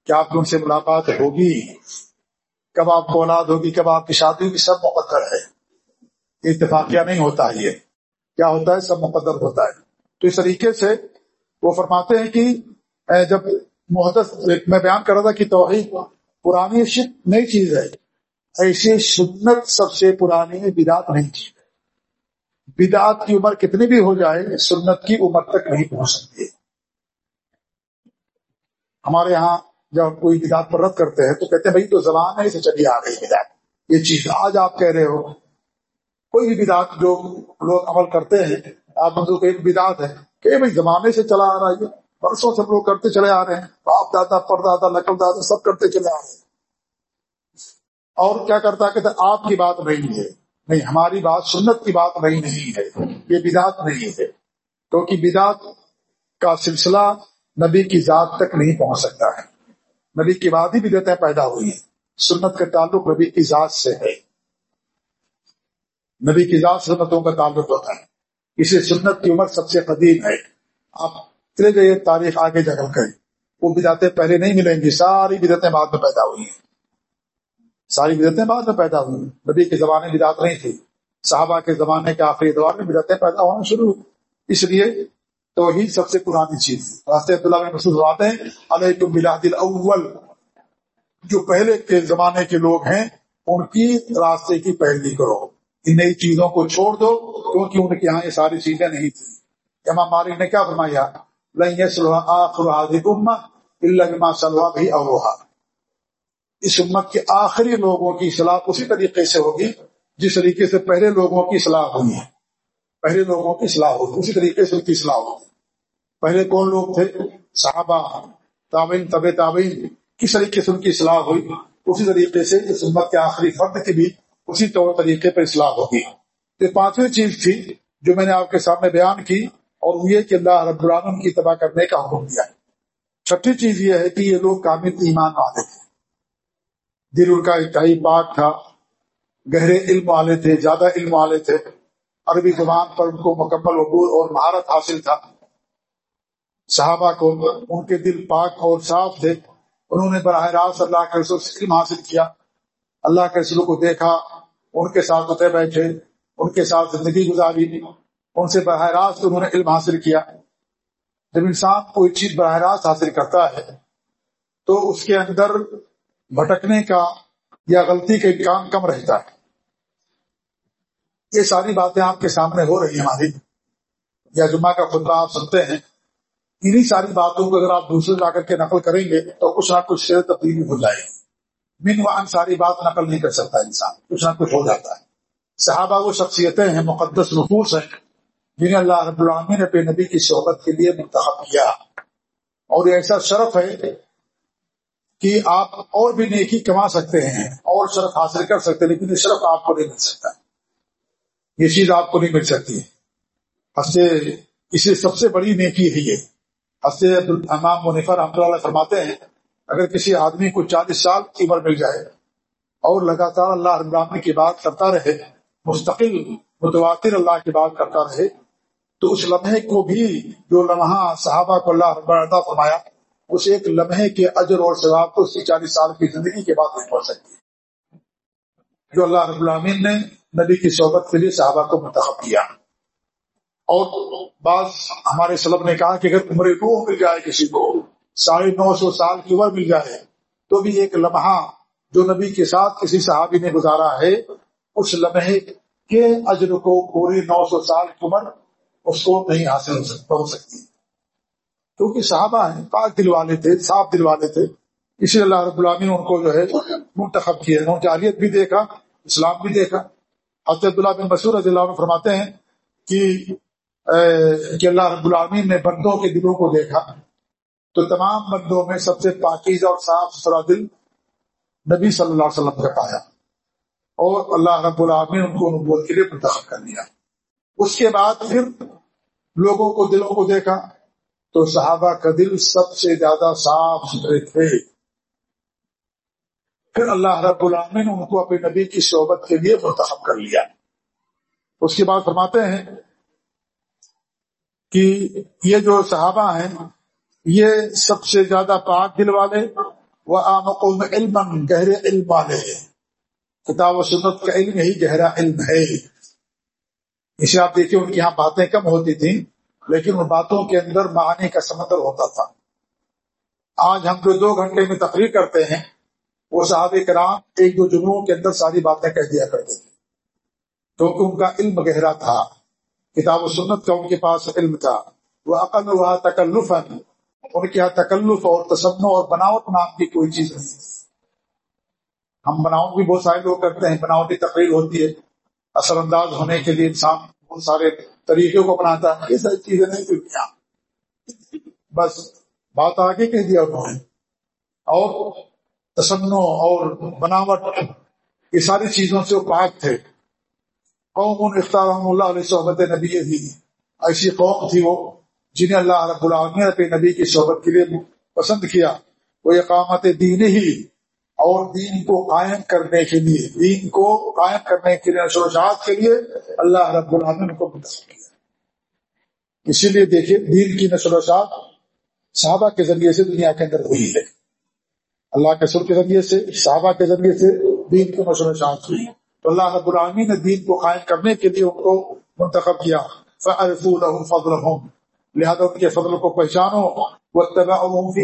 کہ آپ کی ان سے ملاقات ہوگی؟ کب آپ کو اولاد ہوگی، کب آپ کی شادی ہوگی، سب مقدر ہے۔ اتفاقیہ نہیں ہوتا یہ۔ کیا ہوتا ہے؟ سب مقدر ہوتا ہے۔ تو اس طریقے سے وہ فرماتے ہیں کہ جب محدث، میں بیان کر رہا تھا کہ توحید پرانی شک نئی چیز ہے۔ ایسی سنت سب سے پرانی بدات نہیں چیز ہے بدعت کی عمر کتنی بھی ہو جائے، سنت کی عمر تک نہیں پہنچ سکتی۔ ہمارے ہاں جب کوئی بدعت پر رد کرتے ہیں تو کہتے ہیں بھائی تو زبان ہے سے چلی آ گئی بدعت یہ چیز آج آپ کہہ رہے ہو۔ کوئی بھی بدعت جو لوگ عمل کرتے ہیں، آپ ایک بدعت ہے کہ بھائی زمانے سے چلا آ رہا ہے برسوں سے لوگ کرتے چلے آ رہے ہیں۔ باپ دادا پر دادا نقل دادا سب کرتے چلے آ رہے ہیں۔ اور کیا کرتا کہتے آپ کی بات نہیں ہے۔ نہیں، ہماری بات سنت کی بات نہیں نہیں ہے۔ یہ بدعت نہیں ہے۔ کیونکہ بدعت کا سلسلہ نبی کی ذات تک نہیں پہنچ سکتا ہے۔ نبی کی بات ہی بدعتیں پیدا ہوئی ہیں سنت کا تعلق نبی کی ذات سے ہے۔ نبی کی ذات سنتوں کا تعلق ہوتا ہے۔ اسے سنت کی عمر سب سے قدیم ہے۔ آپ چلے گئے تاریخ آگے جگہ گئے وہ بدعتیں پہلے نہیں ملیں گی، ساری بدعتیں بعد میں پیدا ہوئی ہیں۔ ساری بدعتیں بعد میں پیدا ہوئی نبی کے زمانے بدعت نہیں تھی۔ صحابہ کے زمانے کے آخری دور میں بدعتیں پیدا ہونا شروع۔ اس لیے تو ہی سب سے پرانی چیز راستے عبداللہ میں محسوس آتے ہیں علیہ بلاد الاول۔ جو پہلے کے زمانے کے لوگ ہیں، ان کی راستے کی پیروی کرو۔ ان نئی چیزوں کو چھوڑ دو، کیونکہ ان کے یہاں یہ ساری چیزیں نہیں تھی امام مالک نے کیا فرمایا؟ سلوا بھی اوہا۔ اس امت کے آخری لوگوں کی اصلاح اسی طریقے سے ہوگی، جس طریقے سے پہلے لوگوں کی اصلاح ہوئی ہے۔ پہلے لوگوں کی اصلاح ہوگی، اسی طریقے سے ان کی اصلاح ہوگی۔ پہلے کون لوگ تھے؟ صحابہ، تابعین طب تابعین، کس طریقے سے ان کی اصلاح ہوئی؟ اسی طریقے سے اس امت کے آخری فرد کی بھی اسی طور طریقے پر اصلاح ہوگی۔ یہ پانچویں چیز تھی جو میں نے آپ کے سامنے بیان کی اور وہ یہ کہ اللہ رب العالمین کی تباہ کرنے کا حکم دیا ہے۔ چھٹی چیز یہ ہے کہ یہ لوگ کامل ایمان والے تھے۔ دل ان کا انتہائی پاک تھا، گہرے علم والے تھے، زیادہ علم والے تھے۔ عربی زبان پر ان کو مکمل عبور اور مہارت حاصل تھا۔ صحابہ کو ان کے دل پاک اور صاف تھے۔ انہوں نے براہ راست اللہ کے رسول سے علم حاصل کیا۔ اللہ کے رسول کو دیکھا، ان کے ساتھ اٹھے بیٹھے، ان کے ساتھ زندگی گزاری۔ ان سے براہ راست انہوں نے علم حاصل کیا۔ جب انسان کوئی چیز براہ راست حاصل کرتا ہے، تو اس کے اندر بھٹکنے کا یا غلطی کا امکان کم رہتا ہے۔ یہ ساری باتیں آپ کے سامنے ہو رہی ہیں ہماری۔ یا جمعہ کا خطبہ آپ سنتے ہیں۔ انہی ساری باتوں کو اگر آپ دوسرے جا کر کے نقل کریں گے تو کچھ نہ کچھ شیر تبدیلی ہو جائے گی۔ من وان ساری بات نقل نہیں کر سکتا انسان، کچھ نہ کچھ ہو جاتا ہے۔ صحابہ وہ شخصیتیں ہیں، مقدس نفوس ہیں، جنہیں اللہ رب العالمین نے اپنے نبی کی صحبت کے لیے منتخب کیا۔ اور یہ ایسا شرف ہے کہ آپ اور بھی نیکی کما سکتے ہیں، اور شرف حاصل کر سکتے ہیں، لیکن یہ شرف آپ کو نہیں مل سکتا۔ یہ چیز آپ کو نہیں مل سکتی۔ اسے سب سے بڑی نیکی ہے یہ۔ ہنستے امام منیفر رحمۃ اللہ فرماتے ہیں، اگر کسی آدمی کو چالیس سال کی عمر مل جائے اور لگاتار اللہ العالمین کی بات کرتا رہے، مستقل، متواتر اللہ کی بات کرتا رہے، تو اس لمحے کو بھی جو لمحہ صحابہ کو اللہ رب فرمایا، اس ایک لمحے کے اجر اور ثواب کو اسی چالیس سال کی زندگی کے بعد نہیں پڑھ سکتی۔ جو اللہ رب العامین نے نبی کی صحبت کے لیے صحابہ کو منتخب کیا۔ اور بعض ہمارے سلب نے کہا کہ اگر عمر روح مل جائے کسی کو، ساڑھے نو سو سال کی عمر مل جائے، تو بھی ایک لمحہ جو نبی کے ساتھ کسی صحابی نے گزارا ہے، اس لمحے کے اجر کو پوری نو سو سال کی عمر اس کو نہیں حاصل ہو سکتی۔ کیونکہ صحابہ ہیں، پاک دل والے تھے، صاف دل والے تھے۔ اسی اللہ رب العالمین ان کو جو ہے منتخب کیا، انہوں نے بھی دیکھا، اسلام بھی دیکھا۔ حضرت اللہ بن مسور رضی اللہ فرماتے ہیں کہ کہ اللہ رب العالمین نے بندوں کے دلوں کو دیکھا۔ تو تمام بندوں میں سب سے پاکیزہ اور صاف ستھرا دل نبی صلی اللہ علیہ وسلم کا پایا اور اللہ رب العالمین ان کو نبوت کے لیے منتخب کر دیا اس کے بعد پھر لوگوں کو دلوں کو دیکھا۔ تو صحابہ کا دل سب سے زیادہ صاف ستھرے تھے۔ پھر اللہ رب العالمین نے ان کو اپنے نبی کی صحبت کے لیے منتخب کر لیا۔ اس کے بعد فرماتے ہیں کہ یہ جو صحابہ ہیں، یہ سب سے زیادہ پاک دل والے وہ آمقوم علم گہرے علم والے کتاب و سنت کا علم ہی گہرا علم ہے۔ اسے آپ دیکھیں، ان کی یہاں باتیں کم ہوتی تھیں، لیکن ان باتوں کے اندر معانی کا سمندر ہوتا تھا۔ آج ہم جو دو گھنٹے میں تقریر کرتے ہیں، وہ صحاب کرام ایک دو جمعوں کے اندر ساری باتیں کہہ دیا کرتے تھے۔ کیونکہ ان کا علم گہرا تھا۔ کتاب و سنت کا ان کے پاس علم تھا۔ وہ عقل ہوا تکلف ان کے یہاں تکلف اور تصن اور بناوٹ نام کی کوئی چیز نہیں۔ ہم بناوٹ بھی بہت سارے لوگ کرتے ہیں بناوٹی تقریر ہوتی ہے۔ اثر انداز ہونے کے لیے انسان بہت سارے طریقوں کو بناتا ہے۔ یہ ساری چیزیں نہیں ہوتی بس بات آگے کہہ دیا انہوں نے۔ اور تسنو اور بناوٹ، یہ ساری چیزوں سے وہ پاک تھے۔ قوم اختار اللہ علیہ صحبت نبی ہی ایسی قوم تھی وہ جنہیں اللہ رب العالمین نے اپنے نبی کی صحبت کے لیے پسند کیا۔ وہ اقامت دین ہی اور دین کو قائم کرنے کے لیے، دین کو قائم کرنے کے لیے نشر و کے لیے اللہ رب العالمین کو منتخب کیا۔ اسی لیے دیکھیے، دین کی نشر و شاعت صحابہ کے ذریعے سے دنیا کے اندر ہوئی ہے۔ اللہ کے سر کے ذریعے سے، صحابہ کے ذریعے سے دین کی نشر و شاعت ہوئی۔ تو اللہ رب العالمین نے دین کو قائم کرنے کے لیے ان کو منتخب کیا۔ فضل لہٰذا ان کے فضل کو پہچانو۔ وہ تباہ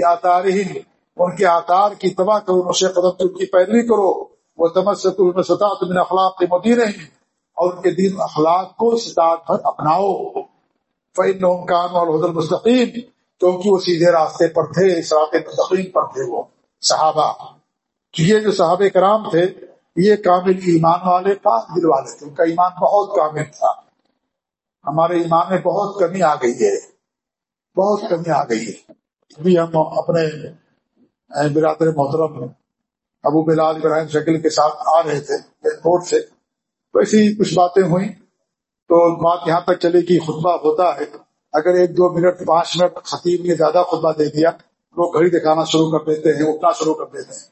آتا رہی ان کے آکار کی تباہ کرو نشے قدم کی ان کی پیروی کرو۔ وہ تمس سے تم سطح تم اخلاق کے مدیر ہیں اور ان کے دین اخلاق کو ستاط پر اپناؤ۔ فعن کان اور حضر مستقیم کیونکہ وہ سیدھے راستے پر تھے سرات مستقیم پر تھے وہ صحابہ۔ یہ جو صحابہ کرام تھے یہ کامل ایمان والے پاک دل والے تھے ان کا ایمان بہت کامل تھا۔ ہمارے ایمان میں بہت کمی آ گئی ہے۔ بہت کمی آ گئی ہے۔ ابھی ہم اپنے برادر محترم، ابو بلال ابراہیم شکل کے ساتھ آ رہے تھے، ایئرپورٹ سے۔ تو ایسی کچھ باتیں ہوئیں۔ تو بات یہاں تک چلے کہ خطبہ ہوتا ہے۔ اگر ایک دو منٹ، پانچ منٹ خطیب نے زیادہ خطبہ دے دیا، لوگ گھڑی دکھانا شروع کر دیتے ہیں، اٹھنا شروع کر دیتے ہیں۔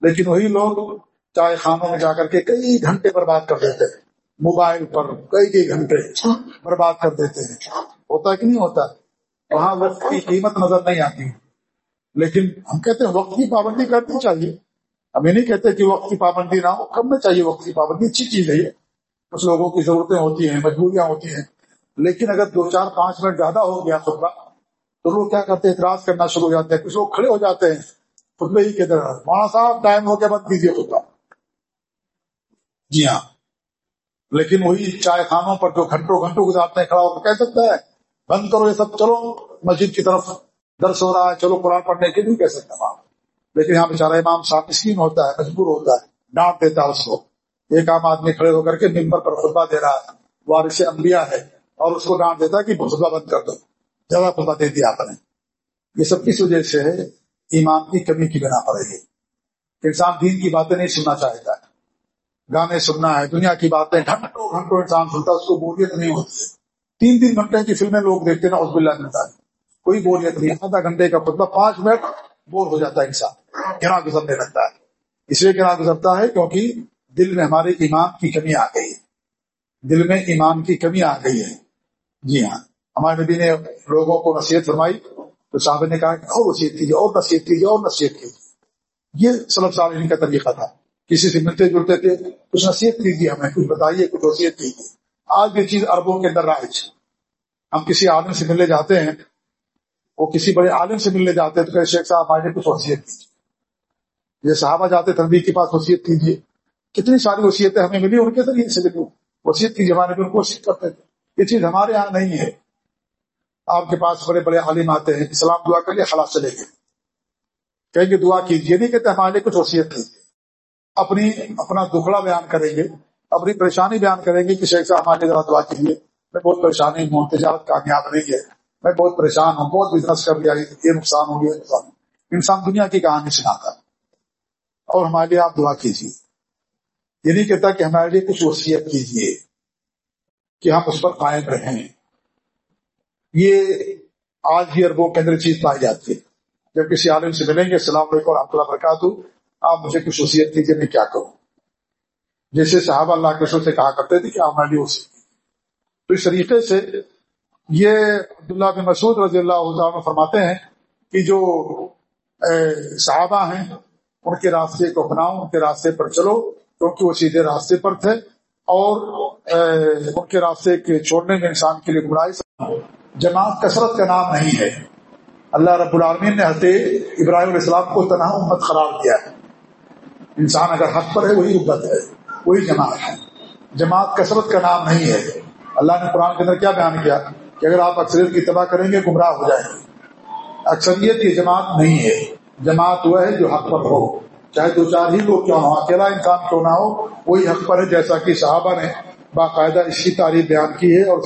لیکن وہی لوگ چائے خانوں میں جا کر کے کئی گھنٹے برباد کر دیتے ہیں۔ موبائل پر کئی کئی گھنٹے برباد کر دیتے ہیں۔ ہوتا کہ نہیں ہوتا؟ وہاں وقت کی قیمت نظر نہیں آتی۔ لیکن ہم کہتے ہیں وقت کی پابندی کرنی چاہیے۔ ہم یہ نہیں کہتے کہ وقت کی پابندی نہ ہو کرنا چاہیے وقت کی پابندی۔ اچھی چیز ہے یہ۔ کچھ لوگوں کی ضرورتیں ہوتی ہیں مجبوریاں ہوتی ہیں۔ لیکن اگر دو چار پانچ منٹ زیادہ ہو گیا خطبہ تو لوگ کیا کرتے ہیں؟ اعتراض کرنا شروع ہو جاتے ہیں۔ کچھ لوگ کھڑے ہو جاتے ہیں۔ خطبے ہی کے درد مولانا صاحب ٹائم ہو گیا بند کیجیے خطبہ جی ہاں۔ لیکن وہی چائے خانوں پر جو گھنٹوں گھنٹوں گزارتے ہیں، کھڑا ہو کہہ سکتا ہے، بند کرو یہ سب، چلو مسجد کی طرف درس ہو رہا ہے، چلو قرآن پڑھنے کے لیے کہہ سکتے ہیں لیکن یہاں بیچارہ امام صاحب مسکین ہوتا ہے، مجبور ہوتا ہے، ڈانٹ دیتا ہے اس کو۔ ایک عام آدمی کھڑے ہو کر کے ممبر پر خطبہ دے رہا ہے، وارث انبیاء ہے، اور اس کو ڈانٹ دیتا ہے کہ خطبہ بند کر دو۔ زیادہ خطبہ دے دیا آپ نے۔ یہ سب کس وجہ سے ہے؟ ایمان کی کمی کی بنا پر ہے۔ انسان دین کی باتیں نہیں سننا چاہتا۔ ہے گانے سننا ہے، دنیا کی باتیں، گھنٹوں گھنٹوں انسان سنتا ہے، اس کو بوریت نہیں ہوتی۔ تین تین گھنٹے کی فلمیں لوگ دیکھتے نا اس بلّہ ملتا ہے کوئی بوریت نہیں، آدھا گھنٹے کا خطبہ، پانچ منٹ بور ہو جاتا ہے انسان گنا گزرنے لگتا ہے۔ اس لیے گنا گزرتا ہے کیونکہ دل میں ہمارے ایمان کی کمی آ گئی ہے۔ دل میں ایمان کی کمی آ گئی ہے۔ جی ہاں۔ ہمارے نبی نے لوگوں کو نصیحت فرمائی، تو صاحب نے کہا کہ اور وسیعت کیجیے، اور نصیحت کیجیے، اور نصیحت کیجیے۔ یہ سلب سال کا طریقہ تھا۔ کسی سے ملتے جلتے تھے کچھ نصیحت کیجیے ہمیں، کچھ بتائیے، کچھ وصیت کیجیے آج یہ چیز اربوں کے اندر رائج ہم کسی آدمی سے ملنے جاتے ہیں، وہ کسی بڑے عالم سے ملنے جاتے ہیں، تو کہ شیخ صاحب ہمارے کچھ وصیت کیجیے یہ صحابہ جاتے تنبی کے پاس وصیت کیجیے۔ کتنی ساری وصیتیں ہمیں ملی، ان کے ذریعے سے ملی۔ وصیت کی زمانے میں ان کو وصیت کرتے تھے یہ چیز ہمارے یہاں نہیں ہے۔ آپ کے پاس بڑے بڑے عالم آتے ہیں، اسلام دعا کر لیے خلاص چلے گئے۔ کہیں گے دعا کیجیے، نہیں کہتے ہمارے لیے کچھ وصیت کیجیے۔ اپنی اپنا دکھڑا بیان کریں گے، اپنی پریشانی بیان کریں گے کہ شیخ صاحب ہمارے ذرا دعا کیجیے۔ میں بہت پریشانی ہوں تجارت کامیاب نہیں ہے میں بہت پریشان ہوں، بہت بزنس کر لیا، یہ نقصان ہو گیا۔ انسان دنیا کی کہانی سناتا اور ہمارے لیے آپ دعا کیجیے۔ یہ نہیں کہتا کہ ہمارے لیے کچھ وصیت کیجیے، کہ ہم اس پر قائم رہیں۔ یہ آج ہی اربوں کے اندر چیز پائی جاتی ہے۔ جب کسی عالم سے ملیں گے، السلام علیکم و رحمۃ اللہ وبرکاتہ۔ آپ مجھے کچھ وصیت کیجیے میں کیا کروں؟ جیسے صحابہ اللہ کے سے کہا کرتے تھے کہ آپ لیے تو اس طریقے سے یہ عبداللہ بن مسعود رضی اللہ عنہ فرماتے ہیں کہ جو صحابہ ہیں، ان کے راستے کو اپناؤ، ان کے راستے پر چلو، کیونکہ وہ سیدھے راستے پر تھے اور ان کے راستے کے چھوڑنے میں انسان کے لیے گمراہی جماعت کثرت کا نام نہیں ہے۔ اللہ رب العالمین نے حضرت ابراہیم علیہ السلام کو تنہا امت قرار دیا ہے۔ انسان اگر حق پر ہے، وہی امت ہے، وہی جماعت ہے۔ جماعت کثرت کا نام نہیں ہے۔ اللہ نے قرآن کے اندر کیا بیان کیا؟ کہ اگر آپ اکثریت کی تباہ کریں گے، گمراہ ہو جائیں گے۔ اکثریت یہ جماعت نہیں ہے۔ جماعت وہ ہے جو حق پر ہو۔ چاہے دو چار ہی لوگ کیوں ہو اکیلا انسان کیوں نہ ہو، وہی حق پر ہے، جیسا کہ صحابہ نے باقاعدہ اس کی تعریف بیان کی ہے اور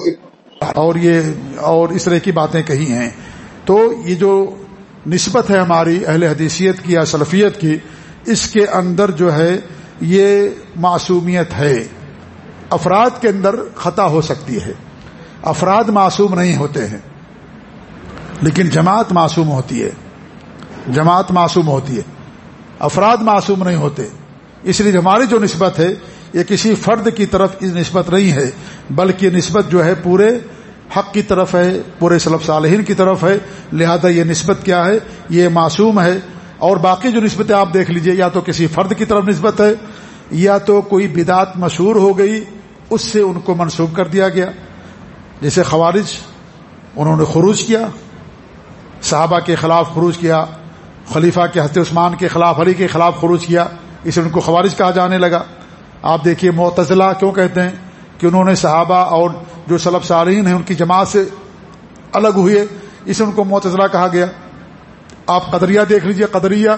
اور یہ اور اس طرح کی باتیں کہی ہیں۔ تو یہ جو نسبت ہے ہماری اہل حدیثیت کی یا سلفیت کی اس کے اندر جو ہے یہ معصومیت ہے۔ افراد کے اندر خطا ہو سکتی ہے۔ افراد معصوم نہیں ہوتے ہیں۔ لیکن جماعت معصوم ہوتی ہے۔ جماعت معصوم ہوتی ہے۔ افراد معصوم نہیں ہوتے۔ اس لیے ہماری جو نسبت ہے، یہ کسی فرد کی طرف نسبت نہیں ہے، بلکہ نسبت جو ہے پورے حق کی طرف ہے، پورے سلب صالحین کی طرف ہے۔ لہذا یہ نسبت کیا ہے؟ یہ معصوم ہے۔ اور باقی جو نسبتیں آپ دیکھ لیجیے، یا تو کسی فرد کی طرف نسبت ہے، یا تو کوئی بدعت مشہور ہو گئی، اس سے ان کو منسوخ کر دیا گیا۔ جیسے خوارج، انہوں نے خروج کیا، صحابہ کے خلاف خروج کیا، خلیفہ کے حضرت عثمان کے خلاف، علی کے خلاف خروج کیا، اسے ان کو خوارج کہا جانے لگا۔ آپ دیکھیے معتزلہ کیوں کہتے ہیں کہ انہوں نے صحابہ اور جو سلب سارین ہیں، ان کی جماعت سے الگ ہوئے، اسے ان کو معتزلہ کہا گیا۔ آپ قدریہ دیکھ لیجیے، قدریہ،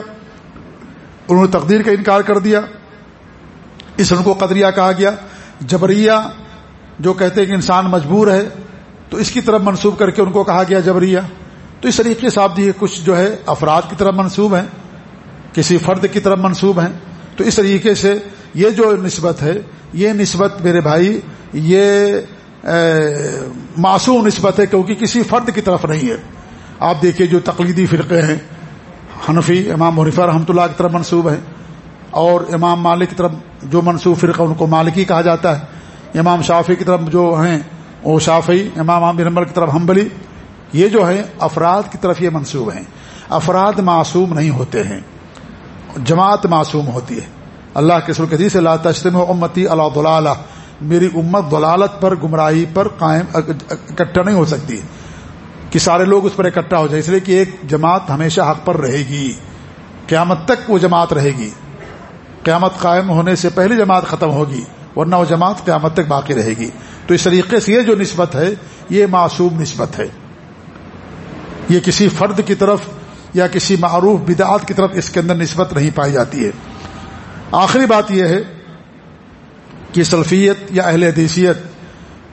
انہوں نے تقدیر کا انکار کر دیا۔ اس ان کو قدریہ کہا گیا۔ جبریہ جو کہتے ہیں کہ انسان مجبور ہے، تو اس کی طرف منسوب کر کے ان کو کہا گیا جبریہ۔ تو اس طریقے سے آپ دیکھیے، کچھ جو ہے افراد کی طرف منسوب ہیں، کسی فرد کی طرف منسوب ہیں۔ تو اس طریقے سے یہ جو نسبت ہے، یہ نسبت میرے بھائی، یہ معصوم نسبت ہے، کیونکہ کسی فرد کی طرف نہیں ہے۔ آپ دیکھیے جو تقلیدی فرقے ہیں، حنفی امام حنیفہ رحمۃ اللہ کی طرف منسوب ہیں، اور امام مالک کی طرف جو منصوب فرقہ ان کو مالکی کہا جاتا ہے، امام شافی کی طرف جو ہیں، وہ شافی امام عامر نمبر کی طرف حنبلی، یہ جو ہے افراد کی طرف یہ منصوب ہیں۔ افراد معصوم نہیں ہوتے ہیں، جماعت معصوم ہوتی ہے۔ اللہ کے سرکدی اللہ تشتم امتی اللہ دلالہ میری امت دلالت پر، گمراہی پر قائم، اکٹھا نہیں ہو سکتی۔ کہ سارے لوگ اس پر اکٹھا ہو جائے اس لیے کہ ایک جماعت ہمیشہ حق پر رہے گی۔ قیامت تک وہ جماعت رہے گی۔ قیامت قائم ہونے سے پہلی جماعت ختم ہوگی، ورنہ وہ جماعت قیامت تک باقی رہے گی۔ تو اس طریقے سے یہ جو نسبت ہے، یہ معصوم نسبت ہے۔ یہ کسی فرد کی طرف یا کسی معروف بدعات کی طرف اس کے اندر نسبت نہیں پائی جاتی ہے۔ آخری بات یہ ہے کہ سلفیت یا اہل حدیثیت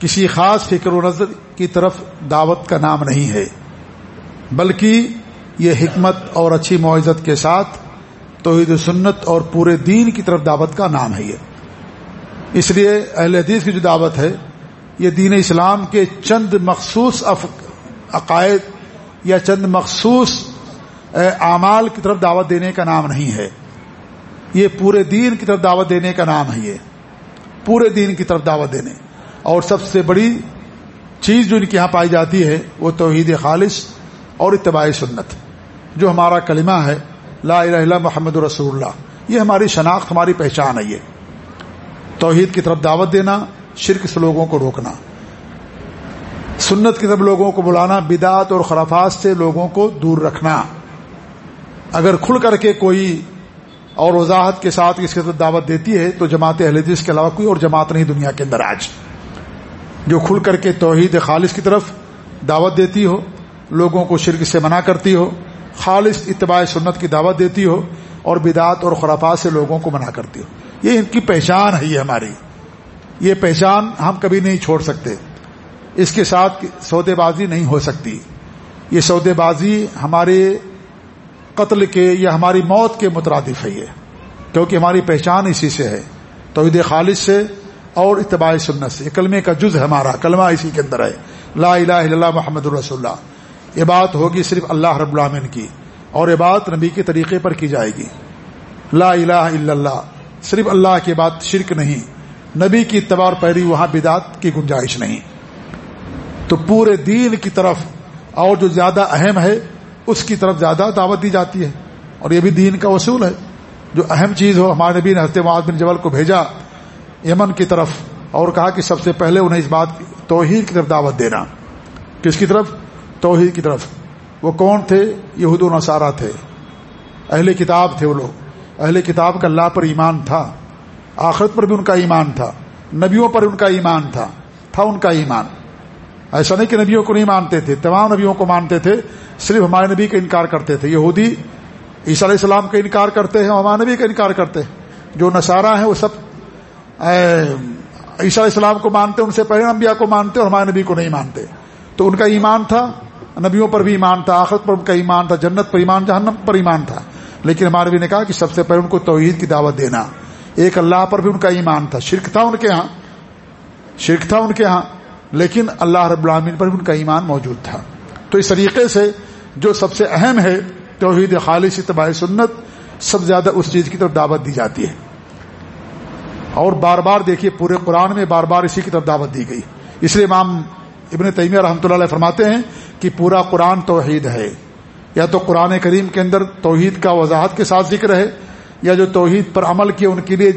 کسی خاص فکر و نظر کی طرف دعوت کا نام نہیں ہے، بلکہ یہ حکمت اور اچھی معزت کے ساتھ توحید و سنت اور پورے دین کی طرف دعوت کا نام ہے یہ۔ اس لیے اہل حدیث کی جو دعوت ہے، یہ دین اسلام کے چند مخصوص عقائد یا چند مخصوص اعمال کی طرف دعوت دینے کا نام نہیں ہے۔ یہ پورے دین کی طرف دعوت دینے کا نام ہے یہ۔ پورے دین کی طرف دعوت دینے۔ اور سب سے بڑی چیز جو ان کے یہاں پائی جاتی ہے وہ توحید خالص اور اتباع سنت، جو ہمارا کلمہ ہے، لا الہ الا محمد رسول اللہ۔ یہ ہماری شناخت، ہماری پہچان ہے یہ۔ توحید کی طرف دعوت دینا، شرک سے لوگوں کو روکنا۔ سنت کی طرف لوگوں کو بلانا بدعت اور خرافات سے لوگوں کو دور رکھنا۔ اگر کھل کر کے کوئی اور وضاحت کے ساتھ اس کی طرف دعوت دیتی ہے، تو جماعت اہل حدیث کے علاوہ کوئی اور جماعت نہیں دنیا کے اندر آج۔ جو کھل کر کے توحید خالص کی طرف دعوت دیتی ہو، لوگوں کو شرک سے منع کرتی ہو، خالص اتباع سنت کی دعوت دیتی ہو اور بدعت اور خرافات سے لوگوں کو منع کرتی ہو۔ یہ ان کی پہچان ہے، یہ ہماری۔ یہ پہچان ہم کبھی نہیں چھوڑ سکتے۔ اس کے ساتھ سودے بازی نہیں ہو سکتی۔ یہ سودے بازی ہمارے قتل کے یا ہماری موت کے مترادف ہے یہ۔ کیونکہ ہماری پہچان اسی سے ہے۔ توحید خالص سے اور اتباع سنت سے کلمے کا جز ہے ہمارا، کلمہ اسی کے اندر ہے۔ لا الہ الا اللہ محمد الرسول اللہ۔ یہ بات ہوگی صرف اللہ رب العامن کی، اور یہ بات نبی کے طریقے پر کی جائے گی۔ لا الہ الا اللہ، صرف اللہ کی بات شرک نہیں۔ نبی کی اتباع اور پیری وہاں بدات کی گنجائش نہیں۔ تو پورے دین کی طرف اور جو زیادہ اہم ہے، اس کی طرف زیادہ دعوت دی جاتی ہے۔ اور یہ بھی دین کا اصول ہے۔ جو اہم چیز ہو، ہمارے نبی نے حضرت معاذ بن جبل کو بھیجا یمن کی طرف اور کہا کہ سب سے پہلے انہیں اس بات توحید کی طرف دعوت دینا۔ کس کی طرف؟ توحید کی طرف۔ وہ کون تھے؟ یہود و نصارہ تھے۔ اہل کتاب تھے وہ لوگ۔ اہل کتاب کا اللہ پر ایمان تھا۔ آخرت پر بھی ان کا ایمان تھا۔ نبیوں پر ان کا ایمان تھا۔ تھا ان کا ایمان۔ ایسا نہیں کہ نبیوں کو نہیں مانتے تھے۔ تمام نبیوں کو مانتے تھے۔ صرف ہمارے نبی کا انکار کرتے تھے۔ یہودی عیسیٰ علیہ السلام کا انکار کرتے ہیں، ہمارے نبی کا انکار کرتے ہیں۔ جو نصارہ ہیں وہ سب عیسیٰ علیہ السلام کو مانتے، ان سے پہلے انبیاء کو مانتے اور ہمارے نبی کو نہیں مانتے۔ تو ان کا ایمان تھا، نبیوں پر بھی ایمان تھا، آخرت پر ان کا ایمان تھا، جنت پر ایمان، جہنم پر ایمان تھا۔ لیکن ہمارے بھی نے کہا کہ سب سے پہلے ان کو توحید کی دعوت دینا۔ ایک اللہ پر بھی ان کا ایمان تھا۔ شرک تھا ان کے ہاں شرک تھا ان کے ہاں لیکن اللہ رب العامین پر بھی ان کا ایمان موجود تھا۔ تو اس طریقے سے جو سب سے اہم ہے توحید خالص اتباع سنت، سب زیادہ اس چیز کی طرف دعوت دی جاتی ہے۔ اور بار بار دیکھیے پورے قرآن میں بار بار اسی کی طرف دعوت دی گئی۔ اس لیے امام ابن تیمیہ رحمۃ اللہ علیہ فرماتے ہیں کہ پورا قرآن توحید ہے۔ یا تو قرآن کریم کے اندر توحید کا وضاحت کے ساتھ ذکر ہے، یا جو توحید پر عمل کیے ان کے لیے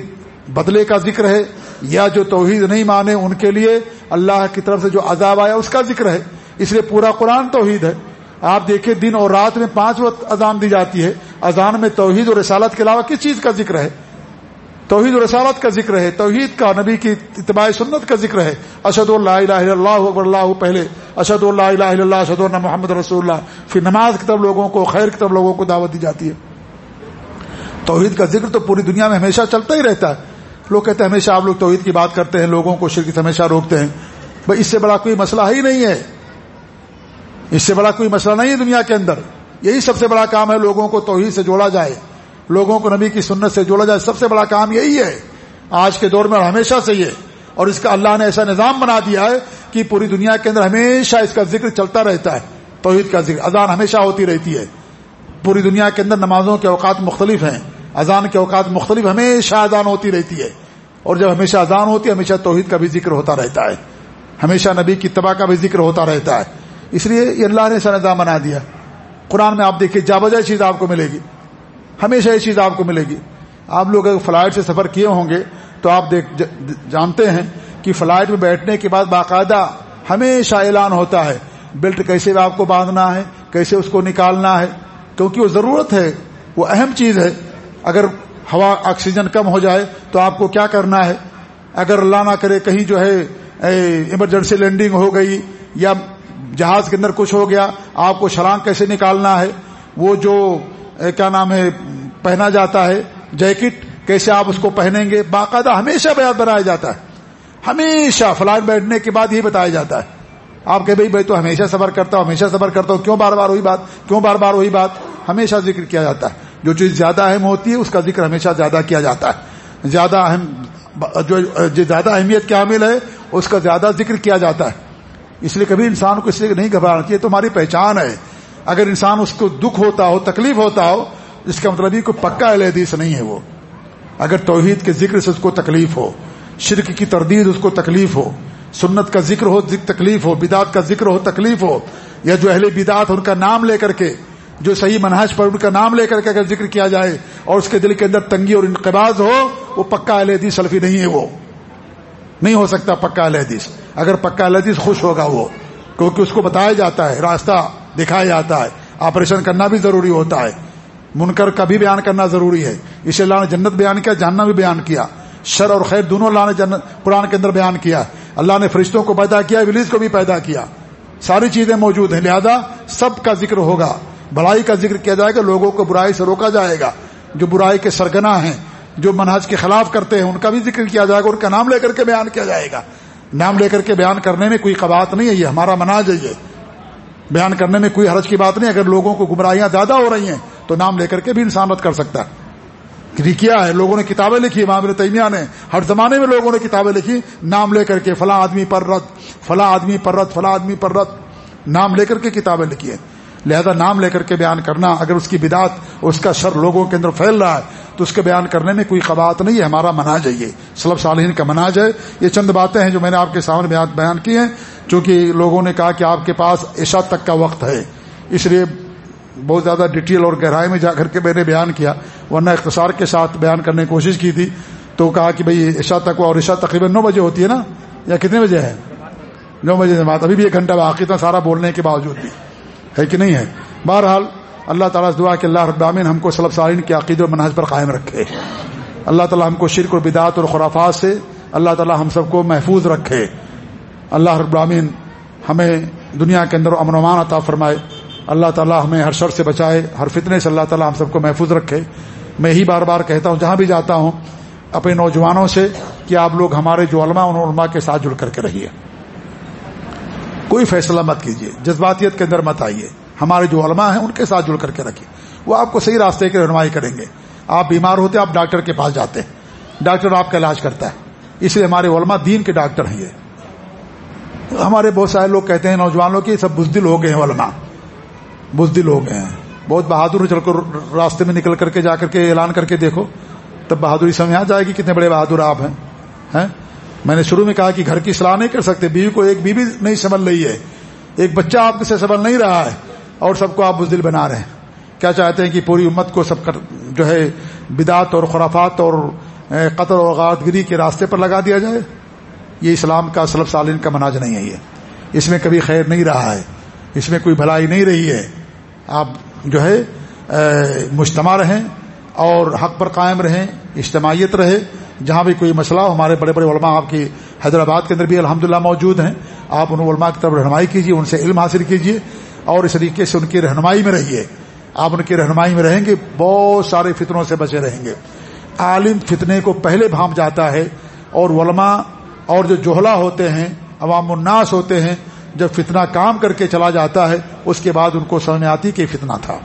بدلے کا ذکر ہے، یا جو توحید نہیں مانے ان کے لیے اللہ کی طرف سے جو عذاب آیا اس کا ذکر ہے۔ اس لیے پورا قرآن توحید ہے۔ آپ دیکھیں دن اور رات میں پانچ وقت اذان دی جاتی ہے۔ اذان میں توحید اور رسالت کے علاوہ کس چیز کا ذکر ہے؟ توحید و رسالت کا ذکر ہے، توحید کا نبی کی اتباع سنت کا ذکر ہے۔ اشد اللہ الہ اللہ اکبر، اللہ پہلے۔ اشد اللہ الہ اللہ اشد اللہ محمد رسول اللہ۔ پھر نماز کی طرف لوگوں کو، خیر کی طرف لوگوں کو دعوت دی جاتی ہے۔ توحید کا ذکر تو پوری دنیا میں ہمیشہ چلتا ہی رہتا ہے۔ لوگ کہتے ہیں ہمیشہ آپ لوگ توحید کی بات کرتے ہیں، لوگوں کو شرک ہمیشہ روکتے ہیں۔ بھائی، اس سے بڑا کوئی مسئلہ ہی نہیں ہے۔ اس سے بڑا کوئی مسئلہ نہیں ہے دنیا کے اندر۔ یہی سب سے بڑا کام ہے لوگوں کو توحید سے جوڑا جائے۔ لوگوں کو نبی کی سنت سے جوڑا جائے، سب سے بڑا کام یہی ہے۔ آج کے دور میں ہمیشہ سے یہ۔ اور اس کا اللہ نے ایسا نظام بنا دیا ہے کہ پوری دنیا کے اندر ہمیشہ اس کا ذکر چلتا رہتا ہے۔ توحید کا ذکر، اذان ہمیشہ ہوتی رہتی ہے۔ پوری دنیا کے اندر نمازوں کے اوقات مختلف ہیں۔ اذان کے اوقات مختلف ہمیشہ اذان ہوتی رہتی ہے۔ اور جب ہمیشہ اذان ہوتی ہے، ہمیشہ توحید کا بھی ذکر ہوتا رہتا ہے۔ ہمیشہ نبی کی تباہ کا بھی ذکر ہوتا رہتا ہے۔ اس لیے یہ اللہ نے ایسا نظام بنا دیا۔ قرآن میں آپ دیکھیے، جا بجائے چیز آپ کو ملے گی۔ ہمیشہ یہ چیز آپ کو ملے گی۔ آپ لوگ اگر فلائٹ سے سفر کیے ہوں گے تو آپ دیکھ جانتے ہیں کہ فلائٹ میں بیٹھنے کے بعد باقاعدہ ہمیشہ اعلان ہوتا ہے، بیلٹ کیسے آپ کو باندھنا ہے، کیسے اس کو نکالنا ہے، کیونکہ وہ ضرورت ہے، وہ اہم چیز ہے۔ اگر ہوا آکسیجن کم ہو جائے تو آپ کو کیا کرنا ہے؟ اگر اللہ نہ کرے کہیں جو ہے ایمرجنسی لینڈنگ ہو گئی یا جہاز کے اندر کچھ ہو گیا، آپ کو شرانگ کیسے نکالنا ہے؟ وہ جو کیا نام ہے، پہنا جاتا ہے، جیکٹ کیسے آپ اس کو پہنیں گے، باقاعدہ ہمیشہ بیان بنایا جاتا ہے۔ ہمیشہ فلائٹ بیٹھنے کے بعد یہ بتایا جاتا ہے۔ آپ کہ بھائی بھائی تو ہمیشہ سفر کرتا ہوں، ہمیشہ سفر کرتا ہوں، کیوں بار بار وہی بات، کیوں بار بار وہی بات؟ ہمیشہ ذکر کیا جاتا ہے۔ جو چیز زیادہ اہم ہوتی ہے، اس کا ذکر ہمیشہ زیادہ کیا جاتا ہے۔ زیادہ اہم، جو زیادہ اہمیت کے حامل ہے، اس کا زیادہ ذکر کیا جاتا ہے۔ اس لیے کبھی انسان کو اس لیے نہیں گھبرانا چاہیے تمہاری پہچان ہے۔ اگر انسان اس کو دکھ ہوتا ہو، تکلیف ہوتا ہو، اس کا مطلب یہ کوئی پکا اہل حدیث نہیں ہے وہ۔ اگر توحید کے ذکر سے اس کو تکلیف ہو، شرک کی تردید اس کو تکلیف ہو، سنت کا ذکر ہو، تکلیف ہو، بدعت کا ذکر ہو، تکلیف ہو، یا جو اہل بدعت ان کا نام لے کر کے، جو صحیح منہج پر ان کا نام لے کر کے اگر ذکر کیا جائے اور اس کے دل کے اندر تنگی اور انقباز ہو، وہ پکا اہل حدیث سلفی نہیں ہے وہ۔ نہیں ہو سکتا پکا اہل حدیث۔ اگر پکا اہل حدیث خوش ہوگا وہ، کیونکہ اس کو بتایا جاتا ہے، راستہ دکھایا جاتا ہے۔ آپریشن کرنا بھی ضروری ہوتا ہے۔ منکر کا بھی بیان کرنا ضروری ہے۔ اسے اللہ نے جنت بیان کیا جاننا بھی بیان کیا۔ شر اور خیر دونوں اللہ نے جنت قرآن کے اندر بیان کیا۔ اللہ نے فرشتوں کو پیدا کیا، ابلیس کو بھی پیدا کیا۔ ساری چیزیں موجود ہیں۔ لہذا سب کا ذکر ہوگا۔ بڑائی کا ذکر کیا جائے گا، لوگوں کو برائی سے روکا جائے گا۔ جو برائی کے سرگنا ہیں، جو منہج کے خلاف کرتے ہیں، ان کا بھی ذکر کیا جائے گا، ان کا نام لے کر کے بیان کیا جائے گا۔ نام لے کر کے بیان کرنے میں کوئی قبات نہیں ہے، یہ ہمارا مناج ہے یہ۔ بیان کرنے میں کوئی حرج کی بات نہیں، اگر لوگوں کو گمراہیاں زیادہ ہو رہی ہیں، تو نام لے کر کے بھی انسان رد کر سکتا ہے۔ کیا ہے؟ لوگوں نے کتابیں لکھی، امام تیمیہ نے۔ ہر زمانے میں لوگوں نے کتابیں لکھی، نام لے کر کے فلاں آدمی پر رد، فلاں آدمی پر رد، فلاں آدمی پر رد۔ نام لے کر کے کتابیں لکھی ہیں۔ لہذا نام لے کر کے بیان کرنا، اگر اس کی بدعت، اس کا شر لوگوں کے اندر پھیل رہا ہے، تو اس کے بیان کرنے میں کوئی قباط نہیں ہے، ہمارا منا جائیے سلب صالحین کا مناج ہے۔ یہ چند باتیں ہیں جو میں نے آپ کے سامنے بیان کی ہیں۔ چونکہ لوگوں نے کہا کہ آپ کے پاس عشاء تک کا وقت ہے، اس لیے بہت زیادہ ڈیٹیل اور گہرائی میں جا کر کے میں نے بیان کیا، ورنہ اختصار کے ساتھ بیان کرنے کی کوشش کی تھی۔ تو کہا کہ بھائی عشاء تک اور عشاء تقریباً نو بجے ہوتی ہے نا؟ یا کتنے بجے ہے؟ نو بجے سے بات ابھی بھی ایک گھنٹہ باقی تھا، سارا بولنے کے باوجود بھی۔ ہے کہ نہیں ہے؟ بہرحال، اللہ تعالیٰ دعا کہ اللہ ربامین ہم کو سلب سارین کے عقید و مناظ پر قائم رکھے۔ اللہ تعالیٰ ہم کو شرک اور بدعت اور خرافات سے، اللہ تعالیٰ ہم سب کو محفوظ رکھے۔ اللہ رب العالمین ہمیں دنیا کے اندر امن امان عطا فرمائے۔ اللہ تعالیٰ ہمیں ہر شر سے بچائے، ہر فتنے سے اللہ تعالیٰ ہم سب کو محفوظ رکھے۔ میں ہی بار بار کہتا ہوں، جہاں بھی جاتا ہوں، اپنے نوجوانوں سے کہ آپ لوگ ہمارے جو علماء ان علماء کے ساتھ جڑ کر کے رہیے۔ کوئی فیصلہ مت کیجیے جذباتیت کے اندر مت آئیے۔ ہمارے جو علماء ہیں، ان کے ساتھ جڑ کر کے رکھیے۔ وہ آپ کو صحیح راستے کی رہنمائی کریں گے۔ آپ بیمار ہوتے آپ ڈاکٹر کے پاس جاتے ہیں۔ ڈاکٹر آپ کا علاج کرتا ہے۔ اس لیے ہمارے علماء دین کے ڈاکٹر ہیں یہ۔ ہمارے بہت سارے لوگ کہتے ہیں نوجوانوں کی سب بزدل ہو گئے ہیں علماء۔ بزدل ہو گئے ہیں۔ بہت بہادر چل کر راستے میں نکل کر کے جا کر کے اعلان کر کے دیکھو۔ تب بہادری سمجھ آ جائے گی کتنے بڑے بہادر آپ ہیں میں نے شروع میں کہا کہ گھر کی صلاح نہیں کر سکتے، بیوی کو ایک بیوی نہیں سنبھل رہی ہے۔ ایک بچہ آپ سے سنبھل نہیں رہا ہے اور سب کو آپ بزدل بنا رہے ہیں۔ کیا چاہتے ہیں کہ پوری امت کو سب کر جو ہے بدعت اور خرافات اور قطر اور غارت گری کے راستے پر لگا دیا جائے؟ یہ اسلام کا سلب سالین کا مناج نہیں ہے یہ۔ اس میں کبھی خیر نہیں رہا ہے۔ اس میں کوئی بھلائی نہیں رہی ہے۔ آپ جو ہے مجتمع رہیں اور حق پر قائم رہیں، اجتماعیت رہے۔ جہاں بھی کوئی مسئلہ ہو، ہمارے بڑے بڑے علماء آپ کی حیدرآباد کے اندر بھی الحمدللہ موجود ہیں۔ آپ ان علماء کی طرف رہنمائی کیجیے ان سے علم حاصل کیجیے اور اس طریقے سے ان کی رہنمائی میں رہیے۔ آپ ان کی رہنمائی میں رہیں گے، بہت سارے فتنوں سے بچے رہیں گے۔ عالم فتنے کو پہلے بھانپ جاتا ہے اور علماء اور جو جوہلا ہوتے ہیں، عوام الناس ہوتے ہیں، جب فتنہ کام کر کے چلا جاتا ہے، اس کے بعد ان کو سمجھ میں آتی کہ فتنہ تھا۔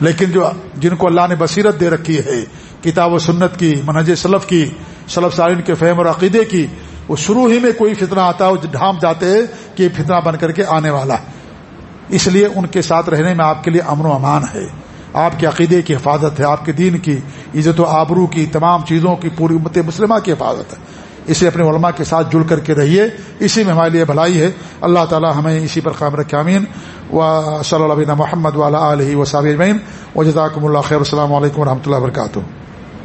لیکن جو جن کو اللہ نے بصیرت دے رکھی ہے، کتاب و سنت کی، منہج سلف کی، سلف سارن کے فہم اور عقیدے کی، وہ شروع ہی میں کوئی فتنہ آتا ہے، وہ ڈھانپ جاتے ہیں کہ یہ فتنہ بن کر کے آنے والا ہے۔ اس لیے ان کے ساتھ رہنے میں آپ کے لیے امن و امان ہے۔ آپ کے عقیدے کی حفاظت ہے، آپ کے دین کی، عزت و آبرو کی، تمام چیزوں کی پوری امت مسلمہ کی حفاظت ہے۔ اسے اپنے علماء کے ساتھ جڑ کر کے رہیے۔ اسی میں ہمارے لیے بھلائی ہے۔ اللہ تعالی ہمیں اسی پر قائم رکھے امین و صلی اللہ محمد والا علیہ و و جزاکم اللہ خیر۔ السلام علیکم و رحمۃ اللہ وبرکاتہ۔